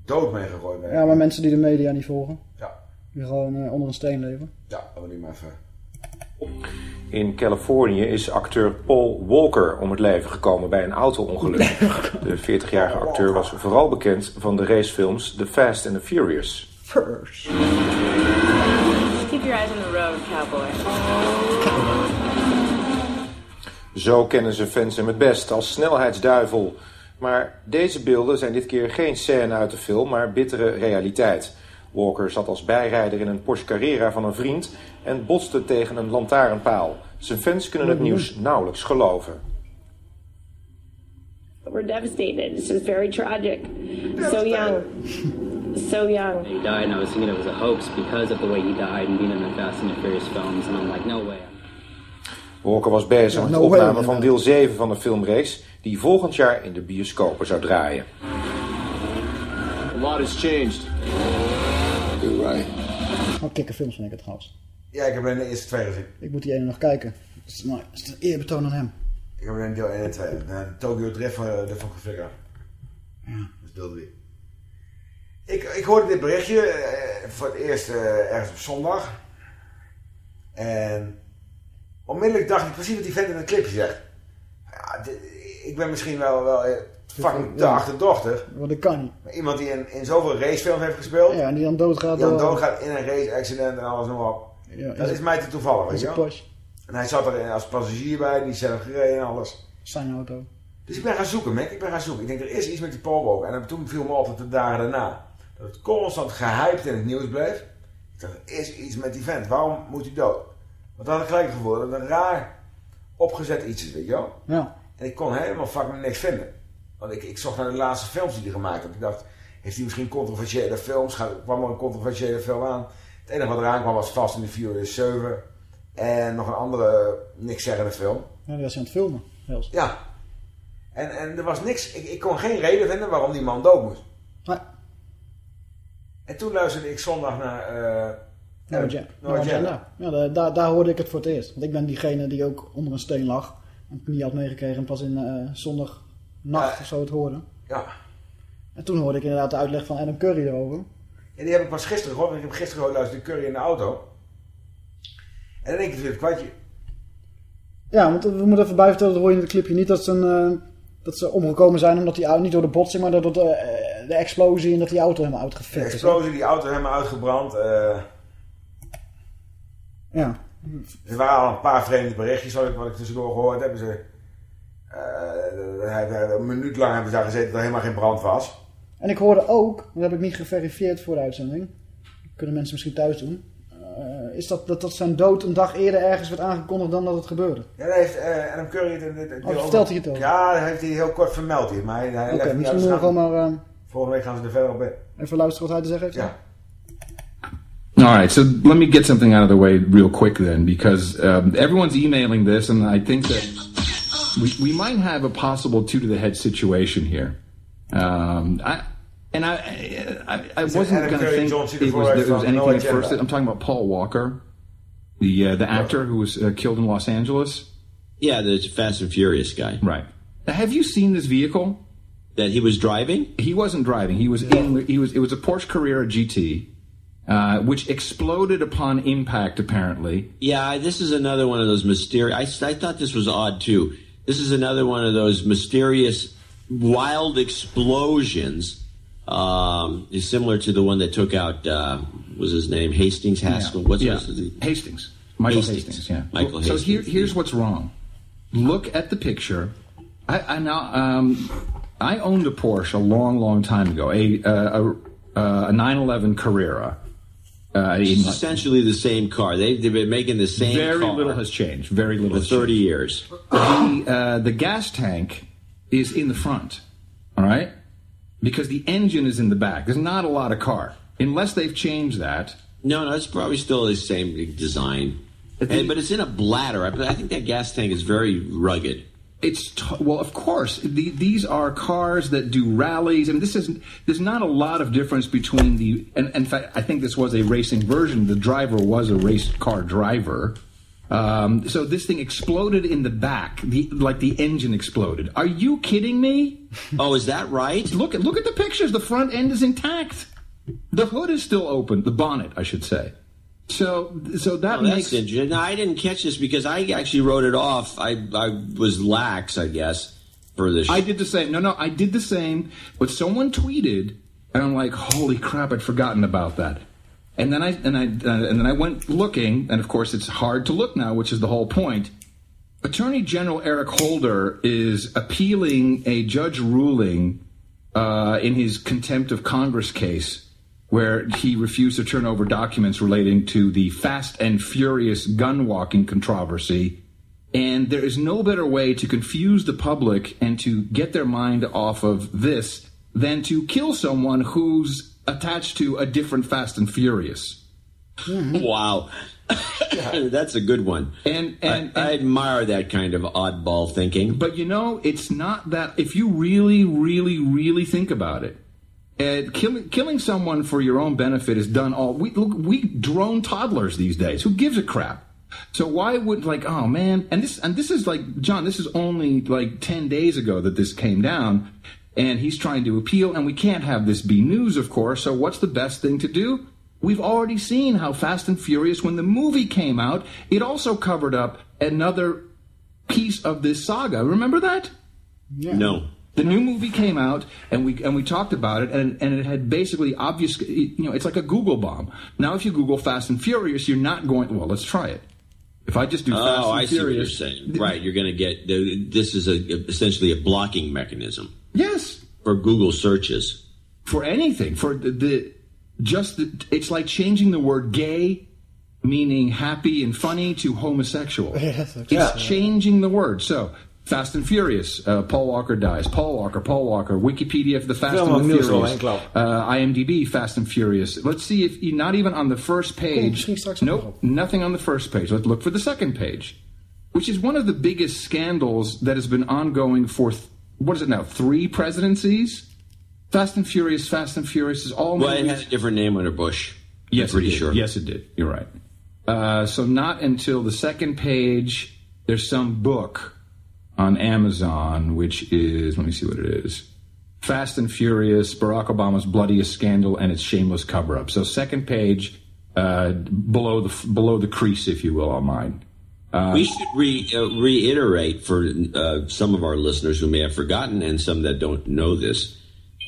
dood mee gegooid. bij- Ja, maar mensen die de media niet volgen. Ja. Die gewoon eh, onder een steen leven. Ja, dat wil ik maar even. In Californië is acteur Paul Walker om het leven gekomen bij een auto-ongeluk. De 40-jarige acteur was vooral bekend van de racefilms The Fast and the Furious. First. Keep your eyes on the road, cowboy. Zo kennen ze fans hem het best als snelheidsduivel. Maar deze beelden zijn dit keer geen scène uit de film, maar bittere realiteit. Walker zat als bijrijder in een Porsche Carrera van een vriend en botste tegen een lantaarnpaal. Zijn fans kunnen het nieuws nauwelijks geloven. We're devastated. It's just very tragic. So young. So young. He died, and I was thinking it was a hoax because of the way he died and being in the Fast and the Furious films. And I'm like, no way. Walker was bezig met de opname van deel 7 van de filmreeks, die volgend jaar in de bioscopen zou draaien. A lot has changed. You're right. Oh, kikkerfilms vind ik het trouwens. Ja, ik heb alleen de eerste twee gezien. Ik moet die ene nog kijken. Dat is, nou, dat is een eerbetoon aan hem. Ik heb alleen deel 1 en 2. De Tokyo Drift van de van. Ja. Dat is deel 3. Ik, ik hoorde dit berichtje eh, voor het eerst eh, ergens op zondag. En onmiddellijk dacht ik precies wat die vent in het clipje zegt. Ja, dit- ik ben misschien wel, wel eh, fucking te Ja. achterdochtig. Want dat kan niet. Maar iemand die in, in zoveel racefilms heeft gespeeld. Ja, en die dan doodgaat. Die dan doodgaat in een race-accident en alles nog op. Ja, dat is mij te toevallig, weet je wel. En hij zat er als passagier bij, die zelf gereden en alles. Zijn auto. Dus ik ben gaan zoeken, Mick. Ik ben gaan zoeken. Ik denk, er is iets met die Walker. En toen viel me dat de dagen daarna. Dat het constant gehyped in het nieuws bleef. Ik dacht, er is iets met die vent. Waarom moet hij dood? Want dan had ik gelijk het gevoel dat het een raar opgezet iets is, weet je wel. Ja. En ik kon helemaal fucking niks vinden. Want ik, ik zocht naar de laatste films die hij gemaakt had. Ik dacht, heeft hij misschien controversiële films? Kwam er een controversiële film aan? Het enige wat eraan kwam was Fast in the Furious 7. En nog een andere niks zeggende film. Ja, die was hij aan het filmen.Els. Ja. En, en er was niks. Ik, ik kon geen reden vinden waarom die man dood moest. Nee. En toen luisterde ik zondag naar. No, eh, Agenda. No Agenda. Ja, daar, daar, daar hoorde ik het voor het eerst. Want ik ben diegene die ook onder een steen lag. En het niet had meegekregen en pas in eh zondagnacht of zo het hoorde. Ja. En toen hoorde ik inderdaad de uitleg van Adam Curry erover. En die heb ik pas gisteren gehoord. want Ik heb gisteren gehoord luisteren Curry in de auto. En dan denk ik het kwartje. Ja, want we moeten even bijvertellen, dat hoor je in het clipje niet, dat ze, een, eh, dat ze omgekomen zijn omdat die auto, niet door de botsing, maar door de, eh, de explosie en dat die auto helemaal De uitgefikt is. hè? explosie, die auto helemaal uitgebrand. eh Ja. er waren al een paar vreemde berichtjes wat ik, wat ik tussendoor gehoord heb. Ze, een minuut lang hebben ze daar gezeten dat er helemaal geen brand was. En ik hoorde ook, dat heb ik niet geverifieerd voor de uitzending, kunnen mensen misschien thuis doen, eh, is dat, dat, dat zijn dood een dag eerder ergens werd aangekondigd dan dat het gebeurde. Ja, daar heeft eh, Adam Curry het in dit... Oh, vertelt hij het ook? Ja, dat heeft hij heel kort vermeld hier. Maar hij, hij niet misschien moeten we gewoon maar eh, Volgende week gaan ze er verder op in. even luisteren wat hij te zeggen heeft. Ja. All right, so let me get something out of the way real quick then, because um, everyone's emailing this, and I think that we, we might have a possible two to the head situation here. Um, I, and I, I, I Is wasn't going to think it was, for there was from No anything at first. I'm talking about Paul Walker, the uh, the actor who was uh, killed in Los Angeles. Yeah, the Fast and Furious guy. Right. Have you seen this vehicle? That he was driving? He wasn't driving. He was in. He was. It was a Porsche Carrera GT, uh, which exploded upon impact. Apparently. Yeah, this is another one of those mysterious. I, I thought this was odd too. This is another one of those mysterious, wild explosions. Um, is similar to the one that took out. Uh, was his name Hastings Haskell? What's Yeah. his Hastings. Michael Hastings. yeah. Michael so Hastings. here, here's what's wrong. Look at the picture. I, I now um, I owned a Porsche a long, long time ago. A uh, a, a 911 Carrera. Uh, It's essentially the same car. They, they've been making the same Very car little has changed. Very little for has 30 years. the, uh, the gas tank is in the front, all right? Because the engine is in the back. There's not a lot of car. Unless they've changed that. No, no, it's probably still the same design. And- but it's in a bladder. I, I think that gas tank is very rugged. It's t- well, of course. The, these are cars that do rallies, and this is there's not a lot of difference between the. And in fact, I think this was a racing version. The driver was a race car driver. Um, so this thing exploded in the back, the like the engine exploded. Are you kidding me? Oh, is that right? Look at look at the pictures. The front end is intact. The hood is still open. The bonnet, I should say. So so that Oh, makes interesting. No, I didn't catch this because I actually wrote it off. I I was lax, I guess, for this. I did the same. No, no, I did the same. But someone tweeted, and I'm like, "Holy crap! I'd forgotten about that." And then I and I uh, and then I went looking, and of course, it's hard to look now, which is the whole point. Attorney General Eric Holder is appealing a judge ruling uh, in his contempt of Congress case, where he refused to turn over documents relating to the Fast and Furious gun walking controversy. And there is no better way to confuse the public and to get their mind off of this than to kill someone who's attached to a different Fast and Furious. Mm-hmm. wow, that's a good one. And and I, I admire that kind of oddball thinking. But you know, it's not that. If you really, really, really think about it, and killing killing someone for your own benefit is done all. We look, we drone toddlers these days. Who gives a crap? So why would like oh man? And this and this is like John. This is only like ten days ago that this came down, and he's trying to appeal. And we can't have this be news, of course. So what's the best thing to do? We've already seen how Fast and Furious, when the movie came out, it also covered up another piece of this saga. Remember that? Yeah. No. The new movie came out, and we and we talked about it, and and it had basically obvious. You know, it's like a Google bomb. Now, if you Google Fast and Furious, you're not going. Well, let's try it. If I just do Fast Oh, and I see what you're Furious, saying. Right, you're going to get this is a, essentially a blocking mechanism yes, for Google searches. for anything, for the, the just the, it's like changing the word gay, meaning happy and funny, to homosexual. Yes, It's yeah. changing the word. So. Fast and Furious. Uh, Paul Walker dies. Paul Walker. Paul Walker. Wikipedia for the Fast Film and the Furious. Uh, IMDb. Fast and Furious. Let's see if you not even on the first page. nope, nothing on the first page. Let's look for the second page, which is one of the biggest scandals that has been ongoing for th- what is it now? Three presidencies. Fast and Furious. Fast and Furious is all. Well, it movies- had a different name under Bush. Yes, I'm pretty it did. sure. Yes, it did. You're right. Uh, so not until the second page, there's some book on Amazon, which is let me see what it is. Fast and Furious: Barack Obama's bloodiest scandal and its shameless cover-up. So second page, uh, below the below the crease, if you will, on mine. Uh, we should re, uh, reiterate for uh, some of our listeners who may have forgotten and some that don't know this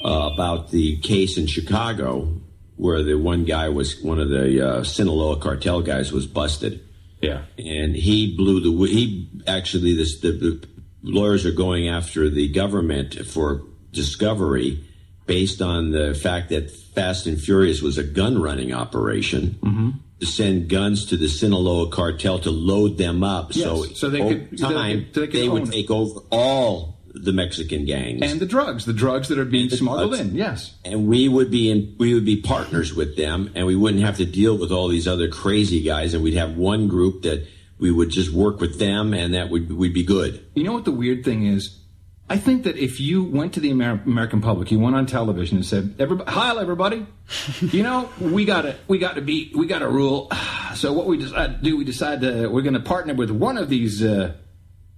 uh, about the case in Chicago where the one guy was one of the uh, Sinaloa cartel guys was busted. Yeah, and he blew the he actually this the, the lawyers are going after the government for discovery based on the fact that Fast and Furious was a gun running operation Mhm. To send guns to the Sinaloa cartel to load them up. so Yes, so they over could- so they time could- they could they would take over all the Mexican gangs and the drugs, the drugs that are being smuggled in. Yes. and we would be in we would be partners with them and we wouldn't have to deal with all these other crazy guys and we'd have one group that we would just work with them and that would we'd be good You know what the weird thing is? I think that if you went to the Amer- American public, you went on television and said, "Everybody, hi, everybody, you know, we got to, we got to be, we got to rule." So what we decide to do, we decide to, we're going to partner with one of these uh,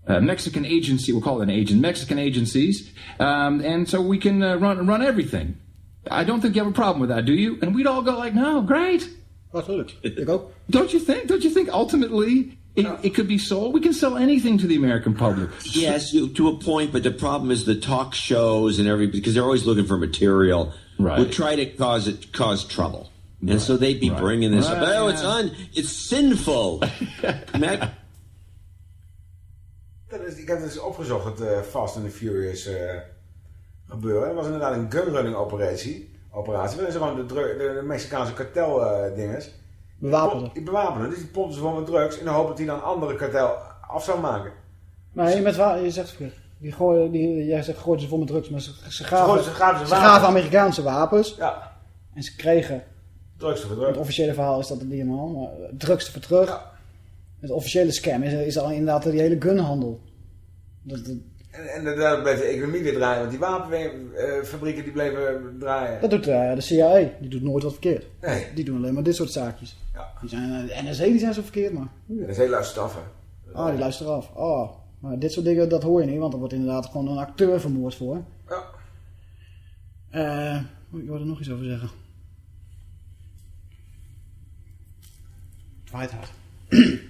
uh, Mexican agency, we'll call it an agent, Mexican agencies, um, and so we can uh, run run everything. I don't think you have a problem with that, do you? And we'd all go like, "No, great." Absolutely, go. Don't you think? Don't you think ultimately it, it could be sold? We can sell anything to the American public. yes to a point but the problem is the talk shows and every because they're always looking for material Right. would try to cause it cause trouble and so they'd be bringing this up oh it's yeah. un it's sinful Matt, Dat is- Ik heb het eens opgezocht, het eh, Fast and the Furious eh, gebeuren. Het was inderdaad een gunrunning operatie. operatie waarin ze gewoon de, de, de Mexicaanse kartel eh dinges... Bewapenen. Bewapenen. Dus die pompen ze vol met drugs in de hoop dat die dan andere kartel af zou maken. Nee, met wa- je zegt het verkeerd. Die gooien, die, jij zegt gooien ze vol met drugs, maar ze, ze gaven, ze gaven ze ze gaven Amerikaanse wapens. Ja. En ze kregen, Drugs voor het drugs. officiële verhaal is dat het niet helemaal, maar drugs voor terug. Het officiële scam is, is al inderdaad die hele gunhandel. Dat, dat, En, en daardoor bleef de economie weer draaien, want die wapenfabrieken die bleven draaien. dat doet eh, de CIA. Die doet nooit wat verkeerd. Nee. Die doen alleen maar dit soort zaakjes. Die zijn, eh, de NSA die zijn zo verkeerd, maar... Dat is heel luisterd af, hè. Oh, die luisteren af. Oh, maar dit soort dingen, dat hoor je niet, want er wordt inderdaad gewoon een acteur vermoord voor. Ja. Eh, ik wil er nog iets over zeggen. House.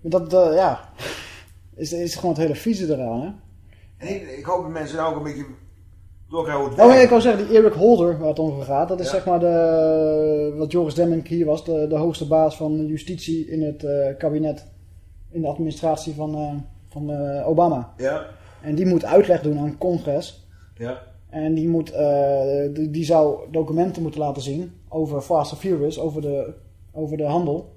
dat, eh, ja, is, is gewoon het hele vieze eraan, hè? En ik, hoop dat mensen nou ook een beetje het Oh, ik wou zeggen, die Eric Holder, waar het om gaat, dat is Ja. zeg maar de, wat Joris Demming hier was, de, de hoogste baas van justitie in het eh, kabinet, in de administratie van, eh, van eh, Obama. Ja, En die moet uitleg doen aan het congres. ja. En die, moet, die, die zou documenten moeten laten zien over Fast and Furious, over de, over de handel.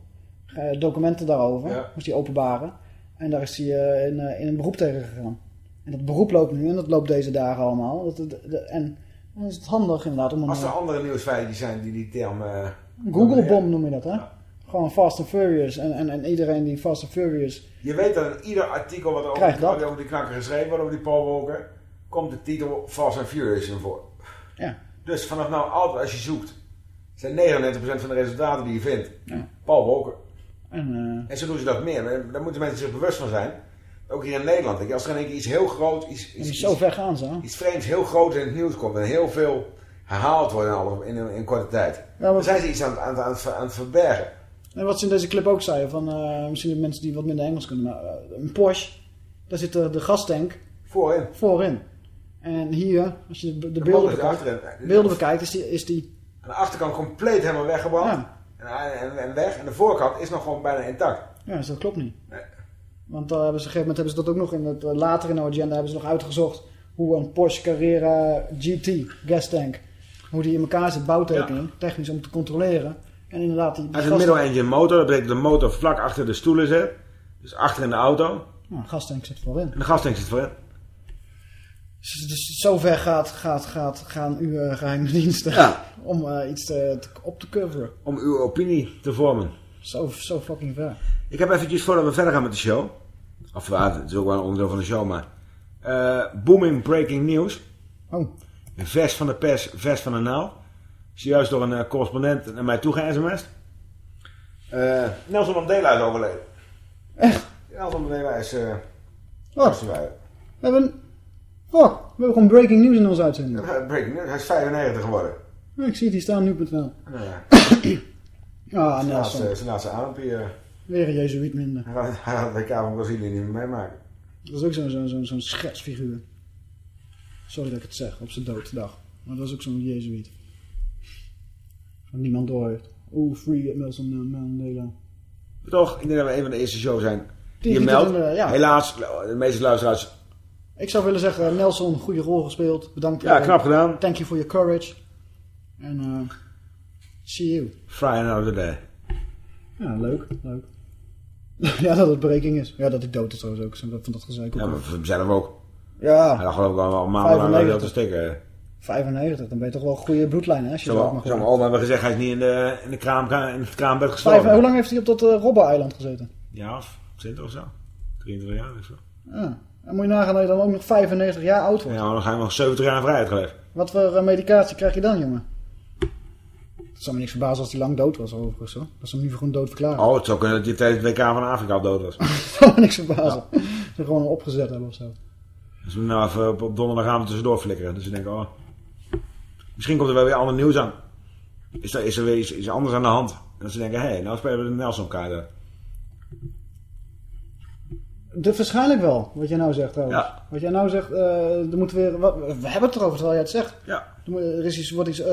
Documenten daarover Ja. moest hij openbaren. En daar is hij eh, in, eh, in een beroep tegen gegaan. En dat beroep loopt nu en dat loopt deze dagen allemaal. Dat, dat- dat- en dan is het handig inderdaad om een Als er eh, andere nieuwsfeiten zijn die die term... eh, Google-bom noem je dat hè. Gewoon Fast and Furious. En, en, en iedereen die Fast and Furious... Je weet dat in ieder artikel wat er over, wat over die knakker geschreven wordt, over die Paul Walker, komt de titel Fast and Furious in voor. Ja. Dus vanaf nou altijd als je zoekt, zijn 99% van de resultaten die je vindt, Ja. Paul Walker. En, eh, En zo doen ze dat meer. Daar moeten mensen zich bewust van zijn. Ook hier in Nederland. Als er in één keer iets heel groot, iets, iets, zo ver gaan ze. iets vreemds heel groot in het nieuws komt en heel veel herhaald wordt in, in, in, korte tijd. Ja, Dan zijn ze iets aan, het- aan, het- aan, het, aan het verbergen. En wat ze in deze clip ook zeiden, van eh, misschien de mensen die wat minder Engels kunnen, maar eh, een Porsche, daar zit de, de gastank Voorin. voorin. En hier, als je de, beelden bekijkt, achterin. beelden bekijkt, is die, is die Aan de achterkant compleet helemaal weggebrand. Ja. En, weg. En de voorkant is nog gewoon bijna intact. ja, dus dat klopt niet. Nee. Want daar hebben ze, op een gegeven moment hebben ze dat ook nog in het, eh, later in de agenda hebben ze nog uitgezocht hoe een Porsche Carrera GT gastank, hoe die in elkaar zit, bouwtekening, technisch om te controleren. En inderdaad, die, Hij is een gastank- middle-engine motor. Dat betekent dat de motor vlak achter de stoelen zit. Dus achter in de auto. Nou, gastank zit voorin. En de gastank zit voorin. Dus, zover gaat, gaat, gaat, gaan uw eh, geheime diensten Ja. om eh, iets te, te- op te coveren. Om uw opinie te vormen. Zo, zo fucking ver. Ik heb eventjes voordat we verder gaan met de show. Of ja, het is ook wel een onderdeel van de show, maar. eh, booming breaking news. Oh. Vers van de pers, vers van de naal. Is juist door een eh, correspondent naar mij toe ge-sms'd. Eh, Nelson Mandela is overleden. Echt? Nelson Mandela is... eh Wat? We hebben... Fuck, we hebben gewoon breaking news in onze uitzending. Ja, breaking news. Hij is 95 geworden. Ja, ik zie het hier staan, nu.nl. Ja. Ah, Zijn Nelson. laatste, zijn laatste adempje. eh, Weer een jezuïet minder. Hij gaat het WK van Brazilië niet meer meemaken. Dat is ook zo'n zo, zo, zo'n schetsfiguur. Sorry dat ik het zeg, op zijn dooddag. Maar dat is ook zo'n jezuïet. Van niemand door heeft. Oeh, free Nelson Mandela. Toch, ik denk dat we een van de eerste shows zijn die je die meldt. eh, ja. Helaas, de meeste luisteraars... Ik zou willen zeggen, Nelson, goede rol gespeeld. Bedankt. Ja, knap gedaan. Thank you for your courage. En eh see you. Friday the day. Ja, leuk, leuk. ja, dat het breaking is. Ja, dat hij dood is trouwens ook. Ik vond dat gezeik ook. Ja, maar zelf ook. Ja. Lag geloof ik al maandenlang 95. heel te stikken. 95, dan ben je toch wel een goede bloedlijn, hè? Als je Zo, ook mag zo, oma hebben gezegd, hij is niet in de, in de, kraam, in het kraambed Vijf, gestorven. hoe lang heeft hij op dat uh, Robben-eiland gezeten? Ja, of 20 of zo. 23 jaar of zo. Ja. En moet je nagaan dat je dan ook nog 95 jaar oud wordt. Ja, maar dan ga je nog 70 jaar vrijheid geleefd. Wat voor uh, medicatie krijg je dan, jongen? Het zou me niks verbazen als hij lang dood was, overigens. Hoor. Dat ze hem nu gewoon dood verklaren. Oh, het zou kunnen dat hij tijdens het WK van Afrika dood was. Dat zou me niks verbazen. Ze gewoon opgezet hebben of zo. Dus we nou even op, op donderdagavond tussendoor flikkeren. Dus ik denk, oh... Misschien komt er wel weer ander nieuws aan. Is er, is er weer iets, iets anders aan de hand? En dat ze denken, hé, hey, nou spelen we de Nelson-kaart. De, waarschijnlijk wel, wat jij nou zegt trouwens. Ja. Wat jij nou zegt, uh, er moet weer... Wat, we hebben het erover terwijl jij het zegt. Ja. Er, is iets, wordt iets uh,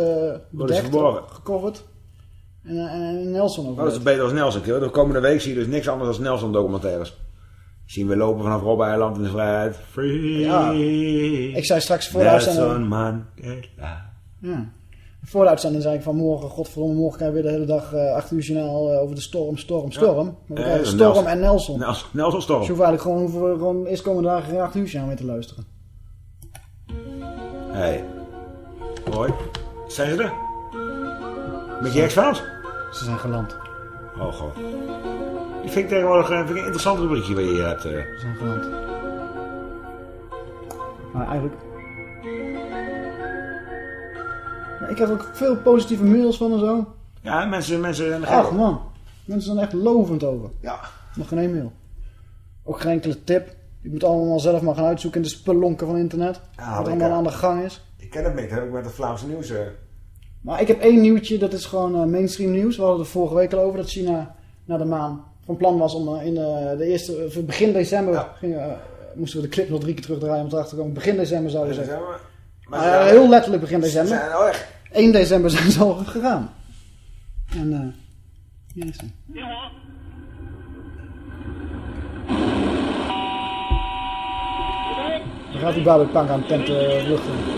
Wordt iets bedekt, gecoverd. En, uh, en Nelson ook. Oh, dat is beter als Nelson. De komende week zie je dus niks anders dan Nelson documentaires. Zien we lopen vanaf Robben-eiland in de vrijheid. Free. Ja. Ik zei straks voor de uitzending... Nelson Mandela. Ja. Voor de uitzending zei ik van morgen, godverdomme, morgen krijgen we weer de hele dag uh, 8 uur journaal uh, over de storm, storm, storm. Ja. Krijgen Storm Nelson. en Nelson. Nelson, Nelson Storm. Dus je hoeft eigenlijk gewoon, hoeven we gewoon eerst komende dagen geen 8 uur journaal mee te luisteren. Hey. Hoi. Zijn ze er? Met je ex-Frans? Ze zijn geland. Oh god. Die vind ik tegenwoordig eh, vind ik een interessant rubriekje waar je hier hebt. eh. Zogenaamd. Maar eigenlijk... Ik heb ook veel positieve mails van en zo. Ja, mensen... mensen Ach man, mensen zijn echt lovend over. Ja. Nog geen één mail. Ook geen enkele tip. Je moet allemaal zelf maar gaan uitzoeken in de spelonken van internet. Ja, wat allemaal aan de gang is. Ik ken het niet, hè, ook met het Vlaamse nieuws. eh. Maar ik heb één nieuwtje, dat is gewoon eh, mainstream nieuws. We hadden het er vorige week al over dat China naar de maan van plan was om eh, in eh, de eerste, begin december gingen, moesten we de clip nog drie keer terugdraaien om erachter te komen. Begin december zouden ze. December? Maar eh, zijn- heel letterlijk begin december. Ze zijn al echt. 1 december zijn ze al gegaan. En eh hier is hij. Dan gaat die Pang aan de tent eh, de lucht in.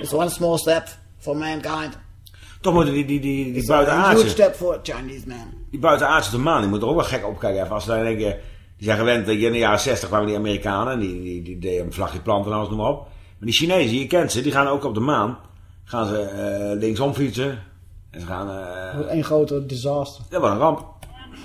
It's one small step for mankind. Toch moeten die, die, die, die huge buitenaardse... step for a Chinese man. Die buitenaardse op de maan, die moeten er ook wel gek opkijken. Even als ze dan denken... Die zijn gewend, in de jaren 60 kwamen die Amerikanen. en Die, die, die deden een vlagje planten en alles, noem maar op. Maar die Chinezen, je kent ze, die gaan ook op de maan. Gaan ze eh, linksom fietsen. En ze gaan... eh Een grote disaster. dat wordt een ramp.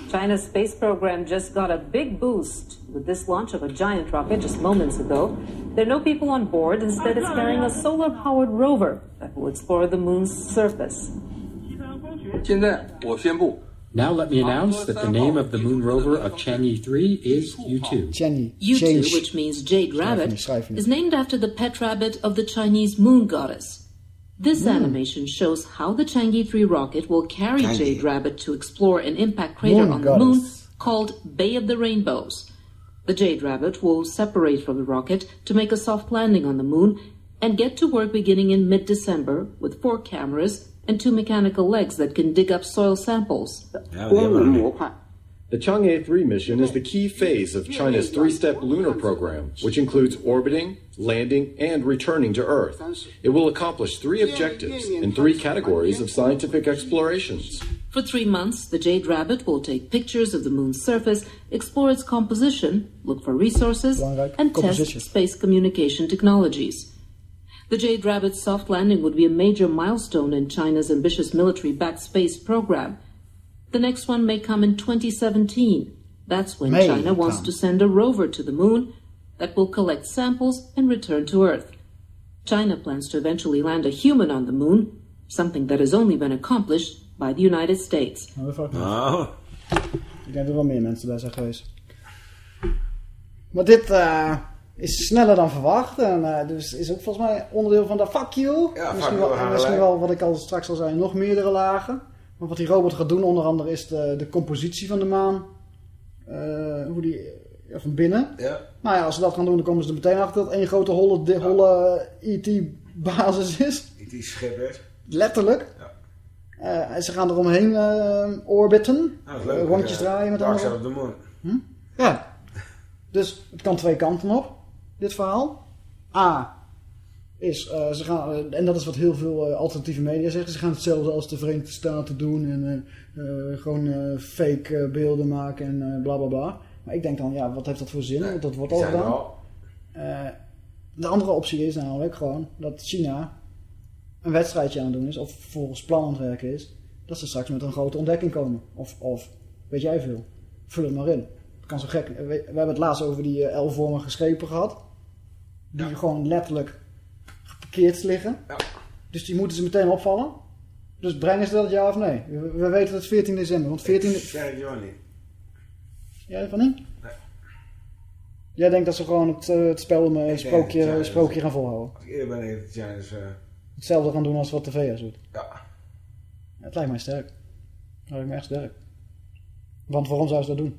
China's space program just got a big boost with this launch of a giant rocket just moments ago. There are no people on board. Instead, it's carrying a solar powered rover that will explore the moon's surface. Now let me announce that the name of the moon rover of Chang'e 3 is U2. U2, which means Jade Rabbit, is named after the pet rabbit of the Chinese moon goddess. This animation shows how the Chang'e 3 rocket will carry Chang'e. Jade Rabbit to explore an impact crater Moon on the moon called Bay of the Rainbows. The Jade Rabbit will separate from the rocket to make a soft landing on the moon and get to work beginning in mid December with four cameras and two mechanical legs that can dig up soil samples. The Chang'e 3 mission is the key phase of China's three step lunar program, which includes orbiting, landing, and returning to Earth. It will accomplish three objectives in three categories of scientific explorations. For three months, the Jade Rabbit will take pictures of the moon's surface, explore its composition, look for resources, and test space communication technologies. The Jade Rabbit's soft landing would be a major milestone in China's ambitious military backed space program. The next one may come in 2017. That's when May China wants come. to send a rover to the moon that will collect samples and return to Earth. China plans to eventually land a human on the moon, something that has only been accomplished by the United States. Nou. Nou, Ik denk dat er wel meer mensen bij zijn geweest. Maar dit eh, is sneller dan verwacht. En eh, dus is ook volgens mij onderdeel van de fuck you. Ja, misschien fuck wel, misschien wel, wat ik al straks al zei, nog meerdere lagen. Maar wat die robot gaat doen onder andere is de, de compositie van de maan. Eh, hoe die ja, van binnen. Ja. Nou ja, als ze dat gaan doen, dan komen ze er meteen achter dat één grote holle, holle IT-basis is. Die schip is. Letterlijk. Eh, en ze gaan eromheen eh orbiten. Leuk. Eh, rondjes Eh, draaien met andere. Of the Moon. Hm? Ja. Dus het kan twee kanten op, dit verhaal. A is, eh, ze gaan, eh, en dat is wat heel veel eh, alternatieve media zeggen, ze gaan hetzelfde als de Verenigde Staten doen en gewoon fake beelden maken en bla bla bla. Maar ik denk dan, ja, wat heeft dat voor zin? Want dat wordt al gedaan. al. De andere optie is namelijk gewoon dat China een wedstrijdje aan het doen is, of volgens plan aan het werken is, dat ze straks met een grote ontdekking komen. Of, of weet jij veel, vul het maar in. Het kan zo gek. We, we hebben het laatst over die eh, L-vormige schepen gehad. Die gewoon letterlijk geparkeerd liggen. Dus die moeten ze meteen opvallen. Dus brengen ze dat ja of nee? We, we weten het 14 december. Want 14... Zeg ik jou niet. Jij van niet? Jij denkt dat ze gewoon het, eh, het spel sprookje, het, ja, sprookje gaan volhouden. Als ik eerder ben, heeft het zijn eh, Hetzelfde gaan doen als wat de VS doet. Ja. Het lijkt mij sterk. Het lijkt me echt sterk. Want waarom zou ze dat doen?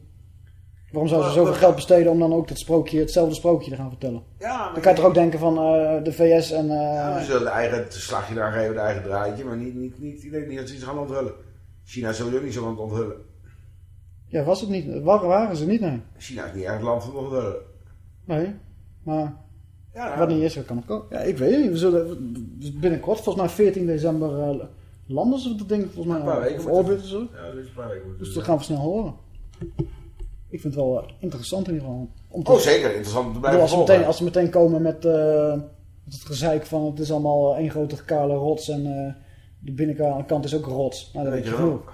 Waarom zouden ze Maar- zoveel geld besteden om dan ook dat sprookje, hetzelfde sprookje te gaan vertellen? Ja, maar dan kan je toch ook denken van eh, de VS en... eh, Ja, we zullen de eigen slagje daar geven, de eigen draadje, maar niet, niet, niet, ik denk niet dat ze iets gaan onthullen. China is sowieso niet zo aan het onthullen. ja, was het niet? Waar waren ze niet? Nee. China is niet echt het land van het onthullen. Nee. Maar Ja, wat niet is, dat kan nog komen. Ja, ik weet het niet. We zullen binnenkort, volgens mij 14 december, eh, landen ze dat ding volgens mij. Een paar weken of orbiten zo. Ja, dat is een paar weken. Dus dat gaan we snel horen. Ik vind het wel eh, interessant in ieder geval. Om Oh, zeker. Interessant om te blijven als ze, meteen, als ze meteen komen met... eh, Het gezeik van het is allemaal één grote kale rots en eh, de binnenkant is ook rots. Nou, dat weet je genoeg.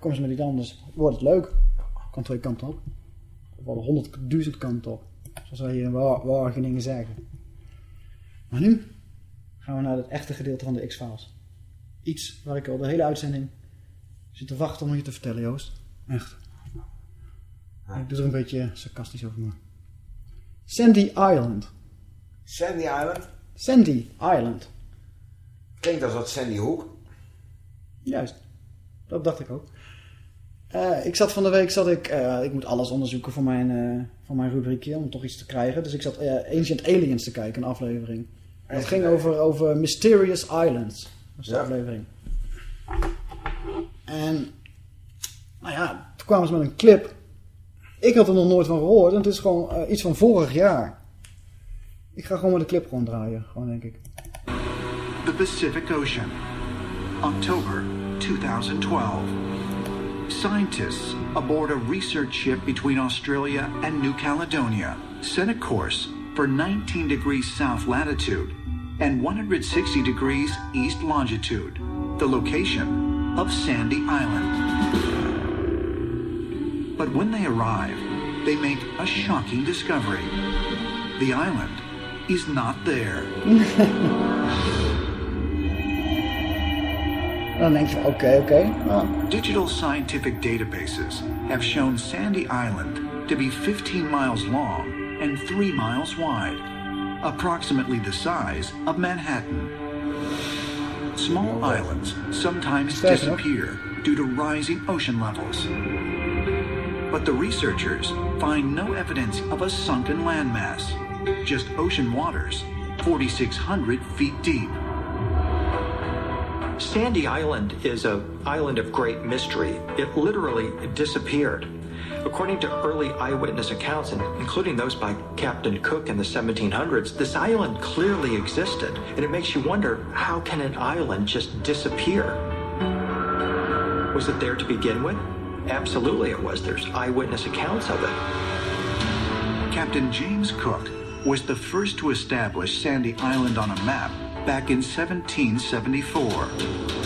Kom eens met iets anders. Wordt het leuk. Kan twee kanten op. Of wel honderdduizend kanten op. Zoals wij hier in Wa- Wageningen zeggen. Maar nu gaan we naar het echte gedeelte van de X-Files. Iets waar ik al de hele uitzending zit te wachten om je te vertellen, Joost. Echt. Ik doe er een beetje sarcastisch over me. Sandy Island. Sandy Island? Sandy Island. Klinkt als wat Sandy Hook. Juist. Dat dacht ik ook. Eh, ik zat van de week, zat ik, eh, ik moet alles onderzoeken voor mijn, eh, voor mijn rubriekje, om toch iets te krijgen. Dus ik zat Ancient Aliens te kijken, een aflevering. En dat ging over, over Mysterious Islands. Dat is de Ja. aflevering. En, nou ja, toen kwamen ze met een clip. Ik had er nog nooit van gehoord en het is gewoon eh, iets van vorig jaar. Ik ga gewoon met de clip gewoon draaien, gewoon denk ik. The Pacific Ocean, October 2012. Scientists aboard a research ship between Australia and New Caledonia set a course for 19 degrees south latitude and 160 degrees east longitude, the location of Sandy Island. But when they arrive, they make a shocking discovery. The island is not there. Dan denk je van oké, oké. Nou, Digital scientific databases have shown Sandy Island to be 15 miles long and 3 miles wide, approximately the size of Manhattan. Small islands sometimes disappear due to rising ocean levels. But the researchers find no evidence of a sunken landmass, just ocean waters 4,600 feet deep. Sandy Island is an island of great mystery. It literally disappeared. According to early eyewitness accounts, including those by Captain Cook in the 1700s, this island clearly existed, and it makes you wonder how can an island just disappear? Was it there to begin with? Absolutely, it was. There's eyewitness accounts of it. Captain James Cook was the first to establish Sandy Island on a map back in 1774.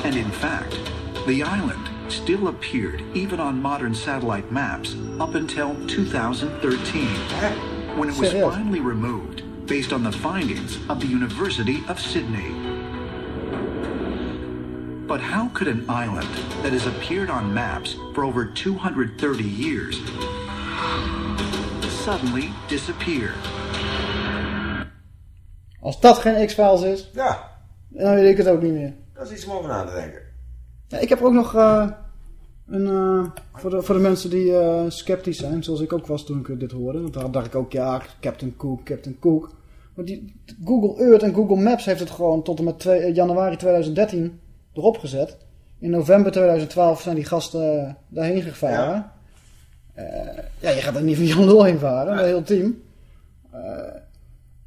And in fact, the island still appeared even on modern satellite maps up until 2013, when it was finally removed based on the findings of the University of Sydney. But how could an island that has appeared on maps for over 230 years suddenly disappear? Als dat geen X-Files is, Ja, dan weet ik het ook niet meer. dat is iets om over na te denken. Ja, ik heb ook nog eh, een, eh, voor, de, voor de mensen die eh, sceptisch zijn, zoals ik ook was toen ik dit hoorde. Want daar dacht ik ook, ja, Captain Cook, Captain Cook. Maar die, Google Earth en Google Maps heeft het gewoon tot en met twee- eh, januari 2013 erop gezet. In november 2012 zijn die gasten eh, daarheen gevaren. Ja. ja, je gaat er niet van Jan Lul heen varen, een heel team. Eh,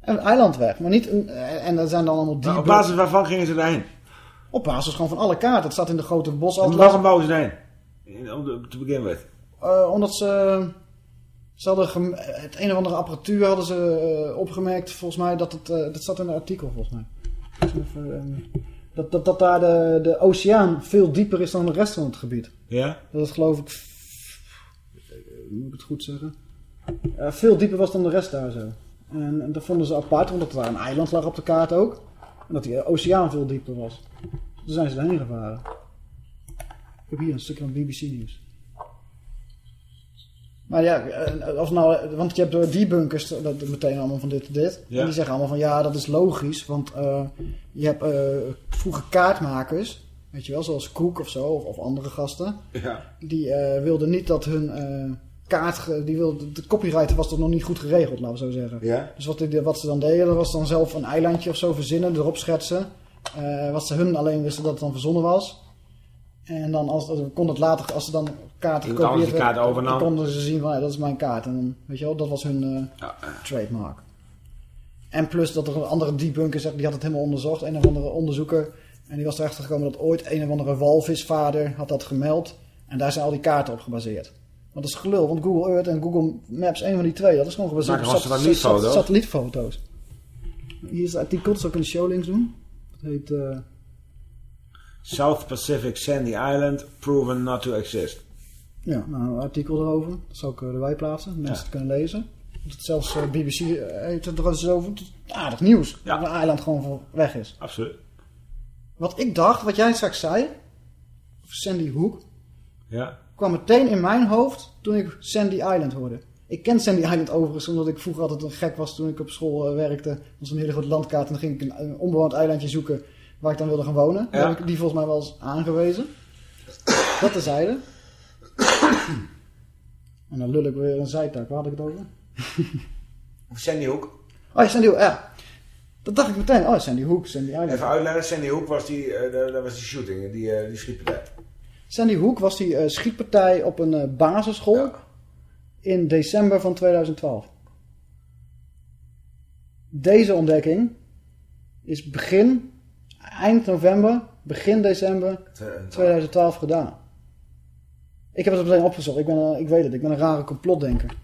en het eiland weg, maar niet... een- eh, en dat zijn dan allemaal die... Maar op basis waarvan gingen ze daarheen? Op basis gewoon van alle kaarten. Het staat in de grote En bosatlas. waarom bouwen ze daarheen? Om te, beginnen met. Eh, omdat ze... Ze hadden het een of andere apparatuur hadden ze eh, opgemerkt, volgens mij, dat het... eh, dat staat in een artikel, volgens mij. Even, ehm, dat, dat, dat daar de, de oceaan veel dieper is dan de rest van het gebied. Ja? Dat het geloof ik... eh, Moet ik het goed zeggen? Eh, veel dieper was dan de rest daar zo. En, en dat vonden ze apart, omdat er een eiland lag op de kaart ook. En dat die oceaan veel dieper was. Toen zijn ze daarheen gevaren. Ik heb hier een stukje van BBC Nieuws. Maar ja, eh, of nou, want je hebt de debunkers dat meteen allemaal van dit en dit. Ja. En die zeggen allemaal van ja, dat is logisch. Want eh, je hebt eh, vroeger kaartmakers, weet je wel, zoals Cook of zo, of, of andere gasten. Ja. Die wilden niet dat hun kaart, die wilde, de copyright was toch nog niet goed geregeld, laten we zo zeggen. Ja. Dus wat, die, wat ze dan deden, dat was dan zelf een eilandje of zo verzinnen, erop schetsen. Wat ze hun alleen wisten dat het dan verzonnen was. En dan als, kon het later, als ze dan kaarten dan overnam. konden ze zien van ja, dat is mijn kaart. En dan, weet je wel, dat was hun eh, trademark. En plus dat er een andere debunker zegt, die had het helemaal onderzocht. Een of andere onderzoeker. En die was erachter gekomen dat ooit een of andere walvisvader had dat gemeld. En daar zijn al die kaarten op gebaseerd. Want dat is gelul, want Google Earth en Google Maps, een van die twee, dat is gewoon gebaseerd op gewoon sat- sat- satellietfoto's. satellietfoto's. Hier is het artikel, dat zal ik in de showlinks doen. Dat heet... eh, South Pacific Sandy Island proven not to exist. Ja, nou, een artikel erover. Dat zal ik eh, erbij plaatsen. Mensen het kunnen lezen. Dat zelfs eh, BBC eh, heeft het er eens over. Het is aardig nieuws. Dat een eiland gewoon voor weg is. Absoluut. Wat ik dacht, wat jij straks zei. Sandy Hook. Ja. kwam meteen in mijn hoofd toen ik Sandy Island hoorde. Ik ken Sandy Island overigens omdat ik vroeger altijd een gek was toen ik op school werkte. Dat was een hele grote landkaart en dan ging ik een onbewoond eilandje zoeken waar ik dan wilde gaan wonen. Ja. heb ik die volgens mij wel eens aangewezen. Dat terzijde. en dan lul ik weer een zijtak. Waar had ik het over? Sandy Hook. Oh ja, Sandy Hook, ja. Dat dacht ik meteen. Oh, Sandy Hook, Sandy Island. Even uitleggen. Sandy Hook was die, eh, daar was die shooting, die, eh, die schietpartij. Sandy Hook was die eh, schietpartij op een basisschool in december van 2012. Deze ontdekking is begin, eind november, begin december 2012 gedaan. Ik heb het meteen opgezocht. Ik, ben, eh, ik weet het, ik ben een rare complotdenker.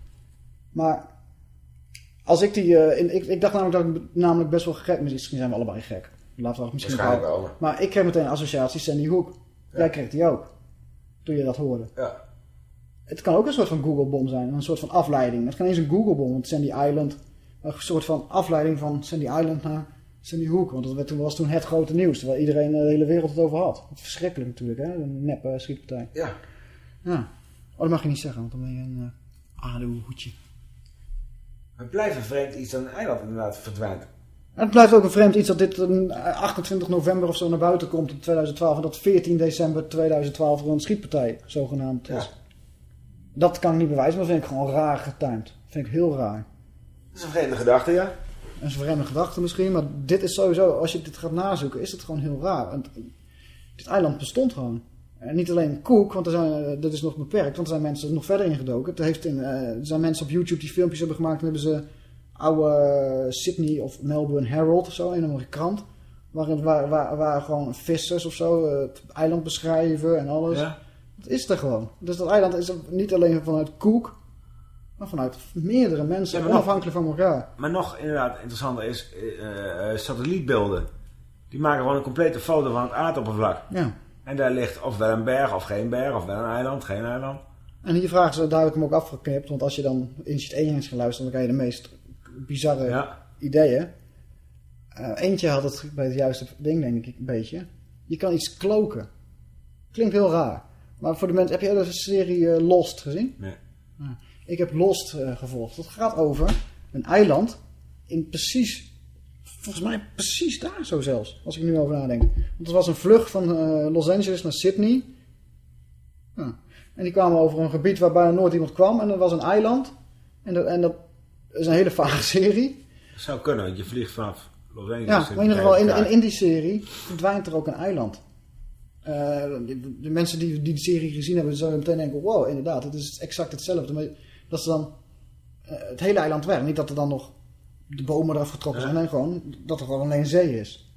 Maar als ik die... eh, in, ik, ik dacht namelijk dat ik namelijk best wel gek... Misschien zijn we allebei gek. Laten we het misschien wel. Maar ik kreeg meteen een associatie Sandy Hook. Jij kreeg die ook. Toen je dat hoorde. Ja. Het kan ook een soort van Google-bom zijn. Een soort van afleiding. Het kan eens een Google-bom. Want Sandy Island... Een soort van afleiding van Sandy Island naar Sandy Hook. Want dat toen- was toen het grote nieuws. Terwijl iedereen eh, de hele wereld het over had. Verschrikkelijk natuurlijk, hè? Een nep eh, schietpartij. Ja. Ja. Oh, dat mag je niet zeggen, want dan ben je een uh, aluhoedje. Het blijft een vreemd iets dat een eiland inderdaad verdwijnt. En het blijft ook een vreemd iets dat dit een, eh, 28 november of zo naar buiten komt in 2012. En dat 14 december 2012 er een schietpartij zogenaamd is. Dat kan ik niet bewijzen, maar dat vind ik gewoon raar getimed. Dat vind ik heel raar. Dat is een vreemde gedachte, ja. Een vreemde gedachte misschien, maar dit is sowieso, als je dit gaat nazoeken, is het gewoon heel raar. Want dit eiland bestond gewoon. En niet alleen Cook, want er zijn, eh, dat is nog beperkt, want er zijn mensen er nog verder ingedoken. Er, heeft in, eh, er zijn mensen op YouTube die filmpjes hebben gemaakt en hebben ze oude Sydney of Melbourne Herald of zo, een of andere krant. Waar, waar, waar gewoon vissers of zo eh, het eiland beschrijven en alles. Ja. Dat is er gewoon. Dus dat eiland is niet alleen vanuit Cook, maar vanuit meerdere mensen, Ja, maar nog- onafhankelijk van elkaar. Maar nog inderdaad interessanter is eh, eh, satellietbeelden. Die maken gewoon een complete foto van het aardoppervlak. Ja. En daar ligt ofwel een berg of geen berg, ofwel een eiland, geen eiland. En hier vragen ze, daar heb ik hem ook afgeknipt, want als je dan in sheet 1 eens gaat luisteren, dan krijg je de meest bizarre ideeën. Eh, eentje had het bij het juiste ding, denk ik, een beetje. Je kan iets kloken. Klinkt heel raar. Maar voor de mensen, heb je de serie Lost gezien? Nee. Ja. Ik heb Lost eh, gevolgd. Dat gaat over een eiland in precies, volgens mij precies daar zo zelfs, als ik nu over nadenk. Want er was een vlucht van eh, Los Angeles naar Sydney. Ja. En die kwamen over een gebied waar bijna nooit iemand kwam. En dat was een eiland. En dat, en dat is een hele vage serie. Dat zou kunnen, want je vliegt vanaf Los Angeles. Ja, maar in ieder geval in, in, die serie verdwijnt er ook een eiland. Eh, de, de mensen die, die de serie gezien hebben, zouden meteen denken, wow, inderdaad, het is exact hetzelfde. Maar dat ze dan eh, het hele eiland weg. Niet dat er dan nog de bomen eraf getrokken zijn. Nee, gewoon dat er gewoon alleen zee is.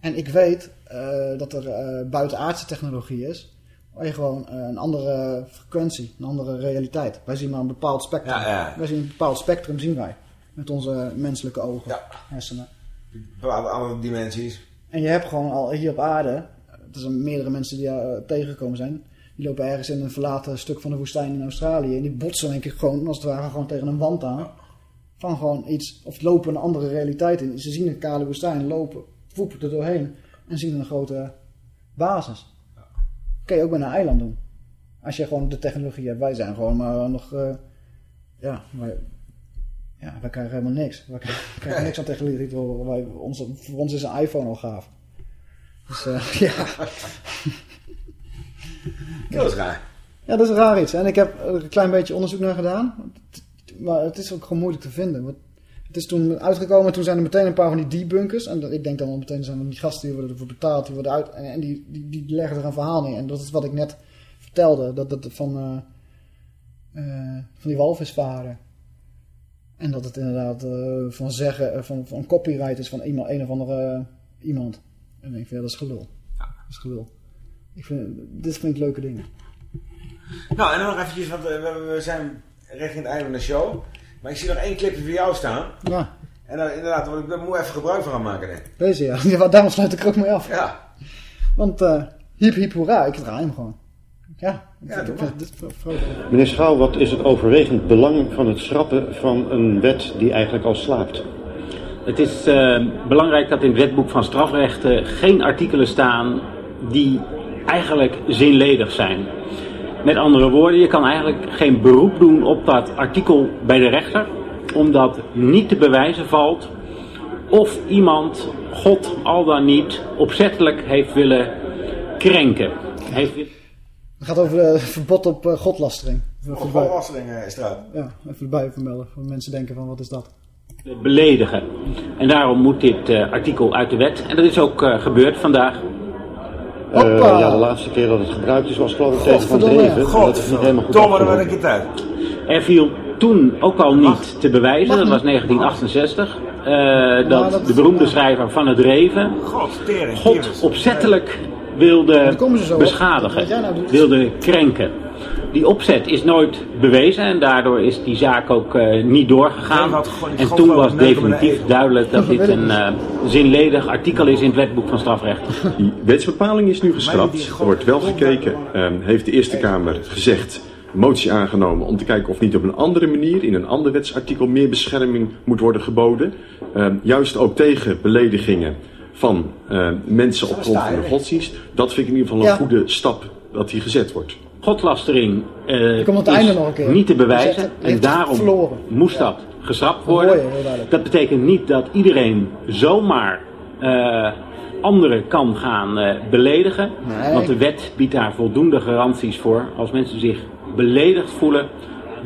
En ik weet eh, dat er eh, buitenaardse technologie is. Waar je gewoon een andere frequentie, een andere realiteit. Wij zien maar een bepaald spectrum. Ja, ja. Wij zien een bepaald spectrum, zien wij. Met onze menselijke ogen, hersenen. bepaalde andere dimensies. En je hebt gewoon al hier op aarde, er zijn meerdere mensen die daar tegengekomen zijn. Die lopen ergens in een verlaten stuk van de woestijn in Australië. En die botsen denk ik gewoon, als het ware, gewoon tegen een wand aan. Van gewoon iets, of lopen een andere realiteit in. Ze zien een kale woestijn, lopen, voepen er doorheen. En zien een grote basis. Kun je ook met een eiland doen. Als je gewoon de technologie hebt. Wij zijn gewoon maar nog, eh, ja, wij, ja, wij krijgen helemaal niks. Wij krijgen, niks aan technologie. Wij, voor ons is een iPhone al gaaf. Dus eh, ja. Dat is raar. Ja, dat is raar iets. En ik heb er een klein beetje onderzoek naar gedaan. Maar het is ook gewoon moeilijk te vinden. Want het is toen uitgekomen, toen zijn er meteen een paar van die debunkers. En ik denk dan wel meteen, zijn er die gasten die worden ervoor betaald, die worden uit. En die, die, die leggen er een verhaal neer. En dat is wat ik net vertelde. Dat dat van, eh, eh, van die walvisvaren. En dat het inderdaad eh, van zeggen, van, van copyright is van iemand, een of andere iemand. En dan denk ik, ja, dat is gelul. Dat is gelul. Ik vind, dit vind ik leuke dingen. Nou, en dan nog eventjes, want eh, we, we zijn richting het einde van de show. Maar ik zie nog één clipje voor jou staan. Ja. En dan, inderdaad, daar moet ik- daar moet ik even gebruik van gaan maken. Nee. Deze ja, Ja, daarom sluit ik er ook mee af. Ja. Want eh hiep hiep hoera, ik draai hem gewoon. Ja, ik Ja, vind- doe ik vind dit vro- vrolijk. Meneer Schouw, wat is het overwegend belang van het schrappen van een wet die eigenlijk al slaapt? Het is eh, belangrijk dat in het wetboek van strafrechten geen artikelen staan die eigenlijk zinledig zijn. Met andere woorden, je kan eigenlijk geen beroep doen op dat artikel bij de rechter, omdat niet te bewijzen valt of iemand God al dan niet opzettelijk heeft willen krenken. Heeft Het gaat over het verbod op eh, godlastering. Volwassering eh, is eruit. Ja, even erbij vermelden. Voor mensen denken van wat is dat? beledigen. En daarom moet dit eh, artikel uit de wet. En dat is ook eh, gebeurd vandaag. Eh, ja, de laatste keer dat het gebruikt is was geloof ik tegen Van Dreven. en dat is niet helemaal goed Er viel toen ook al niet te bewijzen, dat was 1968, eh, dat de beroemde schrijver Van het Reven God, tering. God opzettelijk wilde beschadigen, wilde krenken. Die opzet is nooit bewezen en daardoor is die zaak ook eh, niet doorgegaan. En toen was definitief duidelijk dat dit een eh, zinledig artikel is in het wetboek van strafrecht. Die wetsbepaling is nu geschrapt. Er wordt wel gekeken, ehm, heeft de Eerste Kamer gezegd, motie aangenomen om te kijken of niet op een andere manier, in een ander wetsartikel, meer bescherming moet worden geboden. Ehm, juist ook tegen beledigingen van eh, mensen op grond van de godsdienst. Dat vind ik in ieder geval een Ja. goede stap dat die gezet wordt. Godlastering eh, komt aan het is einde nog een keer. niet te bewijzen en daarom verloren. moest dat geschrapt worden. Dat betekent niet dat iedereen zomaar eh, anderen kan gaan eh, beledigen. Nee. Want de wet biedt daar voldoende garanties voor. Als mensen zich beledigd voelen,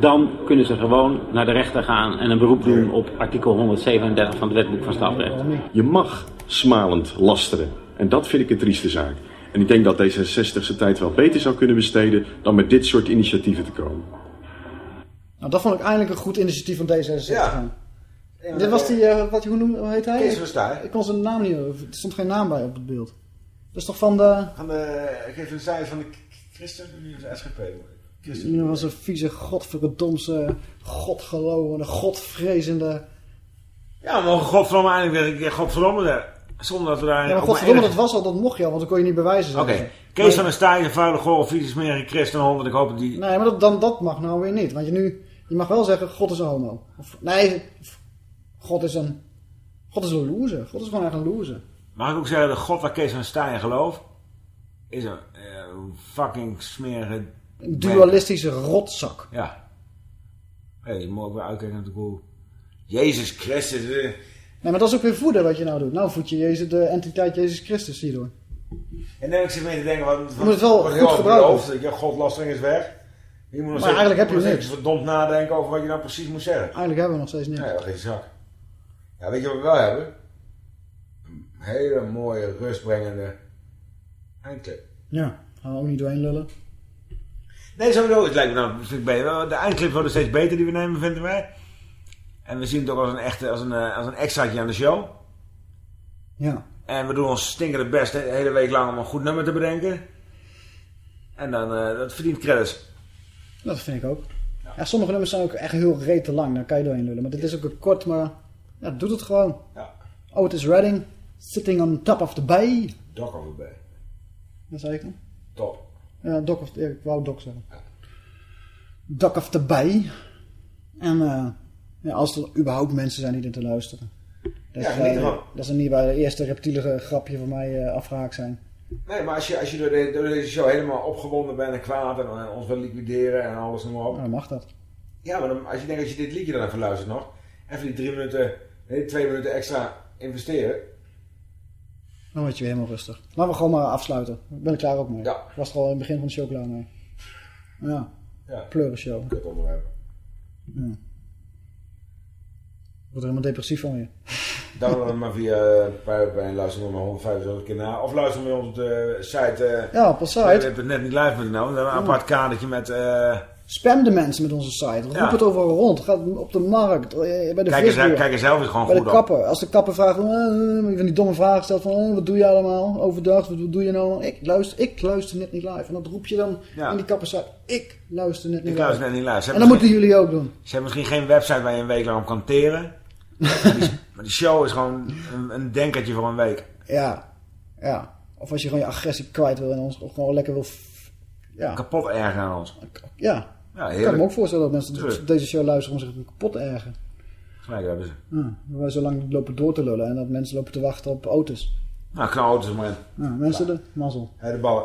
dan kunnen ze gewoon naar de rechter gaan en een beroep doen op artikel 137 van het wetboek van strafrecht. Je mag smalend lasteren. En dat vind ik een trieste zaak. En ik denk dat D66 zijn tijd wel beter zou kunnen besteden dan met dit soort initiatieven te komen. Nou, dat vond ik eindelijk een goed initiatief van D66. Ja. Dit was die, eh, wat, hoe, noem, hoe heet hij? Kees van Staaij. Ik kon zijn naam niet, er stond geen naam bij op het beeld. Dat is toch van de, Van de, ik geef een cijfer van de Christen, nu is de SGP. Christen. die was een vieze, godverdomse, godgelovende, godvrezende. Ja, mogen godverdomme eindelijk weer een keer godverdomme. Zonder dat we daar... Ja, maar een dat was al, dat mocht je al, want dan kon je niet bewijzen. Oké, ze. Kees Maar- van der Staaij, een vuile, gore, vieze, smerige christenhond. Ik hoop dat die... Nee, maar dat, dan, dat mag nou weer niet. Want je nu, je mag wel zeggen, God is een homo. Of, nee, God is een, God is een loser. God is gewoon echt een loser. Mag ik ook zeggen, de god waar Kees van Staaij gelooft, is een eh, fucking smerige... Een dualistische rotzak. Ja. Hé, je moet ook weer uitkijken naar de koe. Jezus Christus. Nee, maar dat is ook weer voeden wat je nou doet. Nou voed je Jezus, de entiteit Jezus Christus hierdoor. En dan ik zit mee te denken, wat, Je moet het wel goed gebruiken. dat je godlastering is weg. Je moet nog Maar steeds- eigenlijk heb je niks. verdomd nadenken over wat je nou precies moet zeggen. Eigenlijk hebben we nog steeds niks. Nee, geen zak. Ja, weet je wat we wel hebben? Een hele mooie, rustbrengende eindclip. Ja, gaan we ook niet doorheen lullen. Nee, sowieso. Het lijkt me nou een stuk beter. De eindclip wordt steeds beter die we nemen, vinden wij. En we zien het ook als een, echte, als een, eh, als een extraatje aan de show. Ja. En we doen ons stinkende best de hele week lang om een goed nummer te bedenken. En dan, eh, dat verdient credits. Dat vind ik ook. Ja, sommige nummers zijn ook echt heel reet te lang. Daar kan je doorheen lullen. Maar dit is ook een kort, maar ja, doet het gewoon. Ja. Otis Redding, Sitting on Top of the Bay. Dok over bij. Dat zei ik nou? Top. Ja, Dock of, ja, ik wou Dock zeggen. Dock of the Bay. En eh, ja, als er überhaupt mensen zijn die er te luisteren. Dat, Ja, is, dat ze niet bij de eerste reptielige grapje van mij eh, afgehaakt zijn. Nee, maar als je, als je door, de- door deze show helemaal opgewonden bent en kwaad en eh, ons wil liquideren en alles noem maar op. Nou, dan mag dat. Ja, maar dan, als je denkt dat je dit liedje dan even luistert nog. Even die drie minuten, nee, twee minuten extra investeren. Dan word je weer helemaal rustig. Laten we gewoon maar afsluiten. Ik ben er klaar ook mee. Ja. Ik was er al in het begin van de show klaar mee. Ja. Ja. Pleurenshow. Kut onderwerp. Ja. Ik word er helemaal depressief van weer. Download hem maar via Pirate en luister maar 175 keer na. Of luister hem op onze uh, site. Uh, Ja, op onze site. We hebben net niet live met nou. We hebben een apart kadertje met... Uh, Spam de mensen met onze site. Roep Ja. het overal rond. Ga op de markt. eh, Bij de Kijk eens- visboer. kijk zelf eens gewoon Bij goed de op. Als de kapper vraagt van, eh, van die domme vragen stelt van eh, wat doe je allemaal overdag? Wat, doe je nou? Ik luister, ik luister net niet live. En dat roep je dan Ja. in die kapper site. Ik luister net niet Ik live. luister net niet live. En dat moeten jullie ook doen. Ze hebben misschien geen website waar je een week lang op kan teren. Maar, die, Maar die show is gewoon een, een denkertje voor een week. Ja, ja. Of als je gewoon je agressie kwijt wil en ons gewoon lekker wil... Ja, Kapot ergen aan ons. ja. Ja, ik kan me ook voorstellen dat mensen Tuurlijk. deze show luisteren om zich kapot ergen. Gelijk hebben ze. Ja, wij zo lang lopen door te lullen en dat mensen lopen te wachten op auto's. Nou, knal auto's maar in. Ja, mensen de mazzel. Hij de ballen.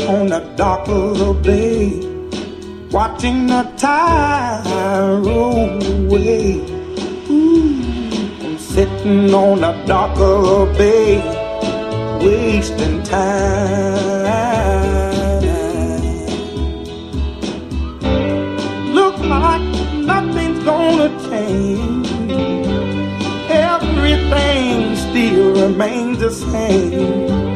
on the dock of the bay, watching the tide roll away. Ooh, I'm sitting on the dock of the bay, wasting time. Look like nothing's gonna change. Everything still remains the same.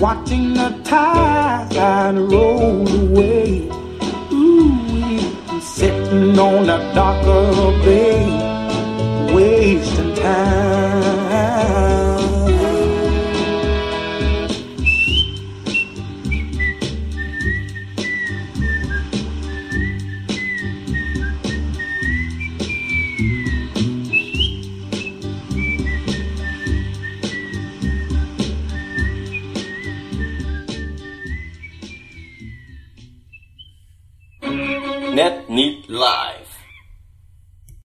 watching the tide roll away. Ooh, sitting on the dock of a bay, wasting time. Net niet live.